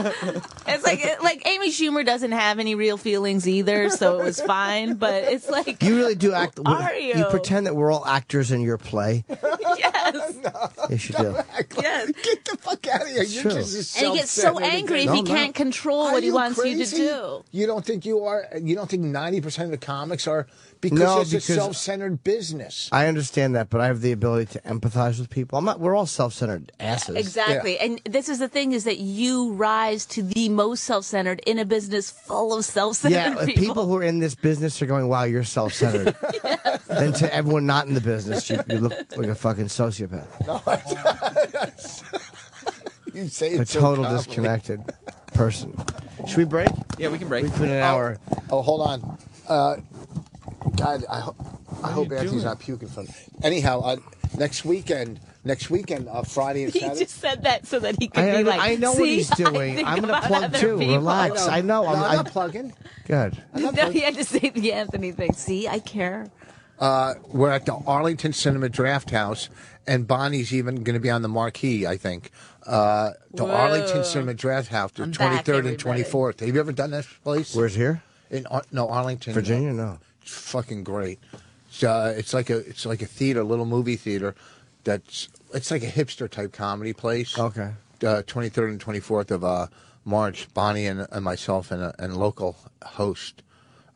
it's like like Amy Schumer doesn't have any real feelings either, so it was fine. But it's like You really do act. Are you? You pretend that we're all actors in your play. yes, Yes, you do. yes. Get the fuck out of here. You're true. just a And he gets so angry if No, he I'm can't control Are what he you wants you to do. You don't think you are? You don't think ninety percent of the comics are because No, it's a because- self-centered business. I understand that, but I have the ability to empathize with people. I'm not. We're all self-centered asses. Exactly. And this is the thing is that you rise to the most self-centered in a business full of self-centered Yeah, people. people who are in this business are going, "Wow, you're self-centered," then to everyone not in the business, you, you look like a fucking sociopath, No, You say a it's so total confident. disconnected person. Should we break? Yeah, we can break. We've been an hour. Oh, hold on. Uh, God, I, ho- I hope Anthony's doing? not puking from. Anyhow, uh, next weekend, next weekend, uh, Friday and He Saturday. just said that so that he could I, be like, I know what "See, he's I doing. think I'm going to about plug other too. people." Relax. I know. No, I'm, I'm I, not plugging. good. No, he had to say the Anthony thing. See, I care. Uh, we're at the Arlington Cinema Draft House, and Bonnie's even going to be on the marquee. I think uh, the Whoa. Arlington Cinema Draft House, the I'm twenty back, third and everybody. twenty fourth. Have you ever done this place? Where's here? In Ar- no Arlington, Virginia? No. It's fucking great. It's, uh, it's like a it's like a theater, little movie theater. That's it's like a hipster type comedy place. Okay. Twenty third and twenty fourth of uh, March. Bonnie and, and myself and a and local host,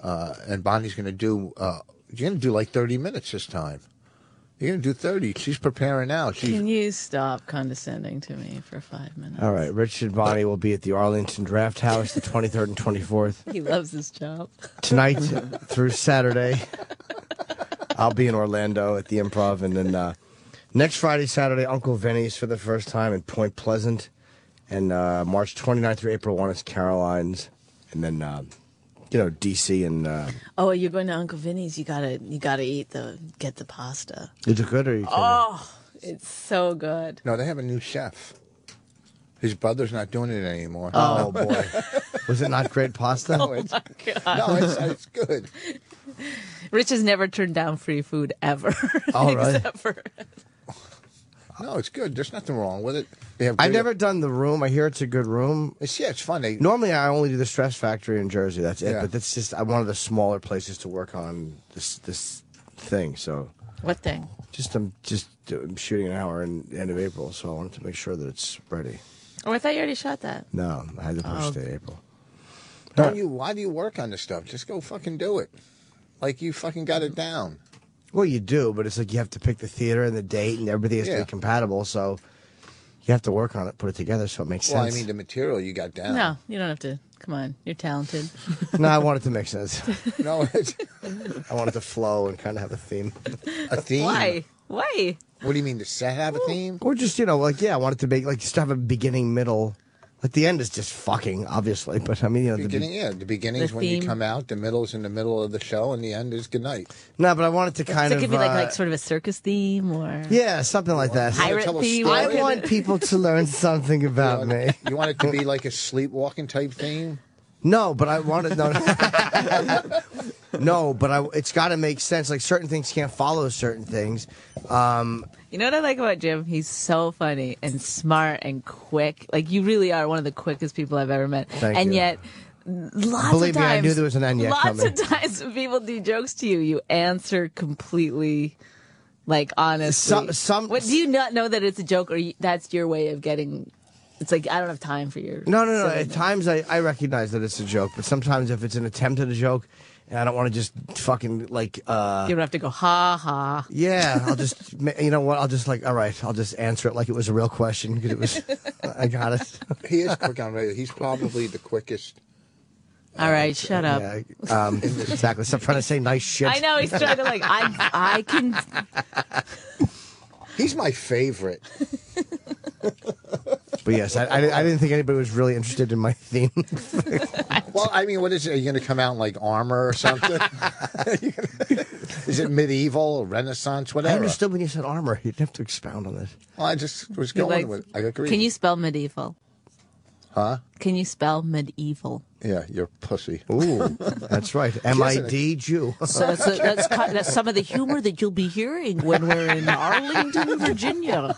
uh, and Bonnie's going to do. Uh, you're going to do like thirty minutes this time. You're going to do thirty. She's preparing now. She's Can you stop condescending to me for five minutes? All right. Richard Bonnie will be at the Arlington Draft House the 23rd and 24th. He loves his job. Tonight through Saturday. I'll be in Orlando at the Improv. And then uh, next Friday, Saturday, Uncle Vinny's for the first time in Point Pleasant. And uh, March 29th through April 1 is Caroline's. And then, uh, you know, DC and. Uh, Oh, you're going to Uncle Vinny's. You gotta, you gotta eat the, get the pasta. is it good or are you kidding? Oh, it's so good. no. They have a new chef. His brother's not doing it anymore. Oh, boy. Was it not great pasta? No, it's, God. no, it's, it's good. Rich has never turned down free food ever. Oh, really? Except for No, it's good. There's nothing wrong with it. They have I've never done the room. I hear it's a good room. It's yeah, it's fun. They, Normally, I only do the Stress Factory in Jersey. That's it. Yeah. But that's just uh, one of the smaller places to work on this this thing. So what thing? just I'm just I'm shooting an hour in the end of April, so I wanted to make sure that it's ready. Oh, I thought you already shot that. No, I had to push Oh. to April. Don't you? Why do you work on this stuff? Just go fucking do it. Like you fucking got it down. Well, you do, but it's like you have to pick the theater and the date, and everything has to be compatible. So you have to work on it, put it together, so it makes sense. Well, I mean the material you got down. No, you don't have to. Come on, you're talented. no, I want it to make sense. No, it's I want it to flow and kind of have a theme. a theme. Why? Why? What do you mean? The set have a theme? Or just you know, like yeah, I want it to be like just have a beginning, middle. Like the end is just fucking, obviously, but I mean, you know, the Beginning, yeah. The beginning's The when you come out. The middle's in the middle of the show, and the end is good night. No, but I wanted to kind so it of could be like uh, like sort of a circus theme or yeah, something like that. pirate tell a theme. story? I Look want people to learn something about me. You want it to be like a sleepwalking type theme? No, but I want it. No, no, no but I, it's got to make sense. Like certain things can't follow certain things. Um, You know what I like about Jim? He's so funny and smart and quick. Like you really are one of the quickest people I've ever met. Thank and you. yet, lots Believe of me, times, I knew there was an end yet Lots coming. of times when people do jokes to you, you answer completely, like honestly. Some- some- What do you not know that it's a joke, or you, that's your way of getting? It's like I don't have time for your. no, no, no. At times I, I recognize that it's a joke, but sometimes if it's an attempt at a joke, I don't want to just fucking like. uh you don't have to go ha ha. Yeah, I'll just, you know what? I'll just like, all right, I'll just answer it like it was a real question because it was, I got it. He is quick on radio. He's probably the quickest. All right, shut up. Yeah, um, exactly. Stop trying to say nice shit. I know he's trying to like I I can He's my favorite. But yes, I, I, I didn't think anybody was really interested in my theme. Well, I mean, what is it? Are you going to come out in like armor or something? is it medieval, Renaissance, whatever? I understood when you said armor. You didn't have to expound on this. Well, I just was You going like- with. I agree. Can you spell medieval? Huh? Can you spell medieval? Yeah, you're pussy. Ooh, that's right. M I D Jew. So that's, that's, ki- that's some of the humor that you'll be hearing when we're in Arlington, Virginia.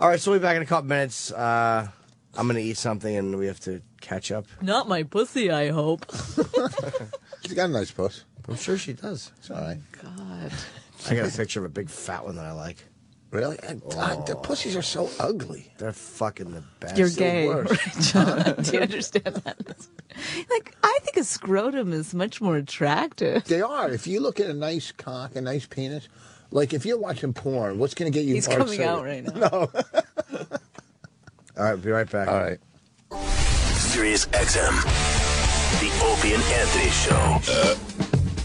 All right, so we'll be back in a couple minutes. Uh, I'm going to eat something and we have to catch up. Not my pussy, I hope. She's got a nice puss. I'm sure she does. It's all right. God. I got a picture of a big fat one that I like. Really? And, God, the pussies are so ugly. They're fucking the best. You're the gay. worst. Rich. Do you understand that? Like, I think a scrotum is much more attractive. They are. If you look at a nice cock, a nice penis, like if you're watching porn, what's going to get you? He's more coming excited? out right now. No. All right, be right back. All right. Sirius XM. The Opie and Anthony Show.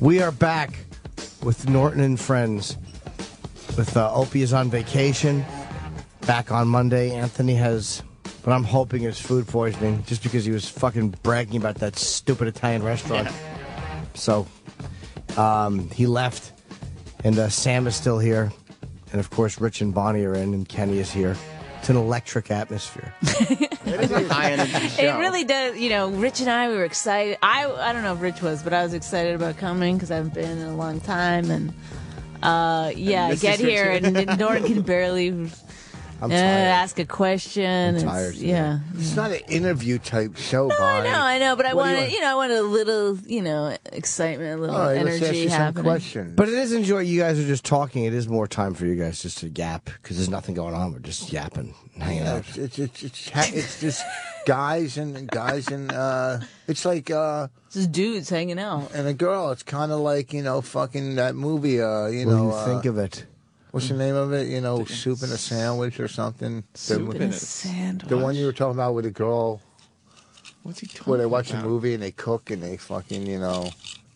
We are back with Norton and Friends. with uh, Opie is on vacation, back on Monday. Anthony has, but I'm hoping it's food poisoning, just because he was fucking bragging about that stupid Italian restaurant. So, um, he left, and uh, Sam is still here, and of course Rich and Bonnie are in, and Kenny is here. It's an electric atmosphere. It really does. You know, Rich and I we were excited. I I don't know if Rich was, but I was excited about coming because I haven't been in a long time, and uh, yeah, missed get here and Norton can barely uh, tired. ask a question. I'm It's- tired, yeah. It's not an interview type show, I Bonnie. know, I know, but I What do you wanted, want? you know, I wanted a little, you know, excitement, a little All right, let's ask energy you some happening. questions. But it is enjoy. You guys are just talking. It is more time for you guys just to yap because there's nothing going on. We're just yapping, and hanging Yeah, out. it's it's it's it's, ha- it's just guys and guys and uh, it's like uh, just dudes hanging out and a girl. It's kind of like you know, fucking that movie. Uh, you What know, do you uh, think of it? What's the name of it? You know, soup and a sandwich or something. Soup the, and a sandwich. The one you were talking about with the girl. What's he talking Where they watch a movie and they cook and they fucking you know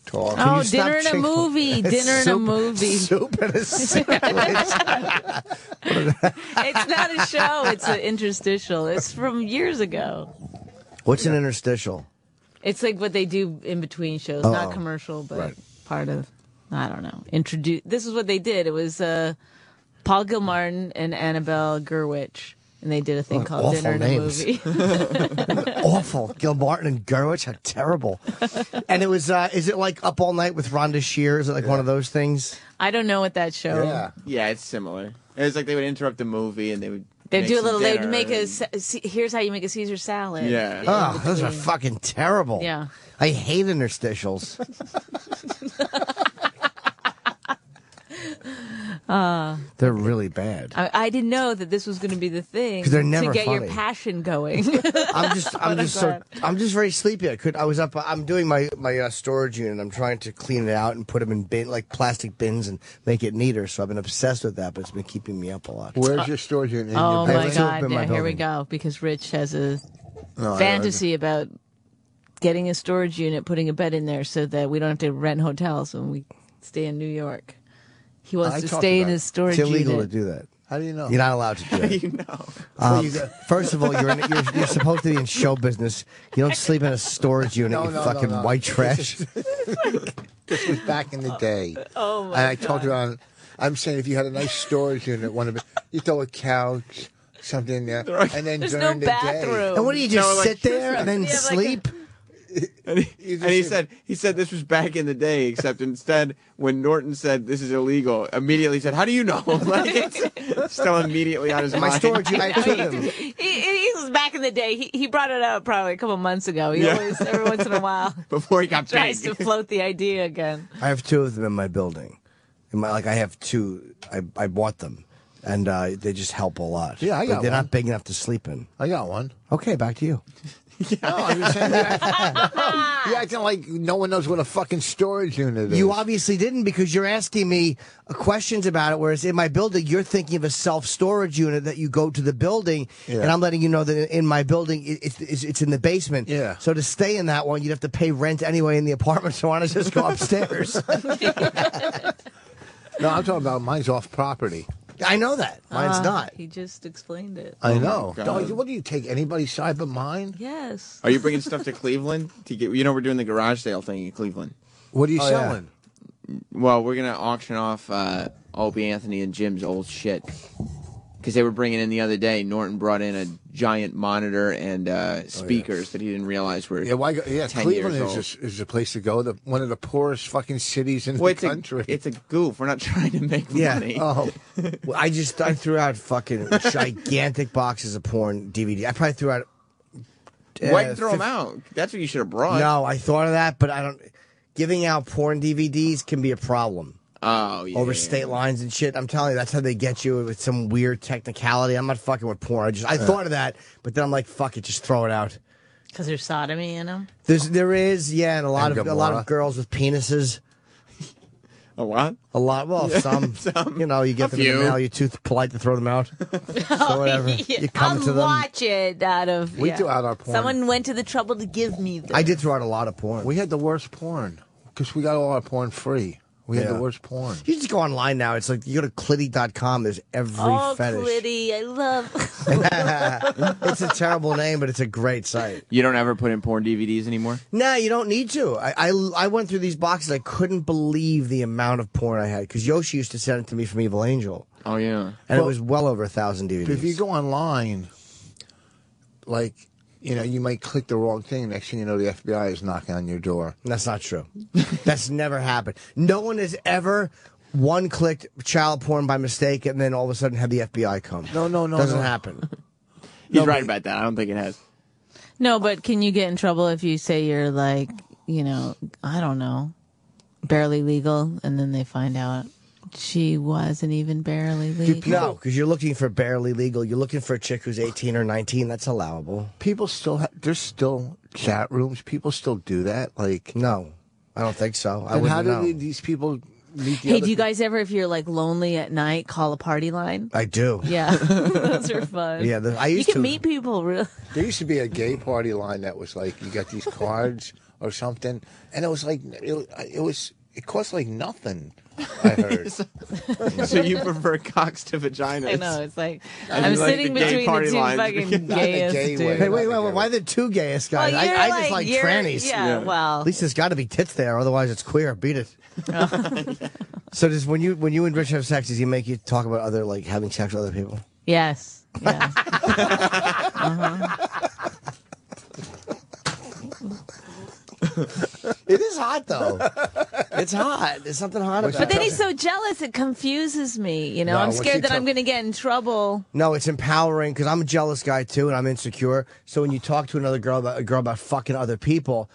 talk. Oh, dinner and a movie. Dinner and a Soup- movie. Soup and a sandwich. it's not a show. It's an interstitial. It's from years ago. What's an interstitial? It's like what they do in between shows, Oh. not commercial, but Right. part of. I don't know. Introduce. This is what they did. It was uh, Paul Gilmartin and Annabelle Gurwitch, and they did a thing What called awful Dinner and names. a Movie. Awful. Gilmartin and Gurwitch, how terrible. and it was. uh Is it like Up All Night with Rhonda Shear? Is it like one of those things? I don't know what that show. Yeah, yeah, it's similar. It's like they would interrupt the movie and they would. They make do a little. They would make a. and- sa- se- Here's how you make a Caesar salad. Yeah. Oh, those are fucking terrible. Yeah. I hate interstitials. Uh, They're really bad. I, I didn't know that this was going to be the thing 'Cause they're never to get your passion going. I'm just, I'm But I'm just so. I'm just very sleepy. I could, I was up. I'm doing my my uh, storage unit. I'm trying to clean it out and put them in bin, like plastic bins, and make it neater. So I've been obsessed with that, but it's been keeping me up a lot. Where's your storage unit? In oh your my building? god! in my Yeah, here we building. go. Because Rich has a No, fantasy about getting a storage unit, putting a bed in there, so that we don't have to rent hotels when we stay in New York. He wants I to talked stay in about his it. storage It's illegal unit. to do that. How do you know? You're not allowed to do it. you know. Um, you got- first of all, you're, in, you're you're supposed to be in show business. You don't sleep in a storage unit. No, you no, no, fucking no. white trash. This was back in the day. Oh my and I talked about. I'm saying if you had a nice storage unit, one of it, you throw a couch, something in there, and then There's during no the bathroom. and what do you just No sit there and then You like a- sleep? And he, and he said he said this was back in the day, except instead when Norton said this is illegal, immediately he said, "How do you know?" like it's still immediately on his My mind. storage unit. Took him. He, he was back in the day. He, he brought it up probably a couple months ago. He Yeah. always, every once in a while, before he got tries big. to float the idea again. I have two of them in my building. In my, like I have two. I, I bought them, and uh, they just help a lot. Yeah, I But got They're one. not big enough to sleep in. I got one. Okay, back to you. No, I'm just saying. You're acting like no one knows what a fucking storage unit is. You obviously didn't because you're asking me uh, questions about it. Whereas in my building, you're thinking of a self storage unit that you go to the building, Yeah. and I'm letting you know that in my building, it's, it's it's in the basement. Yeah. So to stay in that one, you'd have to pay rent anyway in the apartment. So why don't I just go upstairs? no, I'm talking about mine's off property. I know that mine's Uh, not. He just explained it. I Oh, know. God. Don't- what do you take anybody's side but mine? Yes. Are you bringing stuff to Cleveland? To get, you know, we're doing the garage sale thing in Cleveland. What are you Oh, yeah. selling? Well, we're gonna auction off uh, Opie Anthony and Jim's old shit because they were bringing in the other day. Norton brought in a giant monitor and uh, speakers that he didn't realize were Yeah, why? go- Yeah, 10 Cleveland years is just, is the place to go. The one of the poorest fucking cities in Well, the it's a, country. it's a goof. We're not trying to make Yeah. money. oh, Well, I just I threw out fucking gigantic boxes of porn DVD. I probably threw out. uh, Why throw them out? That's what you should have brought. No, I thought of that, but I don't. Giving out porn DVDs can be a problem. Oh, yeah. over state lines and shit. I'm telling you, that's how they get you with some weird technicality. I'm not fucking with porn. I just I thought of that, but then I'm like, fuck it, just throw it out. Because there's sodomy in them. There's there is yeah, and a lot And of a lot of girls with penises. A what? A lot, well, some, some, You know, you get A them in the mail. You're too polite to throw them out. so whatever. Oh, you come I'll to them. watch it out of. We yeah. do out our porn. Someone went to the trouble to give me. This. I did throw out a lot of porn. we had the worst porn because we got all our porn free. We had the worst porn. You just go online now. It's like you go to clitty.com. There's every oh, fetish. Clitty, I love. it's a terrible name, but it's a great site. You don't ever put in porn DVDs anymore? Nah, you don't need to. I, I, I went through these boxes. I couldn't believe the amount of porn I had because Yoshi used to send it to me from Evil Angel, Oh, yeah. and it was well over a thousand DVDs. If you go online, like, you know, you might click the wrong thing. Next thing you know, the FBI is knocking on your door. That's not true. That's never happened. No one has ever one clicked child porn by mistake and then all of a sudden had the FBI come. No, no, no, Doesn't no. happen. He's right about that. I don't think it has. no, but can you get in trouble if you say you're like, you know, I don't know, barely legal, and then they find out she wasn't even barely legal? No, because you're looking for barely legal. You're looking for a chick who's 18 or 19. That's allowable. People still, ha- there's still chat rooms. People still do that. Like, No, I don't think so. I and wouldn't how do know. the- these people meet the Hey, do you pe- guys ever, if you're like lonely at night, call a party line? I do. Yeah, those are fun. Yeah, the- I you used can to- meet people. Real. There used to be a gay party line that was like you got these cards or something, and it was like it, it was it cost like nothing. I heard. so you prefer cocks to vaginas? I know. It's like And I'm you like sitting the gay between the two lines. fucking Not the gayest gay dudes. way. Hey, wait, wait, wait, why the two gayest guys? Well, I, you're I just like you're- trannies. Yeah, well, At least there's got to be tits there, otherwise it's queer. Beat it. so, does when you when you and Rich have sex, does he make you talk about other like having sex with other people? yes. Yeah. uh-huh. It is hot though. it's hot. There's something hot about it. But then he's so jealous, it confuses me. You know, No, I'm what's he scared that I'm going to get in trouble. No, it's empowering because I'm a jealous guy too, and I'm insecure. So when you talk to another girl about a girl about fucking other people,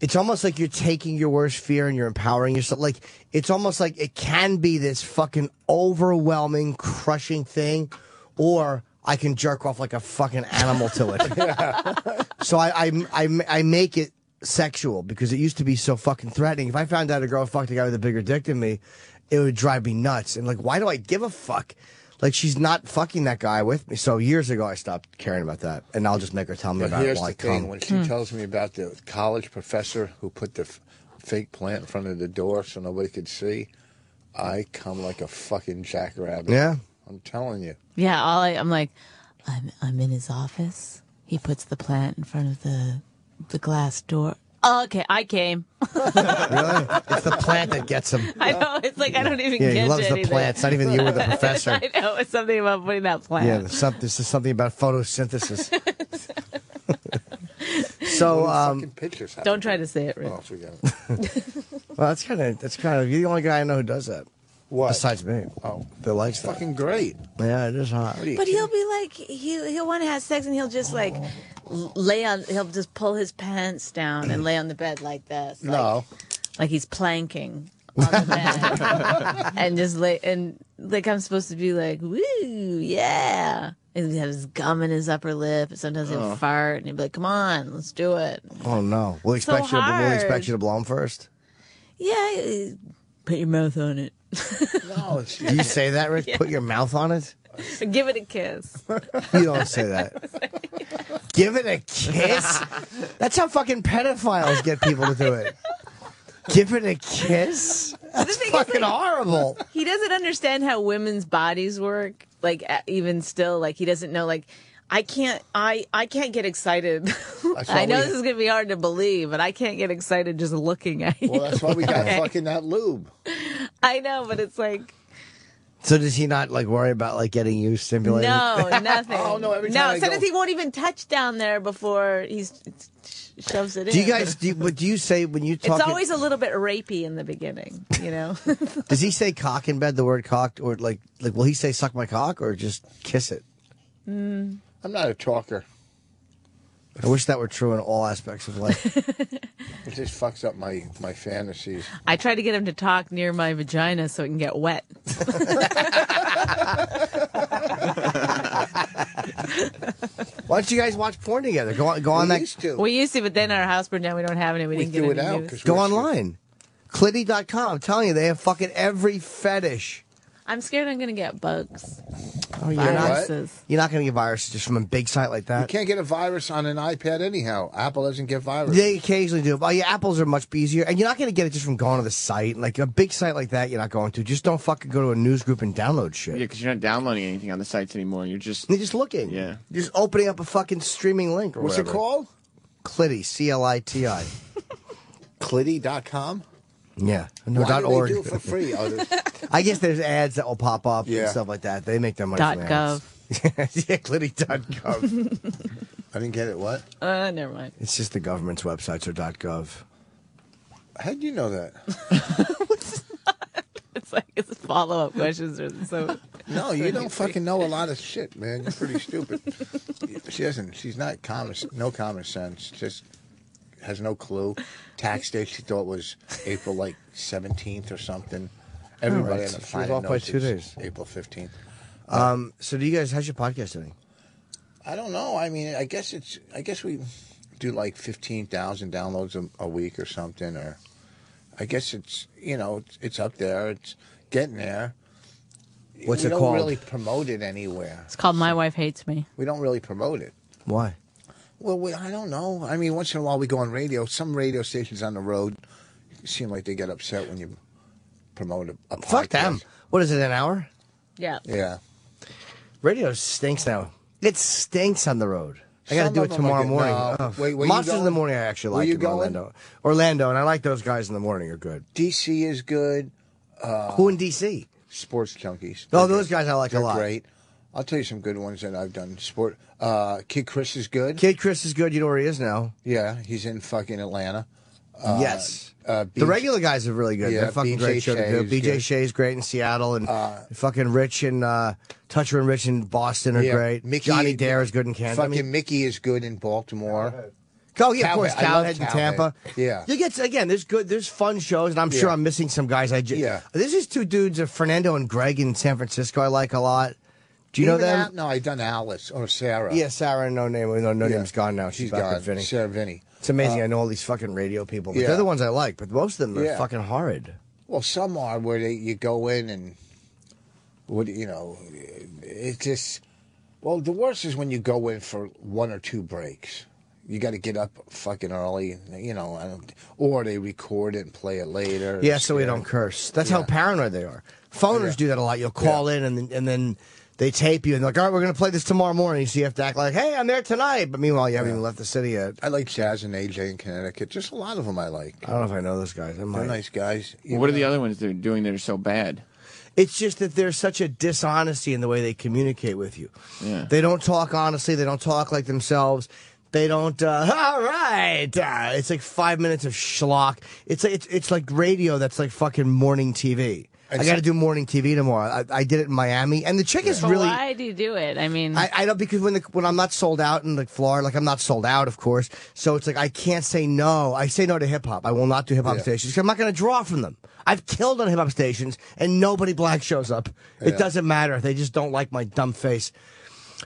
it's almost like you're taking your worst fear and you're empowering yourself. Like it's almost like it can be this fucking overwhelming, crushing thing, or I can jerk off like a fucking animal to it. so I, I I I make it sexual because it used to be so fucking threatening. If I found out a girl fucked a guy with a bigger dick than me, it would drive me nuts. And like, why do I give a fuck? Like she's not fucking that guy with me. So years ago, I stopped caring about that, and I'll just make her tell me But about it here's while the I thing: come. when she hmm. tells me about the college professor who put the f- fake plant in front of the door so nobody could see, I come like a fucking jackrabbit. Yeah. I'm telling you. Yeah, all I, I'm like, I'm I'm in his office. He puts the plant in front of the the glass door. Oh, okay, I came. really? It's the plant that gets him. I know. It's like I don't even Yeah, get he loves to the anything. plant. It's not even you or the professor. I know. It's something about putting that plant. Yeah, there's some, this is something about photosynthesis. so, um, pictures. Don't try to say it, Rick. Oh, forget it. well, that's kind of that's kind of you're the only guy I know who does that. What? Besides me. Oh, that likes that. fucking great. Yeah, it is hot. What are you But kidding? he'll be like, he he'll want to have sex, and he'll just like l- lay on. He'll just pull his pants down and lay on the bed like this. Like, No. like he's planking on the bed, and just lay and like I'm supposed to be like, woo, yeah. And he has his gum in his upper lip, and sometimes he'll Oh. fart, and he'll be like, "Come on, let's do it." Oh no! We'll So expect you. To, we'll expect you to blow him first. Yeah, put your mouth on it. No, Do you say that, Rick? Put your mouth on it. Give it a kiss. You don't say that. Give it a kiss. That's how fucking pedophiles get people to do it. Give it a kiss. That's thing is, fucking like- horrible. he doesn't understand how women's bodies work like even still like he doesn't know like i can't i i can't get excited i know we- this is gonna be hard to believe but i can't get excited just looking at you well, that's why we got fucking that lube. i know but it's like So does he not like worry about like getting you stimulated? no nothing Oh, no, every time no I sometimes go- he won't even touch down there before he's shoves it in Do you guys? Do you, but do you say when you talk? it's always a little bit rapey in the beginning you know Does he say cock in bed? The word cocked, or like like will he say suck my cock or just kiss it? Mm. I'm not a talker. I wish that were true in all aspects of life. It just fucks up my my fantasies. i try to get him to talk near my vagina so it can get wet Why don't you guys watch porn together? Go on, go on We that. used to. we used to but then our house burned down we don't have any we, We didn't get threw it any out news. 'cause Go we're- online. Clitty.com. I'm telling you, they have fucking every fetish. I'm scared i'm gonna get bugs Oh, you're not, Viruses. you're not going to get viruses just from a big site like that. You can't get a virus on an iPad anyhow. Apple doesn't get viruses. They occasionally do. But yeah, apples are much easier. And you're not going to get it just from going to the site. Like a big site like that, you're not going to. Just don't fucking go to a news group and download shit. Yeah, because you're not downloading anything on the sites anymore. You're just You're just looking. Yeah. You're just opening up a fucking streaming link or What's it called? Clitty, C L I T I. Clitty.com? Yeah. No, Why dot do org. they do it for free? Oh, I guess there's ads that will pop up Yeah. and stuff like that. They make their money Dot from gov. ads. yeah, Clitty.gov. I didn't get it. What? Uh, never mind. it's just the government's websites are dot .gov. How'd you know that? It's like it's follow up questions or so. No, you don't fucking know a lot of shit, man. You're pretty stupid. She doesn't. She's not common. No common sense. Just has no clue. Tax day. She thought was April like 17th or something. Everybody right. on the She was planet off by knows two it's days. April 15th. Um, so do you guys, how's your podcast doing? I don't know. I mean, I guess it's. I guess we do like 15,000 downloads a, a week or something. Or I guess it's. You know, it's, it's up there. It's getting there. What's we it don't called? really promote it anywhere. It's called My Wife Hates Me. We don't really promote it. Why? Well, we, I don't know. I mean, once in a while we go on radio. Some radio stations on the road seem like they get upset when you promote a, a Fuck podcast. them. What is it, an hour? Yeah. Yeah. Radio stinks now. It stinks on the road. I got to do it tomorrow good. morning. No. Oh. Wait, where you Monsters in the morning, I actually like you going? Orlando. Orlando, and I like those guys in the morning are good. DC is good. Uh, Who in DC? Sports Junkies. Oh, those guys I like a They're lot. great. I'll tell you some good ones that I've done. Sport. Uh, Kid Chris is good. Kid Chris is good. You know where he is now. Yeah, he's in fucking Atlanta. Uh, yes. Uh, the regular guys are really good. Yeah, They're fucking BJ great show to do. Shea is BJ. Shea's great in Seattle, and fucking Rich and uh, Toucher and Rich in Boston are Yeah, great. Mickey- Johnny Dare is good in Kansas. I Fucking mean, Mickey is good in Baltimore. Oh yeah, of course, Cowhead. I Cowhead in Tampa. Yeah. you get again. There's good. There's fun shows, and I'm sure Yeah. I'm missing some guys. I just, Yeah. This is two dudes, uh, Fernando and Greg in San Francisco. I like a lot. Do you know Even them? Al- no, I done Alice or Sarah. Yeah, Sarah. No name. No, no Yeah. name's gone now. She's, She's back gone. with Vinny. Sarah Vinny. It's amazing. Uh, I know all these fucking radio people, but yeah. they're the ones I like. But most of them are Yeah. fucking horrid. Well, some are where they you go in and what you know, it just. Well, the worst is when you go in for one or two breaks. You got to get up fucking early, you know, I don't, or they record it and play it later. Yeah, so we don't curse. That's how paranoid they are. Phoners Yeah. do that a lot. You'll call in and then, and then they tape you and they're like, all right, we're going to play this tomorrow morning. So you have to act like, hey, I'm there tonight. But meanwhile, you haven't even left the city yet. I like Jazz and AJ in Connecticut. Just a lot of them I like. I don't know if I know those guys. I They're might. nice guys. Well, what are the other ones they're doing that are so bad? It's just that there's such a dishonesty in the way they communicate with you. Yeah. They don't talk honestly. They don't talk like themselves. They don't. Uh, All right. Uh, it's like five minutes of schlock. It's like it's, it's like radio that's like fucking morning TV. I And got to do morning TV tomorrow. I, I did it in Miami, and the chick is But really. why do you do it? I mean, I, I know because when the when I'm not sold out in like Florida, like I'm not sold out, of course. So it's like I can't say no. I say no to hip hop. I will not do hip hop Yeah. stations 'cause I'm not going to draw from them. I've killed on hip hop stations, and nobody black shows up. It Yeah. doesn't matter. They just don't like my dumb face.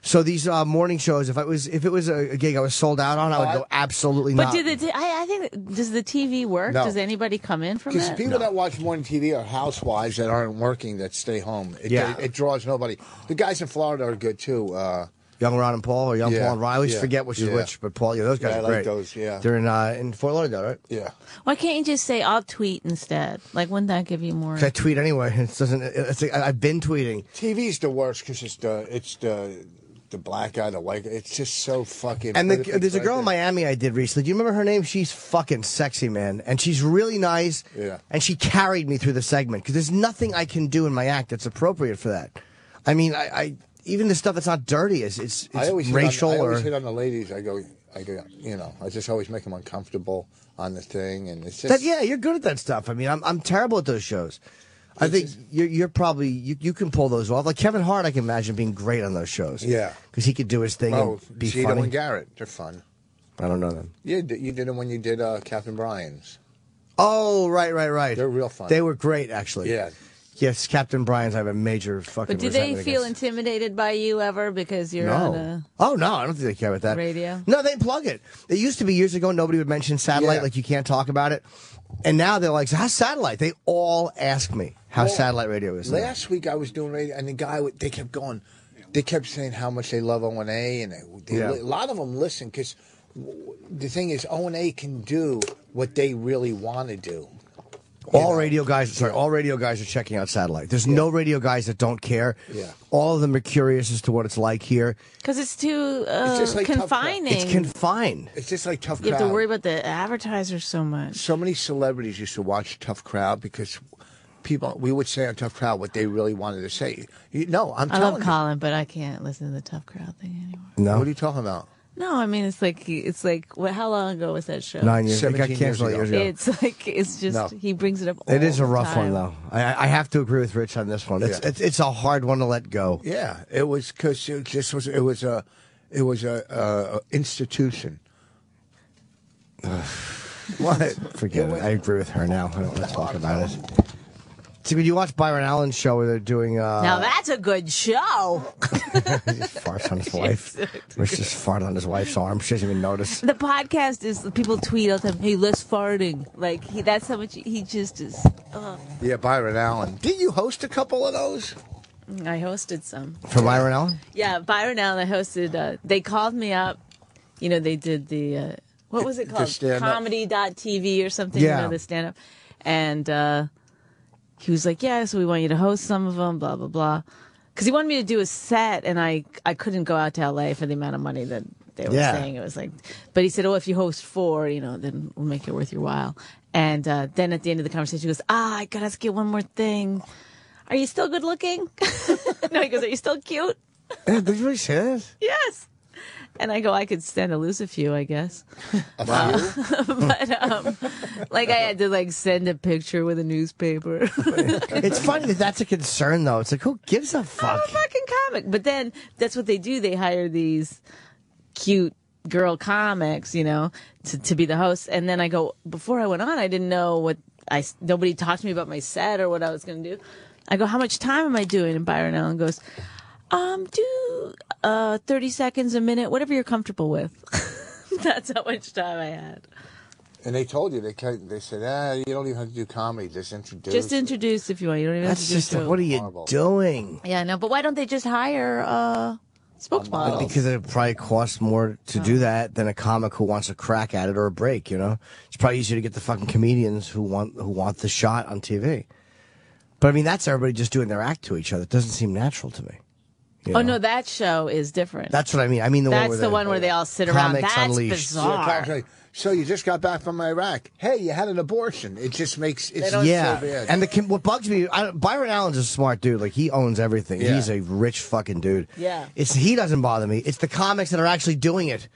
So these uh, morning shows, if I was if it was a, a gig I was sold out on, I would Oh, go absolutely but not. did the t- I, I think does the TV work? No. Does anybody come in from Because it? people that watch morning TV are housewives that aren't working that stay home. It, Yeah. it, it draws nobody. The guys in Florida are good too. Uh, Young Ron and Paul or Young Yeah, Paul and Ron. I always yeah, forget which is yeah. which, but Paul, yeah, those guys Yeah, I are like great. those, yeah. they're in uh, in Fort Lauderdale, right? yeah. Why can't you just say I'll tweet instead? Like, wouldn't that give you more? I tweet anyway. It doesn't. It's like, I've been tweeting. TV's the worst because it's the it's the the black guy, the white guy. It's just so fucking. And the, there's a girl in. Miami I did recently. Do you remember her name? She's fucking sexy, man. And she's really nice. Yeah. And she carried me through the segment because there's nothing I can do in my act that's appropriate for that. I mean, I, I even the stuff that's not dirty is it's, it's I always racial on, I or. always hit on the ladies. I go, I go, you know, I just always make them uncomfortable on the thing, and it's just That, yeah, you're good at that stuff. I mean, I'm I'm terrible at those shows. I think you're you're probably you, you can pull those off. Like Kevin Hart, I can imagine being great on those shows. Yeah. because he could do his thing Oh, and be Cheeto funny. and Garrett, they're fun. I don't know them. You did, you did them when you did uh, Captain Brian's. Oh, right, right, right. They're real fun. They were great, actually. Yeah. Yes, Captain Brian's. I have a major fucking. but do they resentment feel against. intimidated by you ever because you're on No. a Oh no, I don't think they care about that. radio? No, they plug it. It used to be years ago. Nobody would mention satellite. Yeah. Like you can't talk about it. And now they're like, "How's satellite?" They all ask me how Well, satellite radio is. now. Last week I was doing radio, and the guy they kept going. they kept saying how much they love O and A, and they, they, Yeah. a lot of them listen because the thing is, O and A can do what they really want to do. All radio guys, sorry, all radio guys are checking out satellite. There's no radio guys that don't care. Yeah. All of them are curious as to what it's like here. Because it's too uh, just like confining. It's confined. It's just like tough. you have to worry about the advertisers so much. so many celebrities used to watch Tough Crowd because people we would say on Tough Crowd what they really wanted to say. You, no, I'm I telling love you. Colin, but I can't listen to the tough crowd thing anymore. No, What are you talking about? No, I mean it's like it's like what? How long ago was that show? nine years. It got 17 years canceled eight ago. years ago. It's like it's just No. he brings it up. It all is a the rough one, though. I, I have to agree with Rich on this one. It's Yeah. it's, it's a hard one to let go. Yeah, it was because it just was. It was a, it was a, a institution. what? Forget it. I agree with her now. I don't want to talk about it. See, when you watch Byron Allen's show where they're doing uh, Now that's a good show. he just farts on his wife. Rich just farted on his wife's arm. She doesn't even notice. The podcast is people tweet all the time, "Hey, less farting." Like he, that's how much he just is. Ugh. Yeah, Byron Allen. Did you host a couple of those? I hosted some. For Byron Allen? Yeah, Byron Allen. I hosted. Uh, they called me up. You know, they did the uh, what was it called? stand-up. Comedy.tv or something. Yeah. You know, the stand up. And uh, he was like, "Yeah, so we want you to host some of them." Blah blah blah. Because he wanted me to do a set, and I I couldn't go out to LA for the amount of money that they were Yeah. saying. It was like, but he said, "Oh, if you host four, you know, then we'll make it worth your while." And uh, then at the end of the conversation, he goes, "Ah, I gotta ask you one more thing. Are you still good looking?" no, he goes, "Are you still cute?" Yeah, did you really say that? Yes. And I go, I could stand to lose a few, I guess. Wow! but um, like I had to like send a picture with a newspaper. It's funny that that's a concern, though. It's like, who gives a fuck? I'm a fucking comic. But then that's what they do. They hire these cute girl comics, you know, to, to be the host. And then I go, before I went on, I didn't know what I, nobody talked to me about my set or what I was going to do. I go, how much time am I doing? And Byron Allen goes, um, do, uh, 30 seconds, a minute, whatever you're comfortable with. That's how much time I had. And they told you they ca- they said, ah, you don't even have to do comedy. Just introduce. Just introduce if you want. You don't even That's have to just, do a what are you Horrible. doing? Yeah, no, but why don't they just hire uh spokesmodels? Because it probably costs more to do that than a comic who wants a crack at it or a break. You know, it's probably easier to get the fucking comedians who want who want the shot on TV. But I mean, that's everybody just doing their act to each other. It doesn't seem natural to me. You Oh know? no, that show is different. That's what I mean. I mean the one That's where the one where they all sit around. Comics That's Unleashed. Yeah, bizarre. cops like, so you just got back from Iraq. Hey, you had an abortion. It just makes it's so yeah, bad. and the what bugs me, I, Byron Allen's a smart dude. Like he owns everything. Yeah. He's a rich fucking dude. Yeah. it's he doesn't bother me. It's the comics that are actually doing it.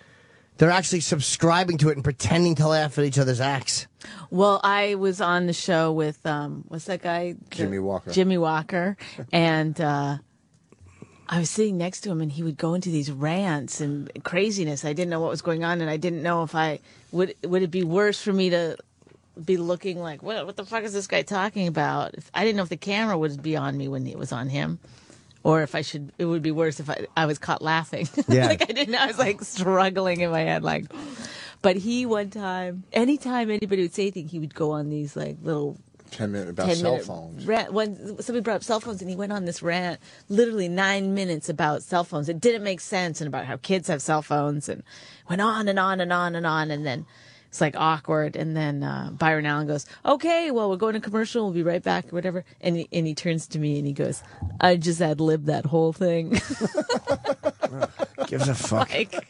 They're actually subscribing to it and pretending to laugh at each other's acts. Well, I was on the show with um, what's that guy? Jimmie Walker. Jimmie Walker, and uh, I was sitting next to him, and he would go into these rants and craziness. I didn't know what was going on, and I didn't know if I would would it be worse for me to be looking like what what the fuck is this guy talking about? If, I didn't know if the camera would be on me when it was on him. Or if I should, it would be worse if I, I was caught laughing. Yeah. like I didn't, I was like struggling in my head, like, but he one time, anytime anybody would say anything, he would go on these like little ten minutes about 10 cell minute phones. Rant, when somebody brought up cell phones and he went on this rant, literally nine minutes about cell phones. It didn't make sense and about how kids have cell phones and went on and on and on and on. And then it's like awkward. And then uh, Byron Allen goes, okay, well, we're going to commercial. We'll be right back or whatever. And he, and he turns to me and he goes, I just ad libbed that whole thing. Gives a fuck. like,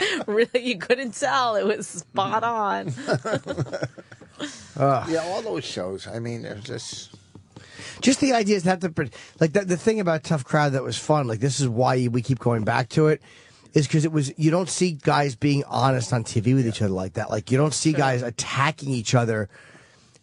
really, you couldn't tell. It was spot on. Yeah, all those shows. I mean, they're just Just the idea is to have to like the, the thing about Tough Crowd that was fun. Like this is why we keep going back to it. Is because it was you don't see guys being honest on TV with each other like that. Like you don't see guys attacking each other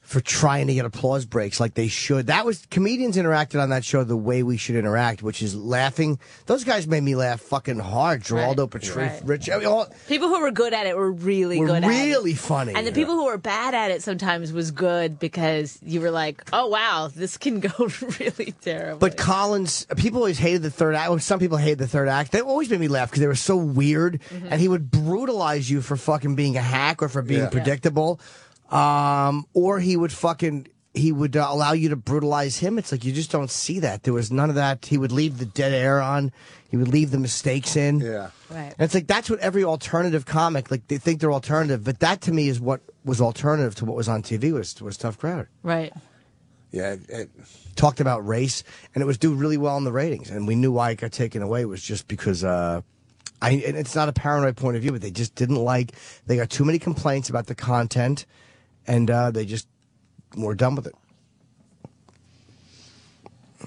for trying to get applause breaks like they should. That was comedians interacted on that show the way we should interact, which is laughing. Those guys made me laugh fucking hard. Giraldo Right, Petri, right. Rich, I mean, all, People who were good at it were really Were good at it. really funny. And the people who were bad at it sometimes was good because you were like, oh, wow, this can go really terrible. But Collins, people always hated the third act. Some people hated the third act. They always made me laugh because they were so weird, Mm-hmm. and he would brutalize you for fucking being a hack or for being Yeah. predictable, um, or he would fucking he would uh, allow you to brutalize him. It's like you just don't see that. There was none of that. He would leave the dead air on. He would leave the mistakes in. Yeah. Right. And it's like that's what every alternative comic like they think they're alternative, but that to me is what was alternative to what was on TV was was Tough Crowd. Right. Yeah. It, Talked about race, and it was doing really well in the ratings, and we knew why it got taken away was just because. uh I, and it's not a paranoid point of view, but they just didn't like. They got too many complaints about the content, and uh, they just were done with it.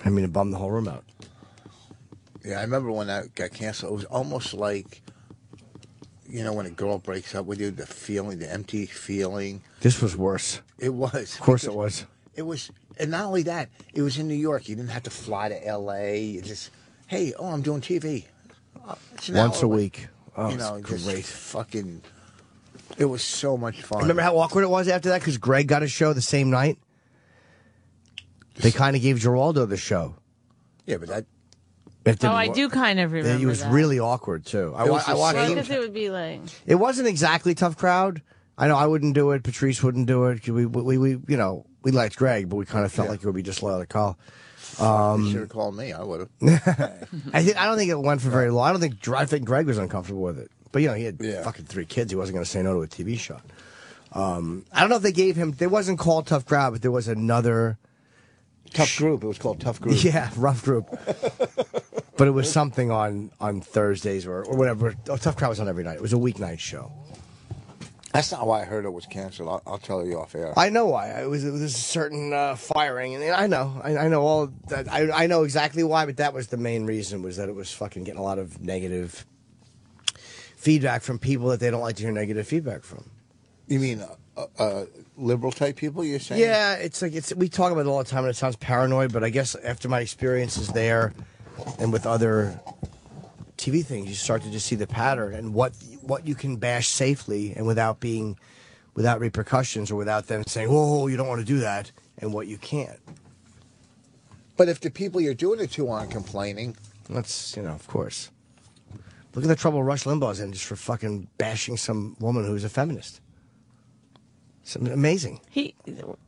I mean, it bummed the whole room out. yeah. I remember when that got canceled. It was almost like, you know, when a girl breaks up with you, the feeling, the empty feeling. This was worse. It was. Of course, it was. It was, and not only that, it was in New York. You didn't have to fly to L.A. You just, hey, oh, I'm doing TV. Once a away. week. Oh, you know, great. Fucking, it was so much fun. Remember how awkward it was after that? Because Greg got a show the same night. They kind of gave Giraldo the show. Yeah, but that. It didn't Oh, I work. do kind of remember. It was that. really awkward too. I, was I the watched. Well, because it would be like. It wasn't exactly tough crowd. I know I wouldn't do it. Patrice wouldn't do it. 'cause We, we, we, you know, we liked Greg, but we kind of felt like it would be disloyal to call. Um, you should have called me. I would have. I think I don't think it went for very long. I don't think I think Greg was uncomfortable with it. But you know, he had Yeah. fucking three kids. He wasn't going to say no to a TV shot. Um, I don't know if they gave him. There wasn't called tough crowd, but there was another. Tough group. It was called Tough Group. Yeah, rough group. but it was something on on Thursdays or, or whatever. Oh, tough crowd was on every night. It was a weeknight show. That's not why I heard it was canceled. I'll, I'll tell you off air. I know why. It was it was a certain uh, firing, and I know, I, I know all that. I, I know exactly why, but that was the main reason was that it was fucking getting a lot of negative feedback from people that they don't like to hear negative feedback from. you mean uh, uh, liberal type people? You're saying? Yeah, it's like it's we talk about it all the time, and it sounds paranoid, but I guess after my experiences there and with other TV things, you start to just see the pattern and what what you can bash safely and without being without repercussions or without them saying, "Whoa, you don't want to do that," and what you can't. But if the people you're doing it to aren't complaining, That's you know, of course. Look at the trouble Rush Limbaugh's in just for fucking bashing some woman who's a feminist. It's amazing. He.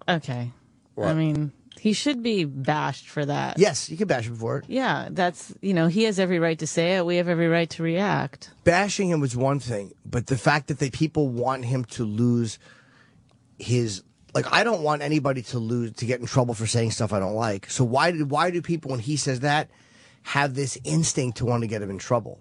Okay. I mean, he should be bashed for that. Yes, you can bash him for it. Yeah, that's you know he has every right to say it. We have every right to react. bashing him was one thing, but the fact that the people want him to lose his like I don't want anybody to lose to get in trouble for saying stuff I don't like. So why did why do people when he says that have this instinct to want to get him in trouble?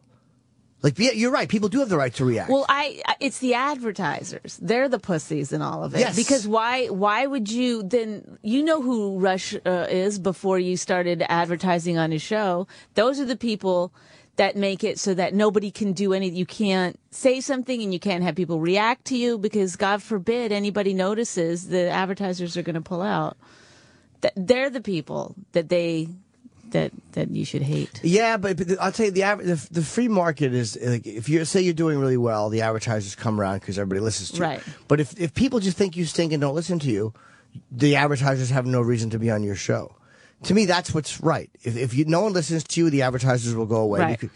Like yeah, you're right. People do have the right to react. Well, I it's the advertisers. They're the pussies in all of it. Yes. Because why why would you then you know who Rush uh, is before you started advertising on his show? Those are the people that make it so that nobody can do any you can't say something and you can't have people react to you because god forbid anybody notices the advertisers are going to pull out. Th- They're the people that they that that you should hate. Yeah, but, but I'll tell you the, aver- the the free market is like if you say you're doing really well, the advertisers come around because everybody listens to Right. you. But if if people just think you stink and don't listen to you, the advertisers have no reason to be on your show. To me, that's what's right. If if you no one listens to you, the advertisers will go away. Right. Because-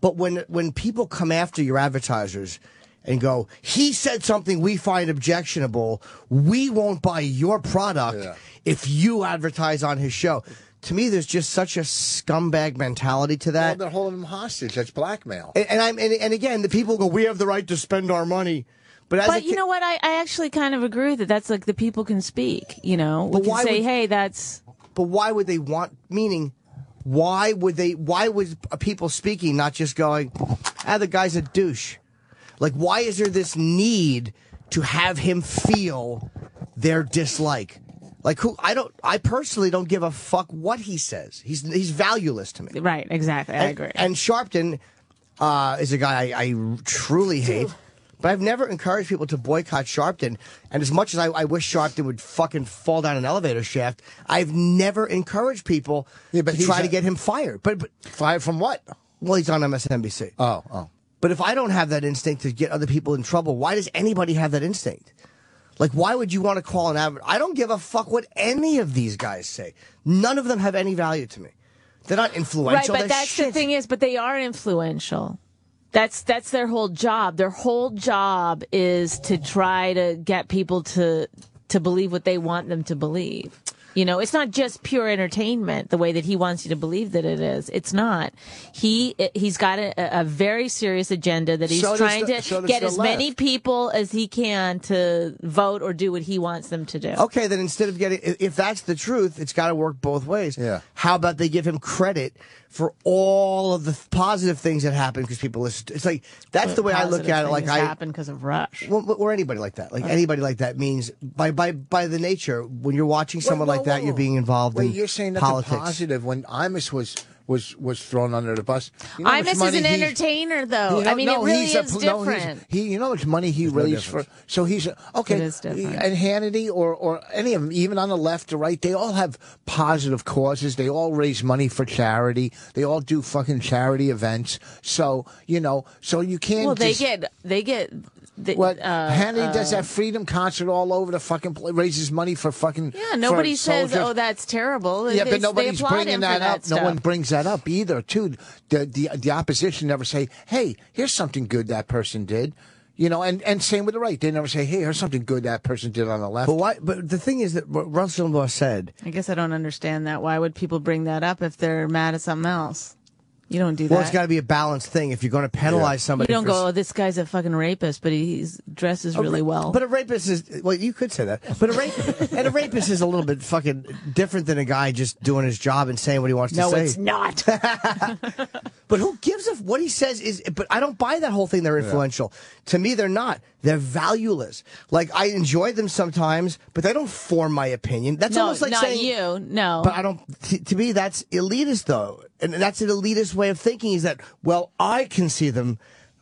but when when people come after your advertisers and go, he said something we find objectionable, we won't buy your product Yeah. if you advertise on his show. To me, there's just such a scumbag mentality to well, that. they're holding him hostage. That's blackmail. and, and I'm and, and again, the people go, we have the right to spend our money. But, as But you ki- know what? I, I actually kind of agree with that. That's like the people can speak. You know, we But can why say, would- "Hey, that's But why would they want? Meaning, why would they? Why was people speaking not just going, "Ah, the guy's a douche"? Like, why is there this need to have him feel their dislike? Like, who? I don't. I personally don't give a fuck what he says. He's he's valueless to me. right." Exactly, I agree. And Sharpton uh, is a guy I, I truly hate. But I've never encouraged people to boycott Sharpton. And as much as I, I wish Sharpton would fucking fall down an elevator shaft, I've never encouraged people Yeah, but to try a- to get him fired. But, but Fired from what? well, he's on MSNBC. Oh, oh. But if I don't have that instinct to get other people in trouble, why does anybody have that instinct? Like, why would you want to call an advert? I don't give a fuck what any of these guys say. None of them have any value to me. They're not influential. right, but They're that's the thing is, but they are influential. That's that's their whole job. Their whole job is to try to get people to to believe what they want them to believe. You know, it's not just pure entertainment the way that he wants you to believe that it is. It's not. He he's got a, a very serious agenda that he's So trying the- to so get as left. many people as he can to vote or do what he wants them to do. Okay, then instead of getting, if that's the truth, it's got to work both ways. Yeah. How about they give him credit for all of the positive things that happen because people listen? To, it's like that's the way I look at it. Like I happen because of Rush. Well, or anybody like that. Like anybody like that means by by by the nature when you're watching someone Wait, like whoa, that, you're being involved Wait, in you're saying that politics. positive when Imus was was was thrown under the bus. You know Imus is an entertainer, though. You know- I mean, no, it really he's a is pl- no, he's- different. he, you know how much money he no raised for. So he's a- okay. It is different. And Hannity or or any of them, even on the left or right, they all have positive causes. They all raise money for charity. They all do fucking charity events. So you know, so you can't. well, they just- get they get. They, What uh, Hannity does uh, that freedom concert all over the fucking place, raises money for fucking Yeah, nobody says, soldiers. "Oh, that's terrible." Yeah, They- but nobody's applaud bringing that, that up. No one brings that up either. Too, the the the opposition never say, "Hey, here's something good that person did." You know, and, and same with the right. They never say, "Hey, here's something good that person did on the left." But why? But the thing is that what Russell Limbaugh said. I guess I don't understand that. Why would people bring that up if they're mad at something else? You don't do Well, that. it's got to be a balanced thing. If you're going to penalize you somebody, you don't for go, oh, this guy's a fucking rapist, but he's dresses really ra- well. But a rapist is well, you could say that. But a rape and a rapist is a little bit fucking different than a guy just doing his job and saying what he wants no, to say. No, it's not. But who gives a f- what he says is? But I don't buy that whole thing. They're influential. To me, they're not. They're valueless. Like I enjoy them sometimes, but they don't form my opinion. That's no, almost like not saying you. No. But I don't. T- to me, that's elitist, though, and that's an elitist way of thinking. Is that well, I can see them,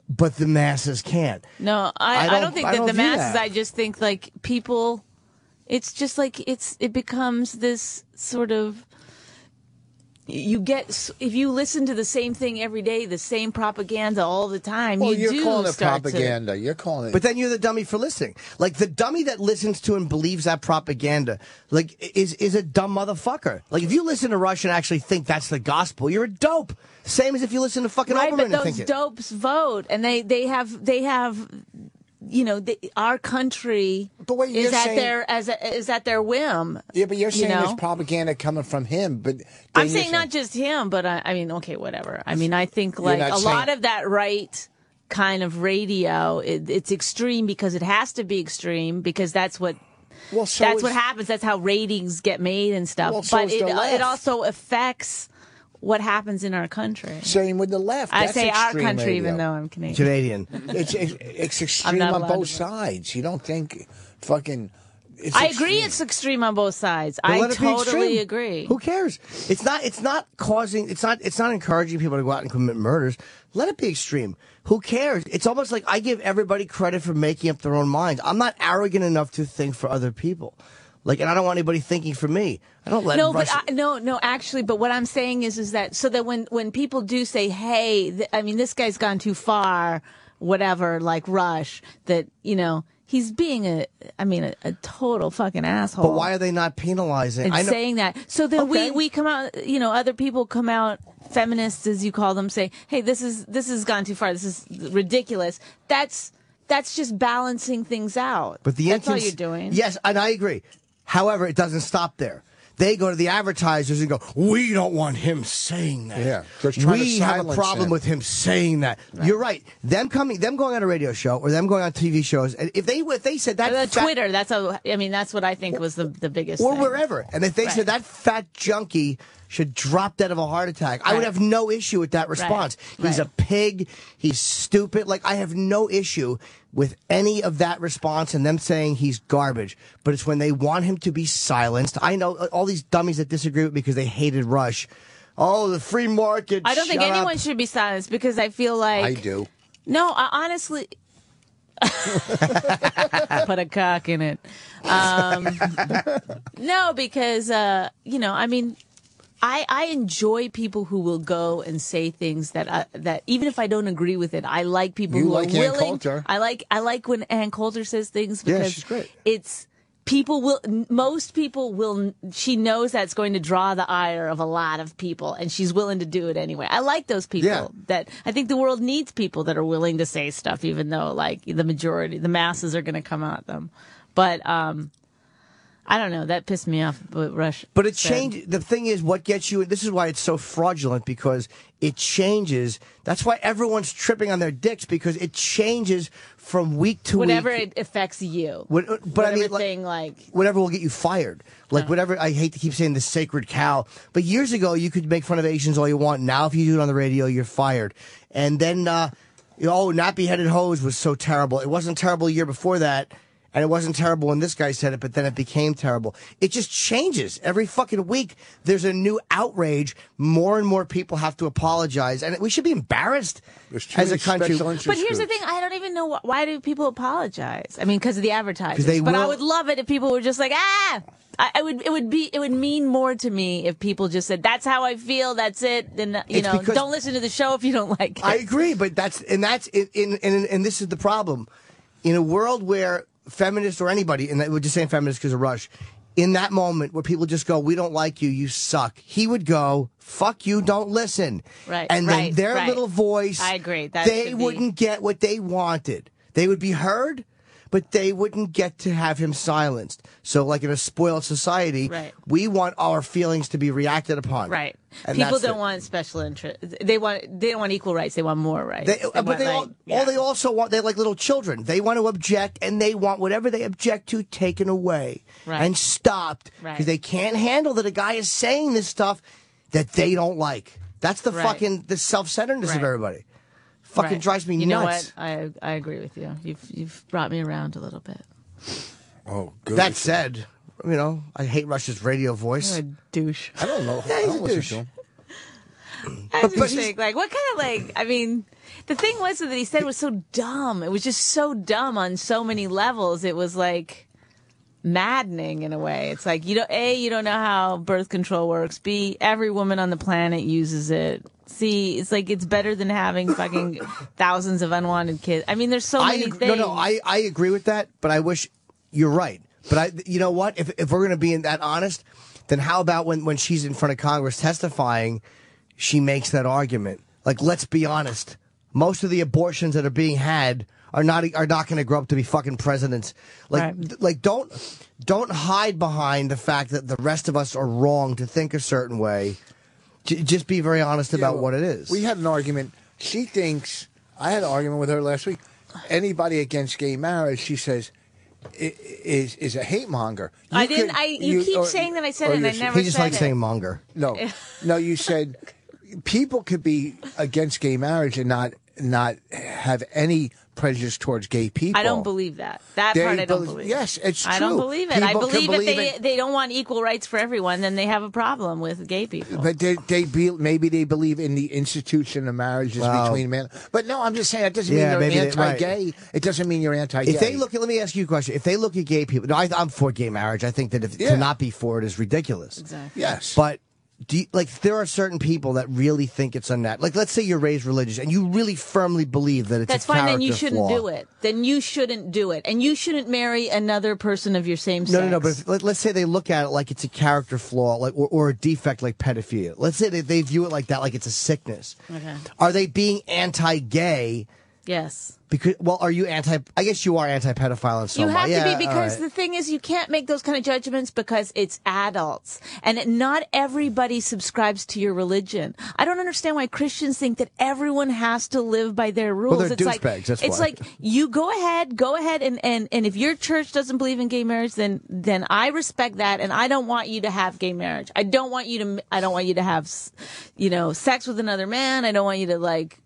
but the masses can't. No, I, I I, don't- don't, think I that don't the masses. that. I just think like people. It's just like it's. It becomes this sort of. You get if you listen to the same thing every day, the same propaganda all the time. well, you are do calling it start to- propaganda. You're calling it. But then you're the dummy for listening. Like the dummy that listens to and believes that propaganda, like is is a dumb motherfucker. Like if you listen to Rush and actually think that's the gospel, you're a dope. Same as if you listen to fucking right, Olbermann but and those think it. dopes vote, and they they have they have, you know, the, our country is you're at saying- their as a, is at their whim. yeah, but you're you saying know? there's propaganda coming from him. But I'm you're saying not just him, but I, I mean, okay, whatever. I mean, I think like a saying- lot of that right kind of radio, it, it's extreme because it has to be extreme because that's what. Well, so that's is- what happens. That's how ratings get made and stuff. Well, so but it it also affects what happens in our country. Same with the left. I That's say our extreme country, even though I'm Canadian. Canadian. It's it's, it's I'm extreme on both sides. You don't think fucking. It's I extreme. agree. It's extreme on both sides. Then I let it be totally agree. Who cares? It's not. It's not causing. It's not. It's not encouraging people to go out and commit murders. Let it be extreme. Who cares? It's almost like I give everybody credit for making up their own minds. I'm not arrogant enough to think for other people. Like, and I don't want anybody thinking for me. I don't let. no, Rush- but I, no, no. Actually, but what I'm saying is, is that so that when when people do say, "Hey," th- I mean, this guy's gone too far, whatever, like Rush, that you know he's being a, I mean, a, a total fucking asshole. but why are they not penalizing? and saying that. So then Okay. we we come out, you know, other people come out, feminists as you call them, say, "Hey, this is this has gone too far. This is ridiculous." That's that's just balancing things out. But the that's all incons- you're doing. Yes, and I agree. However, it doesn't stop there. They go to the advertisers and go, "We don't want him saying that. Yeah, they're trying to we have a silence problem him." with him saying that." You're right. Them coming, them going on a radio show or them going on TV shows, and if they if they said that Uh, fat- Twitter. That's a. I mean, that's what I think was the the biggest. or thing. wherever, and if they Right. said that fat junkie should drop dead of a heart attack, I would Right. have no issue with that response. He's a pig. He's stupid. Like I have no issue with any of that response and them saying he's garbage. But it's when they want him to be silenced. I know uh, all these dummies that disagree with me because they hated Rush. Oh, the free market. I don't think shut up. anyone should be silenced because I feel like I do. No, I, honestly. Put a cock in it. Um, no, because uh, you know, I mean, I I enjoy people who will go and say things that uh, that even if I don't agree with it, I like people You who like are Ann willing. Coulter. I like I like when Ann Coulter says things Yeah, because she's great. it's people will most people will she knows that's going to draw the ire of a lot of people and she's willing to do it anyway i like those people Yeah. that i think the world needs people that are willing to say stuff even though like the majority the masses are going to come at them but um I don't know. That pissed me off. But Rush. But it said. changed. The thing is, what gets you. This is why it's so fraudulent because it changes. That's why everyone's tripping on their dicks because it changes from week to Whatever week. Whatever it affects you. What- uh, but I Whatever mean, like- thing like whatever will get you fired. Like whatever. I hate to keep saying the sacred cow, but years ago you could make fun of Asians all you want. Now if you do it on the radio, you're fired. And then, uh, oh, not beheaded hose was so terrible. It wasn't terrible a year before that. And it wasn't terrible when this guy said it, but then it became terrible. It just changes every fucking week. There's a new outrage. More and more people have to apologize, and we should be embarrassed as a country. But here's the thing: I don't even know wh- why do people apologize. I mean, because of the advertisers. they but I would love it if people were just like, ah. I, I would. It would be. It would mean more to me if people just said, "That's how I feel. That's it." Then you It's know, because- don't listen to the show if you don't like it. I agree, but that's and that's in in and, and this is the problem. In a world where feminists or anybody, and we're just saying feminists because of Rush, in that moment where people just go, "We don't like you, you suck," he would go, "Fuck you, don't listen." Right, and then right, their right. little voice, I agree. That they wouldn't get what they wanted. They would be heard. But they wouldn't get to have him silenced. So, like in a spoiled society, Right. we want our feelings to be reacted upon. Right. And People don't it. want special interest. They want. They don't want equal rights. They want more rights. They, but want, they all, like, yeah. all they also want they're like little children. They want to object and they want whatever they object to taken away Right. and stopped because Right. they can't handle that a guy is saying this stuff that they don't like. That's the fucking the self centeredness of everybody. Fucking Right. drives me you nuts. know what? I I agree with you. You've you've brought me around a little bit. Oh, good. That said, you know I hate Rush's radio voice. You're a douche. I don't know. Yeah, I he's don't a douche. to him. I But- just but he's- think, like, what kind of like? I mean, the thing was that he said was so dumb. It was just so dumb on so many levels. It was like maddening in a way. It's like you don't a you don't know how birth control works. B every woman on the planet uses it. C it's like it's better than having fucking thousands of unwanted kids. I mean, there's so I many agree, things. no, no, I, I agree with that, but I wish you're right. But I, you know what? If if we're going to be in that honest, then how about when when she's in front of Congress testifying, she makes that argument? Like, let's be honest. Most of the abortions that are being had are not are not going to grow up to be fucking presidents. Like, Right. th- like don't don't hide behind the fact that the rest of us are wrong to think a certain way. J- just be very honest about well, what it is. We had an argument. She thinks I had an argument with her last week. Anybody against gay marriage, she says, i- is is a hate monger. You I didn't. could- I you, keep saying that I said or it, and I you're- never he just said likes it. saying monger. No, no. You said people could be against gay marriage and not not have any prejudice towards gay people. I don't believe that. That They part I don't believe- believe. yes, it's true. I don't believe it. I People can believe if they it. they don't want equal rights for everyone, then they have a problem with gay people. But they, they be, maybe they believe in the institution of marriage is Wow. between men. But no, I'm just saying that doesn't Yeah, mean maybe you're they- right. anti-gay. It doesn't mean you're anti-gay. If they look at, let me ask you a question. If they look at gay people, no, I, I'm for gay marriage. I think that if Yeah. to not be for it is ridiculous. Exactly. yes, But do you, like there are certain people that really think it's unnatural. Like let's say you're raised religious and you really firmly believe that it's That's fine. Then you shouldn't flaw. do it. Then you shouldn't do it, and you shouldn't marry another person of your same No, sex. no, no. But if, let, let's say they look at it like it's a character flaw, like or, or a defect, like pedophilia. Let's say they, they view it like that, like it's a sickness. Okay. Are they being anti-gay? yes. Because well, are you anti? I guess you are anti-pedophile in some You way. have Yeah, to be because right. the thing is, you can't make those kind of judgments because it's adults, and it- not everybody subscribes to your religion. I don't understand why Christians think that everyone has to live by their rules. they're it's like it's why. like you go ahead, go ahead, and, and and if your church doesn't believe in gay marriage, then then I respect that, and I don't want you to have gay marriage. I don't want you to. I don't want you to have, you know, sex with another man. I don't want you to like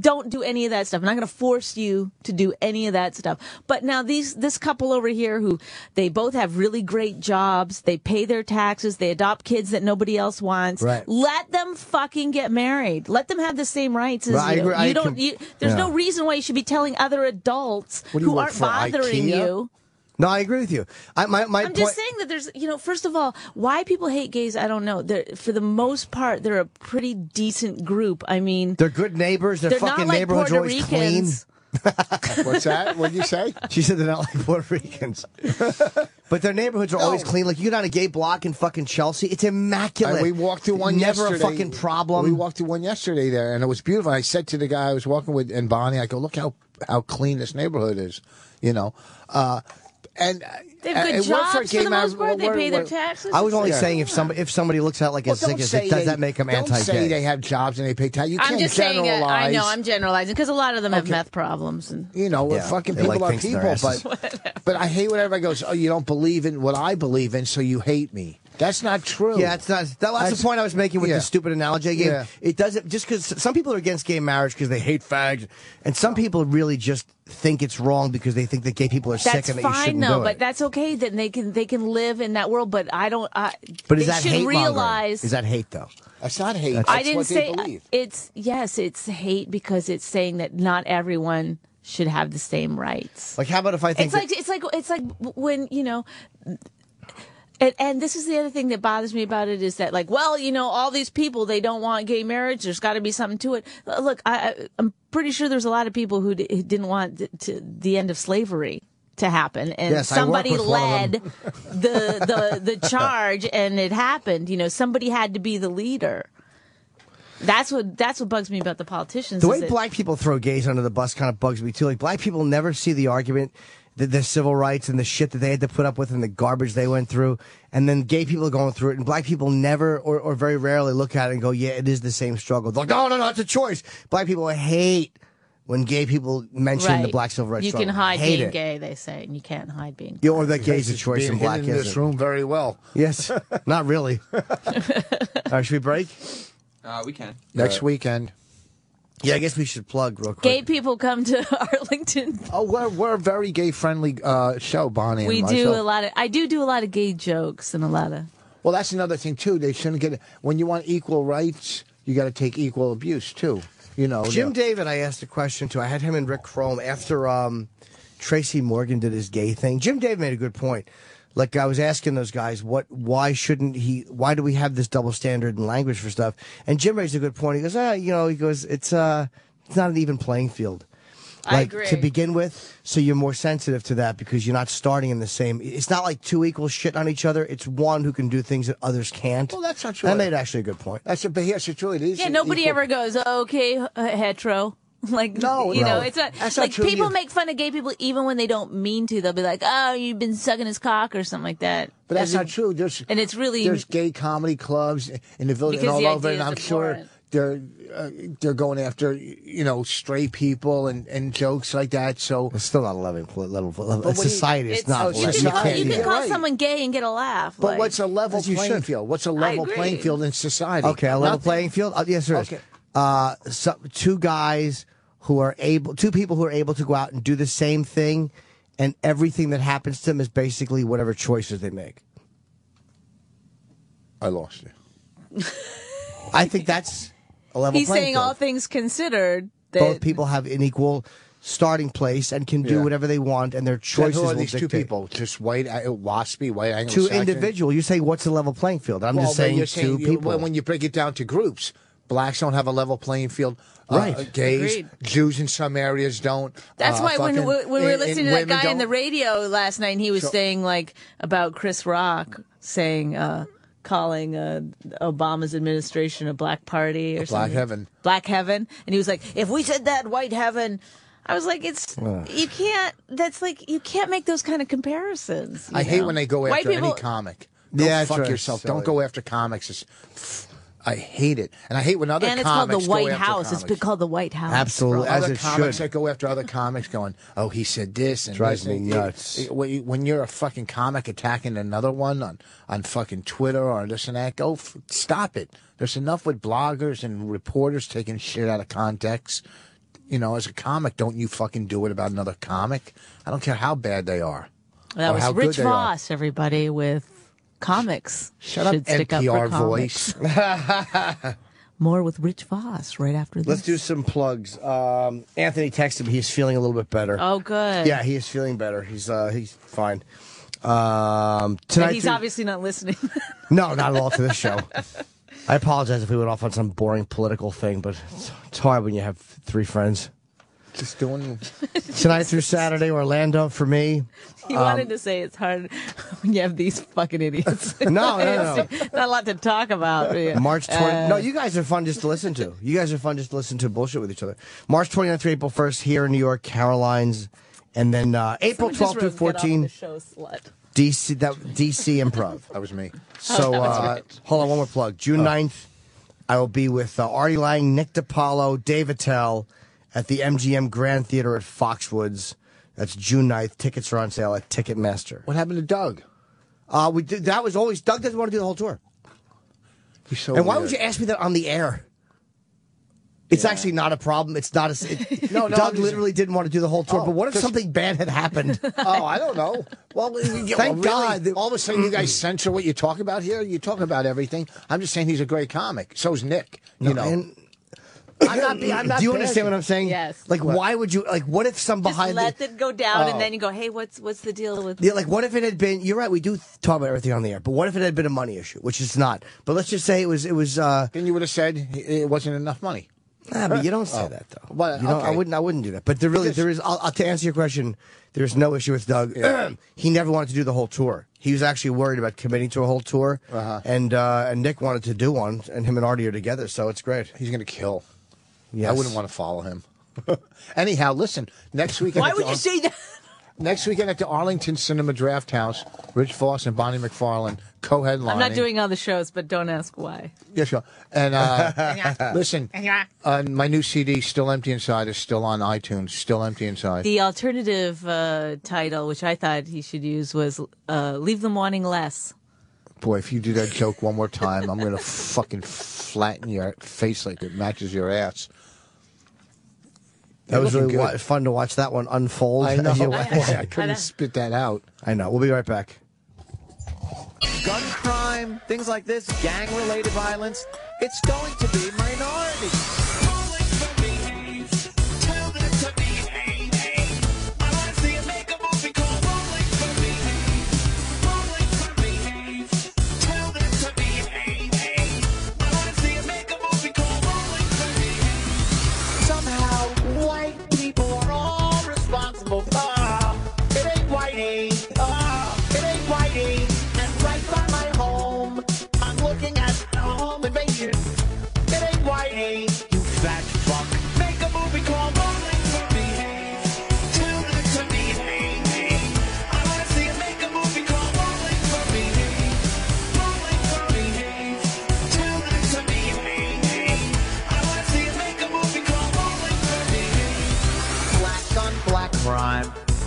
don't do any of that stuff. I'm not going to force you to do any of that stuff. But now these this couple over here who they both have really great jobs, they pay their taxes, they adopt kids that nobody else wants. Right. Let them fucking get married. Let them have the same rights as Right, I you. I you don't. you, there's yeah. no reason why you should be telling other adults What do you who aren't bothering IKEA? you. No, I agree with you. I, my my I'm point. just saying that there's, you know, first of all, why people hate gays, I don't know. They're, for the most part, they're a pretty decent group. I mean, they're good neighbors. Their they're fucking not like neighborhoods Puerto are always clean. Ricans. what's that? What did you say? She said they're not like Puerto Ricans. but their neighborhoods are always No. clean. Like you get on a gay block in fucking Chelsea, it's immaculate. And we walked through one yesterday. Never yesterday. a fucking problem. We walked through one yesterday there, and it was beautiful. I said to the guy I was walking with and Bonnie, I go, "Look how how clean this neighborhood is," you know. Uh, and They have Uh, good it worked for jobs for, the most part. They pay their taxes. I was only Yeah. saying if somebody if somebody looks at it like Well, a don't sickness, does they- that make them don't anti-gay? say they have jobs and they pay tax. You I'm can't just saying. generalize. uh, I know I'm generalizing because a lot of them have meth problems and You know, Yeah, fucking they people like are things in their people, but but I hate when everybody goes, "Oh, you don't believe in what I believe in, so you hate me." That's not true. Yeah, it's not. That, that's That's- the point I was making with yeah. the stupid analogy I gave. Yeah. It doesn't just because some people are against gay marriage because they hate fags, and some people really just think it's wrong because they think that gay people are sick that's and that you fine shouldn't though. do But it. that's okay. Then they can they can live in that world. But I don't. I, But is they that should hate realize. Is that hate though? That's not hate. That's- I That's didn't what say they believe. it's yes, it's hate because it's saying that not everyone should have the same rights. Like, how about if I think It's like it's like it's like when you know. And, and this is the other thing that bothers me about it is that like well you know all these people they don't want gay marriage. There's got to be something to it. Look I, I'm pretty sure there's a lot of people who, d- who didn't want th- to, the end of slavery to happen. And Yes, somebody with one of led the the the charge and it happened. You know somebody had to be the leader. That's what that's what bugs me about the politicians The way that- black people throw gays under the bus kind of bugs me too. Like black people never see the argument that the civil rights and the shit that they had to put up with and the garbage they went through, and then gay people are going through it, and black people never or, or very rarely look at it and go, "Yeah, it is the same struggle." They're like, "No, no, no, it's a choice." Black people hate when gay people mention the black civil rights you struggle. can hide hate being it. gay they say and you can't hide being Yeah, or that gay's a choice and black hidden in this isn't. room very well. Yes, not really. All right, should we break? Uh, we can. Next weekend. Yeah, I guess we should plug real quick. gay people come to Arlington Oh, we're we're a very gay friendly uh, show, Bonnie. and we do myself. a lot of I do do a lot of gay jokes and a lot of Well, that's another thing too. They shouldn't get when you want equal rights, you got to take equal abuse too. You know, Jim the- David, I asked a question to. I had him and Rick Crom after um, Tracy Morgan did his gay thing. Jim David made a good point. Like I was asking those guys, what? Why shouldn't he? Why do we have this double standard in language for stuff? And Jim raised a good point. He goes, ah, you know, he goes, it's uh, it's not an even playing field. I Like agree. to begin with, so you're more sensitive to that because you're not starting in the same. It's not like two equal shit on each other. It's one who can do things that others can't. Well, that's not true. That made actually a good point. That's a, but yes, it's true. It is. Yeah, nobody equal- ever goes, okay, hetero. Like, No, you no. know, it's not, That's not like true. people You- make fun of gay people even when they don't mean to. They'll be like, oh, you've been sucking his cock or something like that. But that's not true. There's And it's really, there's gay comedy clubs in the village and Because all the over, idea and is I'm sure abhorrent. they're uh, they're going after you know straight people and, and jokes like that. So It's still not a level. level, level But what do you- society. It's, it's, not. You, it's can call, society. you can Yeah, call right. someone gay and get a laugh. But like- what's a level As you playing should. field? What's a level agree. playing field in society? Okay, a level Nothing. playing field. Uh, yes, there is. Okay. Uh, so, two guys who are able, two people who are able to go out and do the same thing, and everything that happens to them is basically whatever choices they make. I lost you. I think that's a level He's saying field. all things considered. That, Both people have an equal starting place and can do Yeah. whatever they want, and their choices who are will these two dictate. people? Just white, uh, waspy, white Two Anglo-Saxon? individual. You say what's the level playing field? I'm Well, just but saying you're two you- people. when- when you break it down to groups, blacks don't have a level playing field. Uh, Right. gays, Agreed. Jews in some areas don't. That's uh, why when, fucking- when we were listening and to that guy in the radio last night, and he was So- saying like about Chris Rock saying, uh, calling uh, Obama's administration a black party or something. black something. heaven. Black heaven, and he was like, if we said that, white heaven. I was like, it's you can't. That's like you can't make those kind of comparisons. you I hate when they go after people, any comic. Go Yeah, that's fuck yourself. So- Don't go after comics. It's, I hate it, and I hate when other comics. and it's called the White after House. It's been called the White House. Absolutely, as other it comics should. that go after other comics, going, "Oh, he said this," and Drives this, me and- nuts. it- When when you're a fucking comic attacking another one on on fucking Twitter or this and that, go f- stop it. There's enough with bloggers and reporters taking shit out of context. You know, as a comic, don't you fucking do it about another comic? I don't care how bad they are. That or was how good Rich they are. Vos. Everybody with comics Shut up, should stick up NPR for voice. More with Rich Vos right after this. Let's do some plugs. Um, Anthony texted me. He's feeling a little bit better. Oh, good. Yeah, he is feeling better. He's uh, he's fine. Um, And tonight, he's through- obviously not listening. no, not at all to this show. I apologize if we went off on some boring political thing, but it's, it's hard when you have three friends. Just doing. Tonight through Saturday, Orlando for me. he wanted to say it's hard when you have these fucking idiots. No, no, no. Not a lot to talk about. Yeah. March 20. Uh, no, you guys are fun just to listen to. You guys are fun just to listen to bullshit with each other. March 29th through April 1st here in New York, Caroline's. And then uh, April 12th through wrote, 14. the show, slut. DC that DC Improv. That was me. So That's uh, right. hold on, one more plug. June 9th, I will be with uh, Artie Lange, Nick DiPaolo, Dave Attell at the MGM Grand Theater at Foxwoods. That's June 9th. Tickets are on sale at Ticketmaster. What happened to Doug? Uh, we did, that was always Doug doesn't want to do the whole tour. He's so and why weird. would you ask me that on the air? It's actually not a problem. It's not a. It, No, no, Doug literally didn't want to do the whole tour. Oh, but what if something bad had happened? Oh, I don't know. Well, Thank well, really, God all of a sudden you guys censor what you talk about here. You talk about everything. I'm just saying he's a great comic. So's Nick. You know. and- I'm not. be- I'm not do you bashing. understand what I'm saying? Yes. Like, why would you? Like, what if some Just behind let the? it go down, Oh. and then you go, "Hey, what's what's the deal with?" Yeah, like what if it had been? You're right. We do talk about everything on the air, but what if it had been a money issue, which it's not? But let's just say it was. It was. uh Then you would have said it wasn't enough money. Nah, but you don't say Oh. that though. But, you know, I wouldn't. I wouldn't do that. But there really, there is. I'll, I'll, to answer your question, there's no issue with Doug. he never wanted to do the whole tour. He was actually worried about committing to a whole tour, Uh-huh. and uh, and Nick wanted to do one, and him and Artie are together, so it's great. He's going to kill. Yes. I wouldn't want to follow him. Anyhow, listen. Next weekend. Why at would the- you say that? Next weekend at the Arlington Cinema Draft House, Rich Vos and Bonnie McFarlane co-headlining. I'm not doing all the shows, but don't ask why. Yes, sure. And uh, listen, uh, my new CD, "Still Empty Inside," is still on iTunes. Still empty inside. The alternative uh, title, which I thought he should use, was uh, "Leave Them Wanting Less." Boy, if you do that joke one more time, I'm gonna fucking flatten your face like it matches your ass. That was really wa- fun to watch that one unfold. I know. as you Boy, went. I couldn't spit that out. I know. We'll be right back. Gun crime, things like this, gang related violence, it's going to be minority.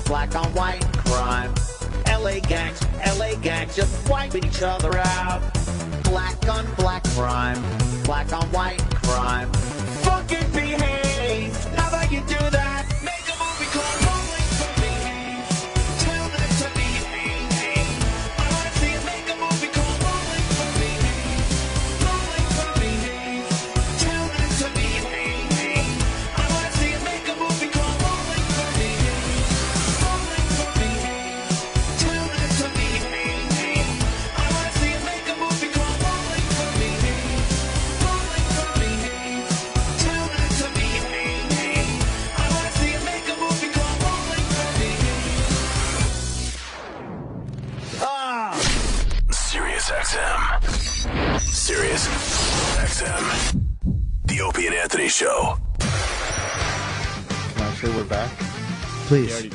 Black on white crime. LA gangs, LA gangs just wiping each other out. Black on black crime, black on white crime. Fucking behave. Sirius XM. The Opie and Anthony Show. Can I say we're back? Please.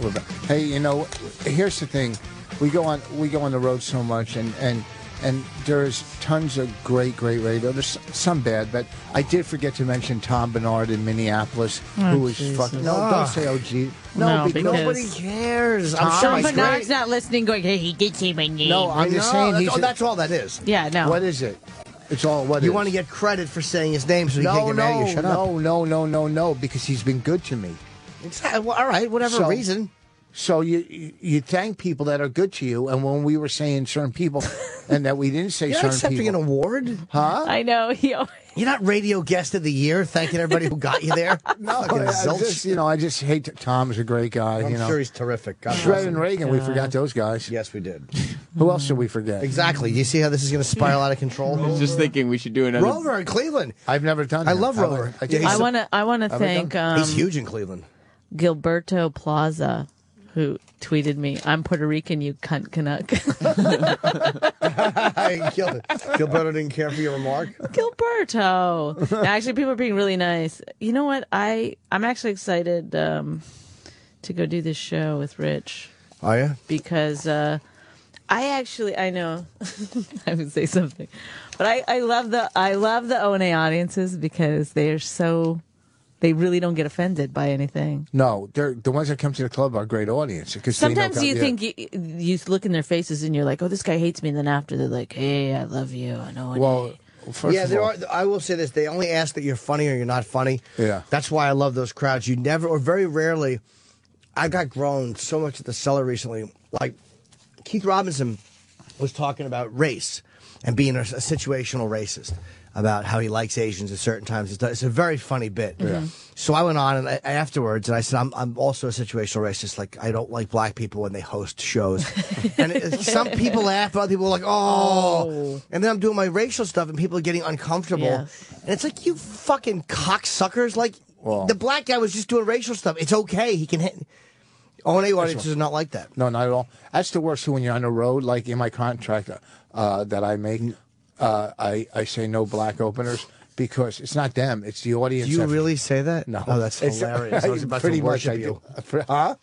We're back. Hey, you know, here's the thing: we go on we go on the road so much, and and and there's tons of great, great radio. There's some bad, but I did forget to mention Tom Barnard in Minneapolis, Oh, who was Jesus. fucking. No, Ah. don't say OG. No, No, because, because- Nobody cares. I'm Tom sure Sean Barnard's great. not listening, going, "Hey, he did say my name." No, I'm I just know, saying that's, he's. oh, that's all that is. yeah, no. What is it? It's all what You is? want to get credit for saying his name so he no, can't get mad at no, you. Shut up. no, no, no, no, no, because he's been good to me. It's, uh, well, all right, whatever So- reason. So you you- you thank people that are good to you, and when we were saying certain people, and that we didn't say You're certain accepting people, an award? huh? I know. He, You're not radio guest of the year, thanking everybody who got you there. No, Fucking I zilch. just, you know, I just hate Tom's a great guy. I'm you know, sure he's terrific. God Shred and him. Ragan, we forgot those guys. Yes, we did. Who else did we forget? Exactly. You see how this is going to spiral out of control? I was just thinking we should do another. Rover in Cleveland. I've never done. I him. love Have Rover. I, Yeah, he's I a- want to. I want to thank um, He's huge in Cleveland. Gilberto Plaza, who tweeted me, "I'm Puerto Rican, you cunt Canuck." Gil- Gilberto didn't care for your remark. Gilberto. actually, people are being really nice. You know what? I I'm actually excited um, to go do this show with Rich. Oh yeah. because uh, I actually I know I would say something, but I, I love the I love the O and A audiences because they're so they really don't get offended by anything. No, they're the ones that come to the club are a great audience because Sometimes they know, you think you, you look in their faces and you're like, oh, this guy hates me, and then after they're like, hey, I love you, I know. it Well, first yeah, there all, are. I will say this: they only ask that you're funny or you're not funny. Yeah. that's why I love those crowds. You never, or very rarely, I got grown so much at the cellar recently. Like Keith Robinson was talking about race and being a, a situational racist about how he likes Asians at certain times. It's, it's a very funny bit. Yeah. So I went on and I, afterwards, and I said, I'm, I'm also a situational racist. Like, I don't like black people when they host shows. and it, some people laugh, but other people are like, oh. And then I'm doing my racial stuff, and people are getting uncomfortable. Yes. And it's like, you fucking cocksuckers. Like, Well- the black guy was just doing racial stuff. It's okay. He can hit. O&A audiences are not like that. No, not at all. That's the worst too when you're on the road. Like in my contract uh, that I make, uh, I I say no black openers because it's not them; it's the audience. Do you that- really say that? No, Oh, that's It's- hilarious. I was about pretty to worship I you. do. Huh?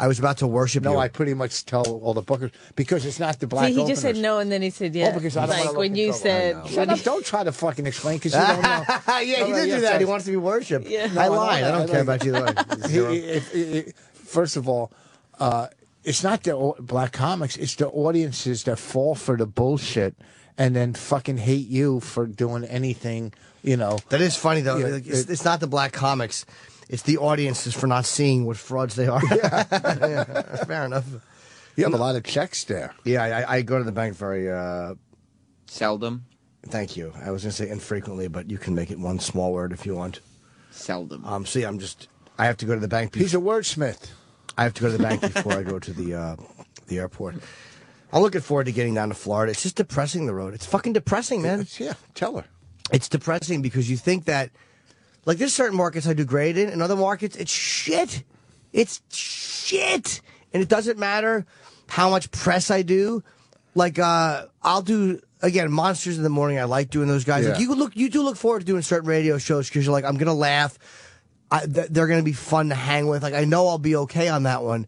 I was about to worship No, you. No, I pretty much tell all the bookers because it's not the black. See, he just said no, and then he said yeah. Oh, because I don't like when you trouble. said, Shut up! Don't try to fucking explain because you don't know. yeah, he did no, do yes, that. He wants to be worshipped. Yeah. I lied. I know, don't care like- about you either. He- if- if- first of all, uh, it's not the black comics; it's the audiences that fall for the bullshit and then fucking hate you for doing anything. You know, That is funny though. Yeah, it's, it- it's not the black comics; it's the audiences for not seeing what frauds they are. Yeah, fair enough. you have a lot of checks there. Yeah, I, I go to the bank very. Uh, Seldom. thank you. I was going to say infrequently, but you can make it one small word if you want. Seldom. Um, see, I'm just. I have to go to the bank. He's a wordsmith. I have to go to the bank before I go to the uh, the airport. I'm looking forward to getting down to Florida. It's just depressing the road. It's fucking depressing, man. Yeah, tell her. It's depressing because you think that, like, there's certain markets I do great in, and other markets it's shit. It's shit, and it doesn't matter how much press I do. Like, uh, I'll do again monsters in the morning. I like doing those guys. Like, you look, you do look forward to doing certain radio shows because you're like, I'm gonna laugh. I, th- they're gonna be fun to hang with. Like, I know I'll be okay on that one.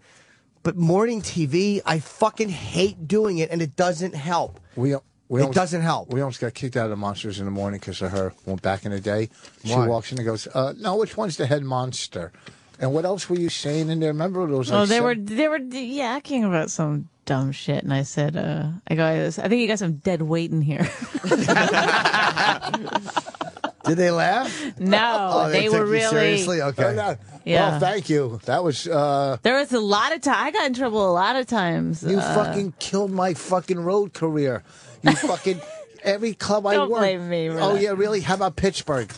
But morning TV, I fucking hate doing it, and it doesn't help. We we It almost, doesn't help. We almost got kicked out of the Monsters in the Morning because of her. Well, back in the day, she Why? walks in and goes, uh, "No, which one's the head monster?" And what else were you saying in there? Remember those? oh, like, they seven- were they were yakking about some dumb shit, and I said, uh, I go, I think you got some dead weight in here. Did they laugh? no, Oh, they, took were you really. seriously. Okay. Oh, no. Yeah. Well, thank you. That was uh, There was a lot of time. I got in trouble a lot of times. you. uh, fucking killed my fucking road career. You fucking every club I Don't worked. blame me for Oh yeah, really? How about Pittsburgh?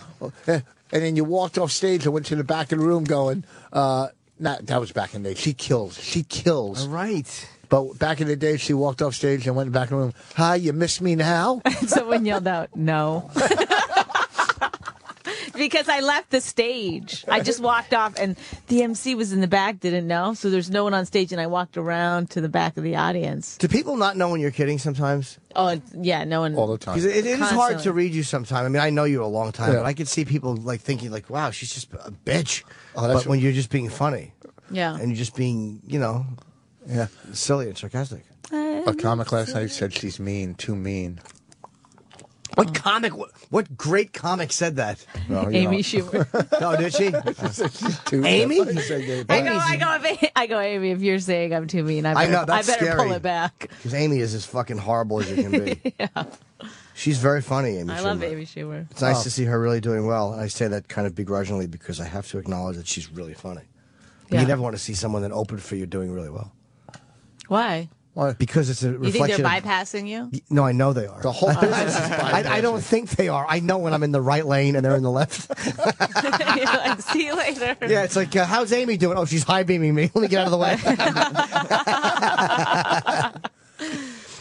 And then you walked off stage and went to the back of the room going, uh, not, that was back in the day. She kills. She kills. All right. But back in the day, she walked off stage and went back in the room. Hi, you miss me now? Someone yelled out, "No." Because I left the stage. I just walked off, and the MC was in the back, didn't know. So there's no one on stage, and I walked around to the back of the audience. Do people not know when you're kidding sometimes? Oh, yeah, no one. All the time. Because it, it is hard to read you sometimes. I mean, I know you a long time, Yeah. but I could see people like thinking like, "Wow, she's just a bitch." Oh, that's but when you're just being funny Yeah. and you're just being, you know, Yeah. silly and sarcastic. A comic last night said she's mean, too mean. What comic? What, what great comic said that? Well, Amy know. Schumer. Oh, did she? Amy? I said gay, but- I go, I go, if- I go, Amy. If you're saying I'm too mean, I I better, know, that's I better scary. pull it back. Because Amy is as fucking horrible as you can be. yeah. She's very funny, Amy. Schumer. I love Amy Schumer. It's nice Oh. to see her really doing well. And I say that kind of begrudgingly because I have to acknowledge that she's really funny. But Yeah. You never want to see someone that opened for you doing really well. Why? Why? Because it's a You think they're reflection. of- bypassing you? no, I know they are. The whole business is I, I don't think they are. I know when I'm in the right lane and they're in the left. You're like, See you later. yeah, it's like, uh, how's Amy doing? Oh, she's high beaming me. Let me get out of the way.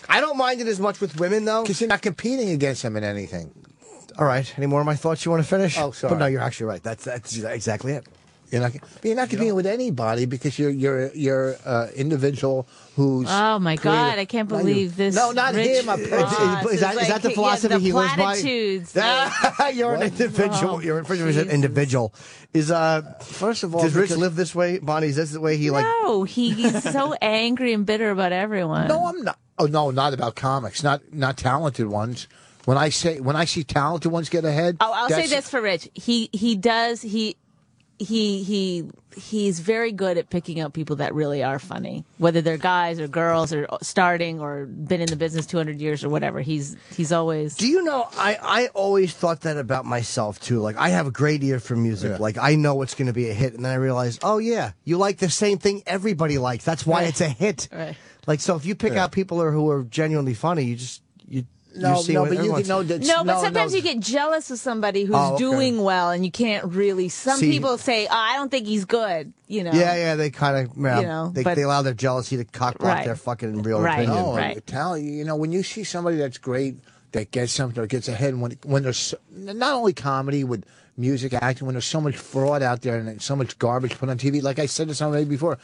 I don't mind it as much with women, though. Because you're not competing against them in anything. All right. Any more of my thoughts you want to finish? Oh, sorry. But no, you're actually right. That's that's exactly it. You're not. You're not competing with anybody because you're you're you're uh, individual who's. Oh my creative. God! I can't believe this. No, not Rich him. I'm- Ross is that- is like, that the yeah, philosophy the he lives by? platitudes, you're an individual. Oh, you're an individual. individual. Is uh first of all, does Rich live this way, Bonnie? Is this the way he like? No, he's so angry and bitter about everyone. No, I'm not. Oh no, not about comics. Not not talented ones. When I say when I see talented ones get ahead, Oh, I'll say this for Rich. He he does he he he he's very good at picking out people that really are funny, whether they're guys or girls or starting or been in the business 200 years or whatever. He's he's always Do you know? I I always thought that about myself too. Like I have a great ear for music. Like I know what's going to be a hit, and then I realize, oh yeah, you like the same thing everybody likes. That's why Right. it's a hit. Right. Like so, if you pick Yeah. out people who are, who are genuinely funny, you just you. No, you see no, what but you everyone's- can know that. no, but sometimes you get jealous of somebody who's Oh, okay. doing well, and you can't really. Some See- people say, oh, "I don't think he's good," you know. Yeah, yeah, they kind of, yeah, You know, they, but- they allow their jealousy to cockblock Right. their fucking real Right. opinion. No, Right. talent. You know, when you see somebody that's great, that gets something or gets ahead, when when there's so, not only comedy with music, acting, when there's so much fraud out there and so much garbage put on TV. Like I said to somebody before,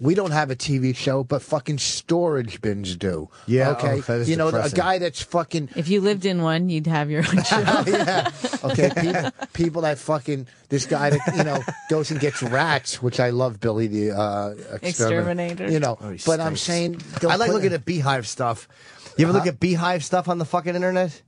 we don't have a TV show, but fucking storage bins do. Yeah, okay. oh, that is you know, a guy that's fucking If you lived in one, you'd have your own show. yeah. Okay. People, people that fucking this guy that you know goes and gets rats, which I love, Billy the uh, Exterminator. You know, Oh, he but I'm saying I like put- looking at beehive stuff. You ever look at beehive stuff on the fucking internet?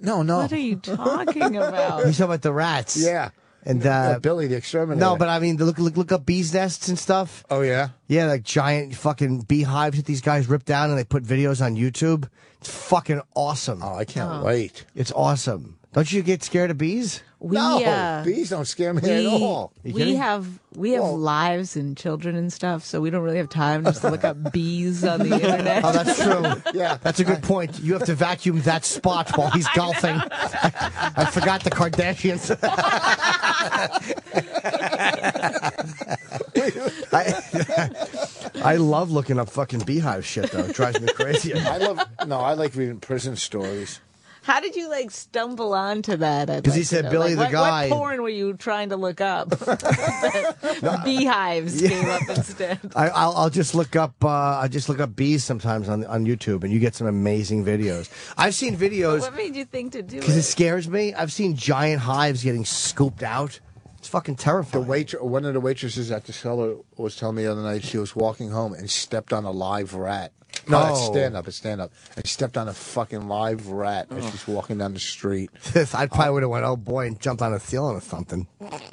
No, no. What are you talking about? You talk about the rats. Yeah. And Uh, uh, Billy the exterminator. no, but I mean, look, look, look up bees nests and stuff. oh yeah. Yeah, like giant fucking beehives that these guys rip down and they put videos on YouTube. It's fucking awesome. Oh, I can't wait. It's awesome. Don't you get scared of bees? We, no, uh, bees don't scare me we, at all. We have we have Whoa. lives and children and stuff, so we don't really have time just to look up bees on the internet. Oh, that's true. Yeah. That's a good point. You have to vacuum that spot while he's golfing. I, I forgot the Kardashians. I, I love looking up fucking beehive shit though. It drives me crazy. I love no. I like reading prison stories. How did you like stumble onto that? I'd 'Cause he said. Billy Like, the what, guy- What porn were you trying to look up? Beehives came up instead. I, I'll, I'll just look up. Uh, I just look up bees sometimes on on YouTube, and you get some amazing videos. I've seen videos What made you think to do because it it? scares me. I've seen giant hives getting scooped out. It's fucking terrifying. The terrifying. wait, one of the waitresses at the cellar was telling me the other night she was walking home and stepped on a live rat. No, that's Oh. stand up. It's stand up. And stepped on a fucking live rat as she's walking down the street. I probably would have went, oh boy, and jumped on a ceiling or something.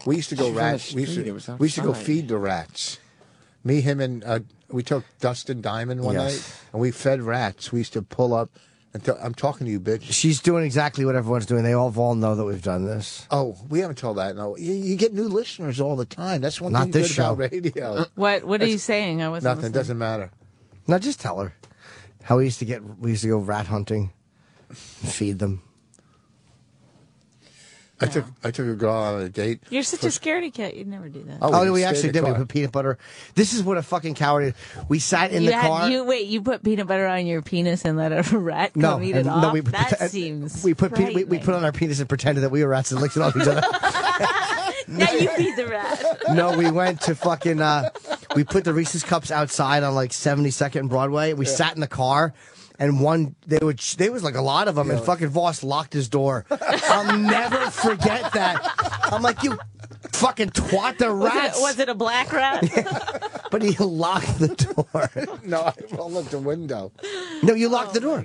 We used to go rats. We used street, it was to, we used to go feed the rats. Me, him, and uh, we took Dustin Diamond one Yes. night, and we fed rats. We used to pull up. And t- I'm talking to you, bitch. She's doing exactly what everyone's doing. They all all know that we've done this. Oh, we haven't told that. No, you, you get new listeners all the time. That's one Not thing this good about show. radio. What What are you saying? I wasn't. Nothing listening. doesn't matter. Now just tell her how we used to get. We used to go rat hunting, feed them. I took I took a girl on a date. You're such a scaredy cat. You'd never do that. Oh, Oh, we no, we stayed actually in the did. We car. put peanut butter. This is what a fucking coward is. We sat in you the had, car. You wait. You put peanut butter on your penis and let a rat no, come eat and- it off. no, we that pretend- seems. we put pe- we, we put on our penis and pretended that we were rats and licked it off each other. Now you feed the rat. no, we went to fucking. Uh, we put the Reese's cups outside on like 72nd and Broadway. We sat in the car. And one, they would, there was like a lot of them, and fucking Vos locked his door. I'll never forget that. I'm like, you fucking twat the Was it, was it a black rat? But he locked the door. No, I rolled up the window. no, you locked the door.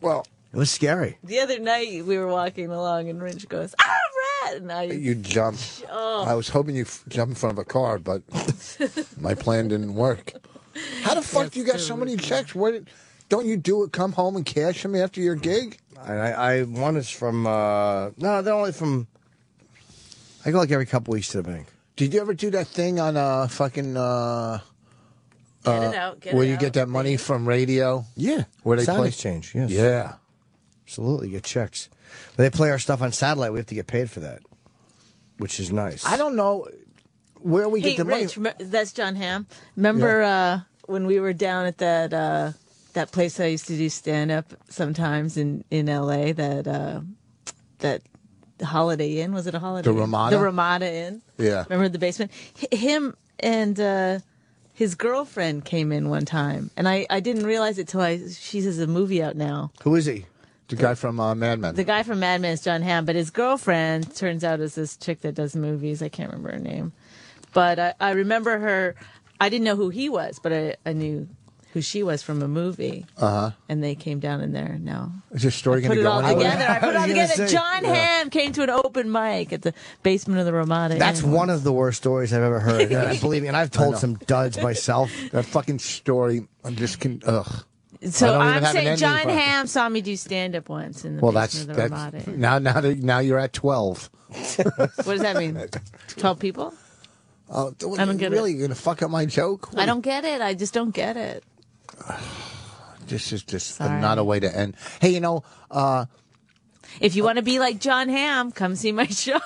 Well, It was scary. the other night we were walking along and Rich goes, "Ah, rat!" And I, you jumped. oh, I was hoping you f- jump in front of a car, but my plan didn't work. How the fuck do you got so many checks? Where did, don't you do it? Come home and cash them after your gig? I, I, I one is from, uh, no, they're only from, I go like every couple weeks to the bank. Did you ever do that thing on uh fucking uh, get it out. Get where it you out. get that money from radio? Yeah. Where they Sound play exchange, yes. Yeah. Absolutely, get checks. But they play our stuff on satellite. We have to get paid for that, which is nice. I don't know where we Hey, get the money. Rich, rem- that's Jon Hamm. Remember uh, when we were down at that uh, that place I used to do stand up sometimes in in L.A. That uh, that the Holiday Inn. Was it a Holiday? The Inn? Ramada? The Ramada Inn. Yeah. Remember the basement? H- him and uh, his girlfriend came in one time, and I, I didn't realize it till I she says a movie out now. Who is he? The guy from uh, Mad Men. The guy from Mad Men is Jon Hamm, but his girlfriend turns out is this chick that does movies. I can't remember her name, but I, I remember her. I didn't know who he was, but I, I knew who she was from a movie, Uh huh. and they came down in there. Now Is this story going put to it go all anywhere? together. I put it all I was gonna together. say, Jon yeah. Hamm came to an open mic at the basement of the Ramada. That's Inn. one of the worst stories I've ever heard. And believe me, and I've told some duds myself. That fucking story. I'm just can. Ugh. I So I'm saying Jon for it. Hamm saw me do stand up once in the Well, that's of the that's Ramada. Now now that, now you're at twelve. What does that mean? Twelve people? Oh, I don't get it. really? You're gonna fuck up my joke? I don't get it. I just don't get it. This is just Sorry. not a way to end. Hey, you know, uh, If you want to be like Jon Hamm, come see my show.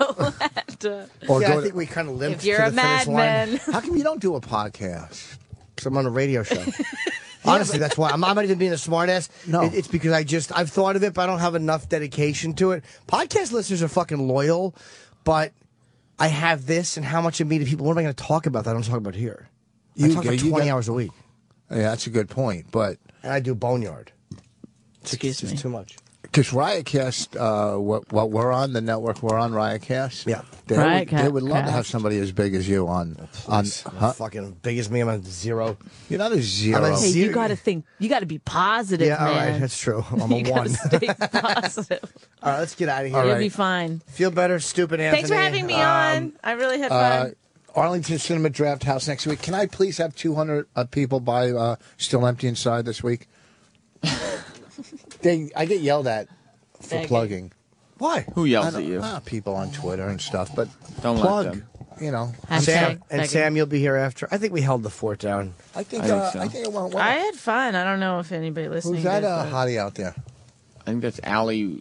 at, uh, or yeah, go I to- think we kind of limped if you're to a the finish line. madman, how come you don't do a podcast? Because I'm on a radio show. Honestly, that's why. I'm, I'm not even being a smartass. No. It- it's because I just, I've thought of it, but I don't have enough dedication to it. Podcast listeners are fucking loyal, but I have this and how much of me to people. What am I going to talk about that I don't talk about here? I You- talk for you 20 got- hours a week. Yeah, that's a good point. But And I do Boneyard. excuse It's me. too much. Because Riotcast, uh, what, what we're on the network, we're on Riotcast. Yeah. they, would, Riotcast. they would love to have somebody as big as you on on. Huh? Fucking big as me. I'm a zero. You're not a zero. I'm a Hey, you got to think. You got to be positive, Yeah, all man. right. That's true. I'm a you one. Stay positive. all right, let's get out of here. All You'll right. be fine. Feel better, stupid Anthony. Thanks for having me Um, on. I really had Uh, fun. Arlington Cinema Draft House next week. Can I please have 200 uh, people by uh, Still Empty Inside this week? they, I get yelled at for Begging. plugging. Why? Who yells at you? ah, people on Twitter and stuff, but Don't let plug. them. You know, Hashtag Sam and begging. Sam, you'll be here after. I think we held the fort down. I think I think uh, so. I think it went well. I had fun. I don't know if anybody listening. Who's that did, uh, but- hottie out there? I think that's Ali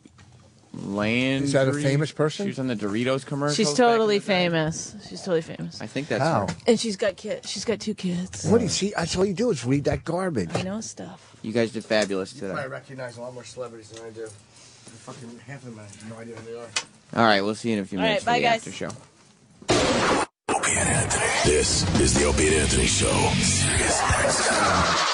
Landry. Is that a famous person? She was on the Doritos commercial. She's totally famous. She's totally famous. I think that's How? her. And she's got kids. She's got two kids. What do you see? That's all you do is read that garbage. I know stuff. You guys did fabulous today. I recognize a lot more celebrities than I do. Fucking half of them, I have no idea who they are. All right, we'll see you in a few All minutes right, for the bye, after show. Opie and Anthony. This is the Opie and Anthony Show. Sirius XM.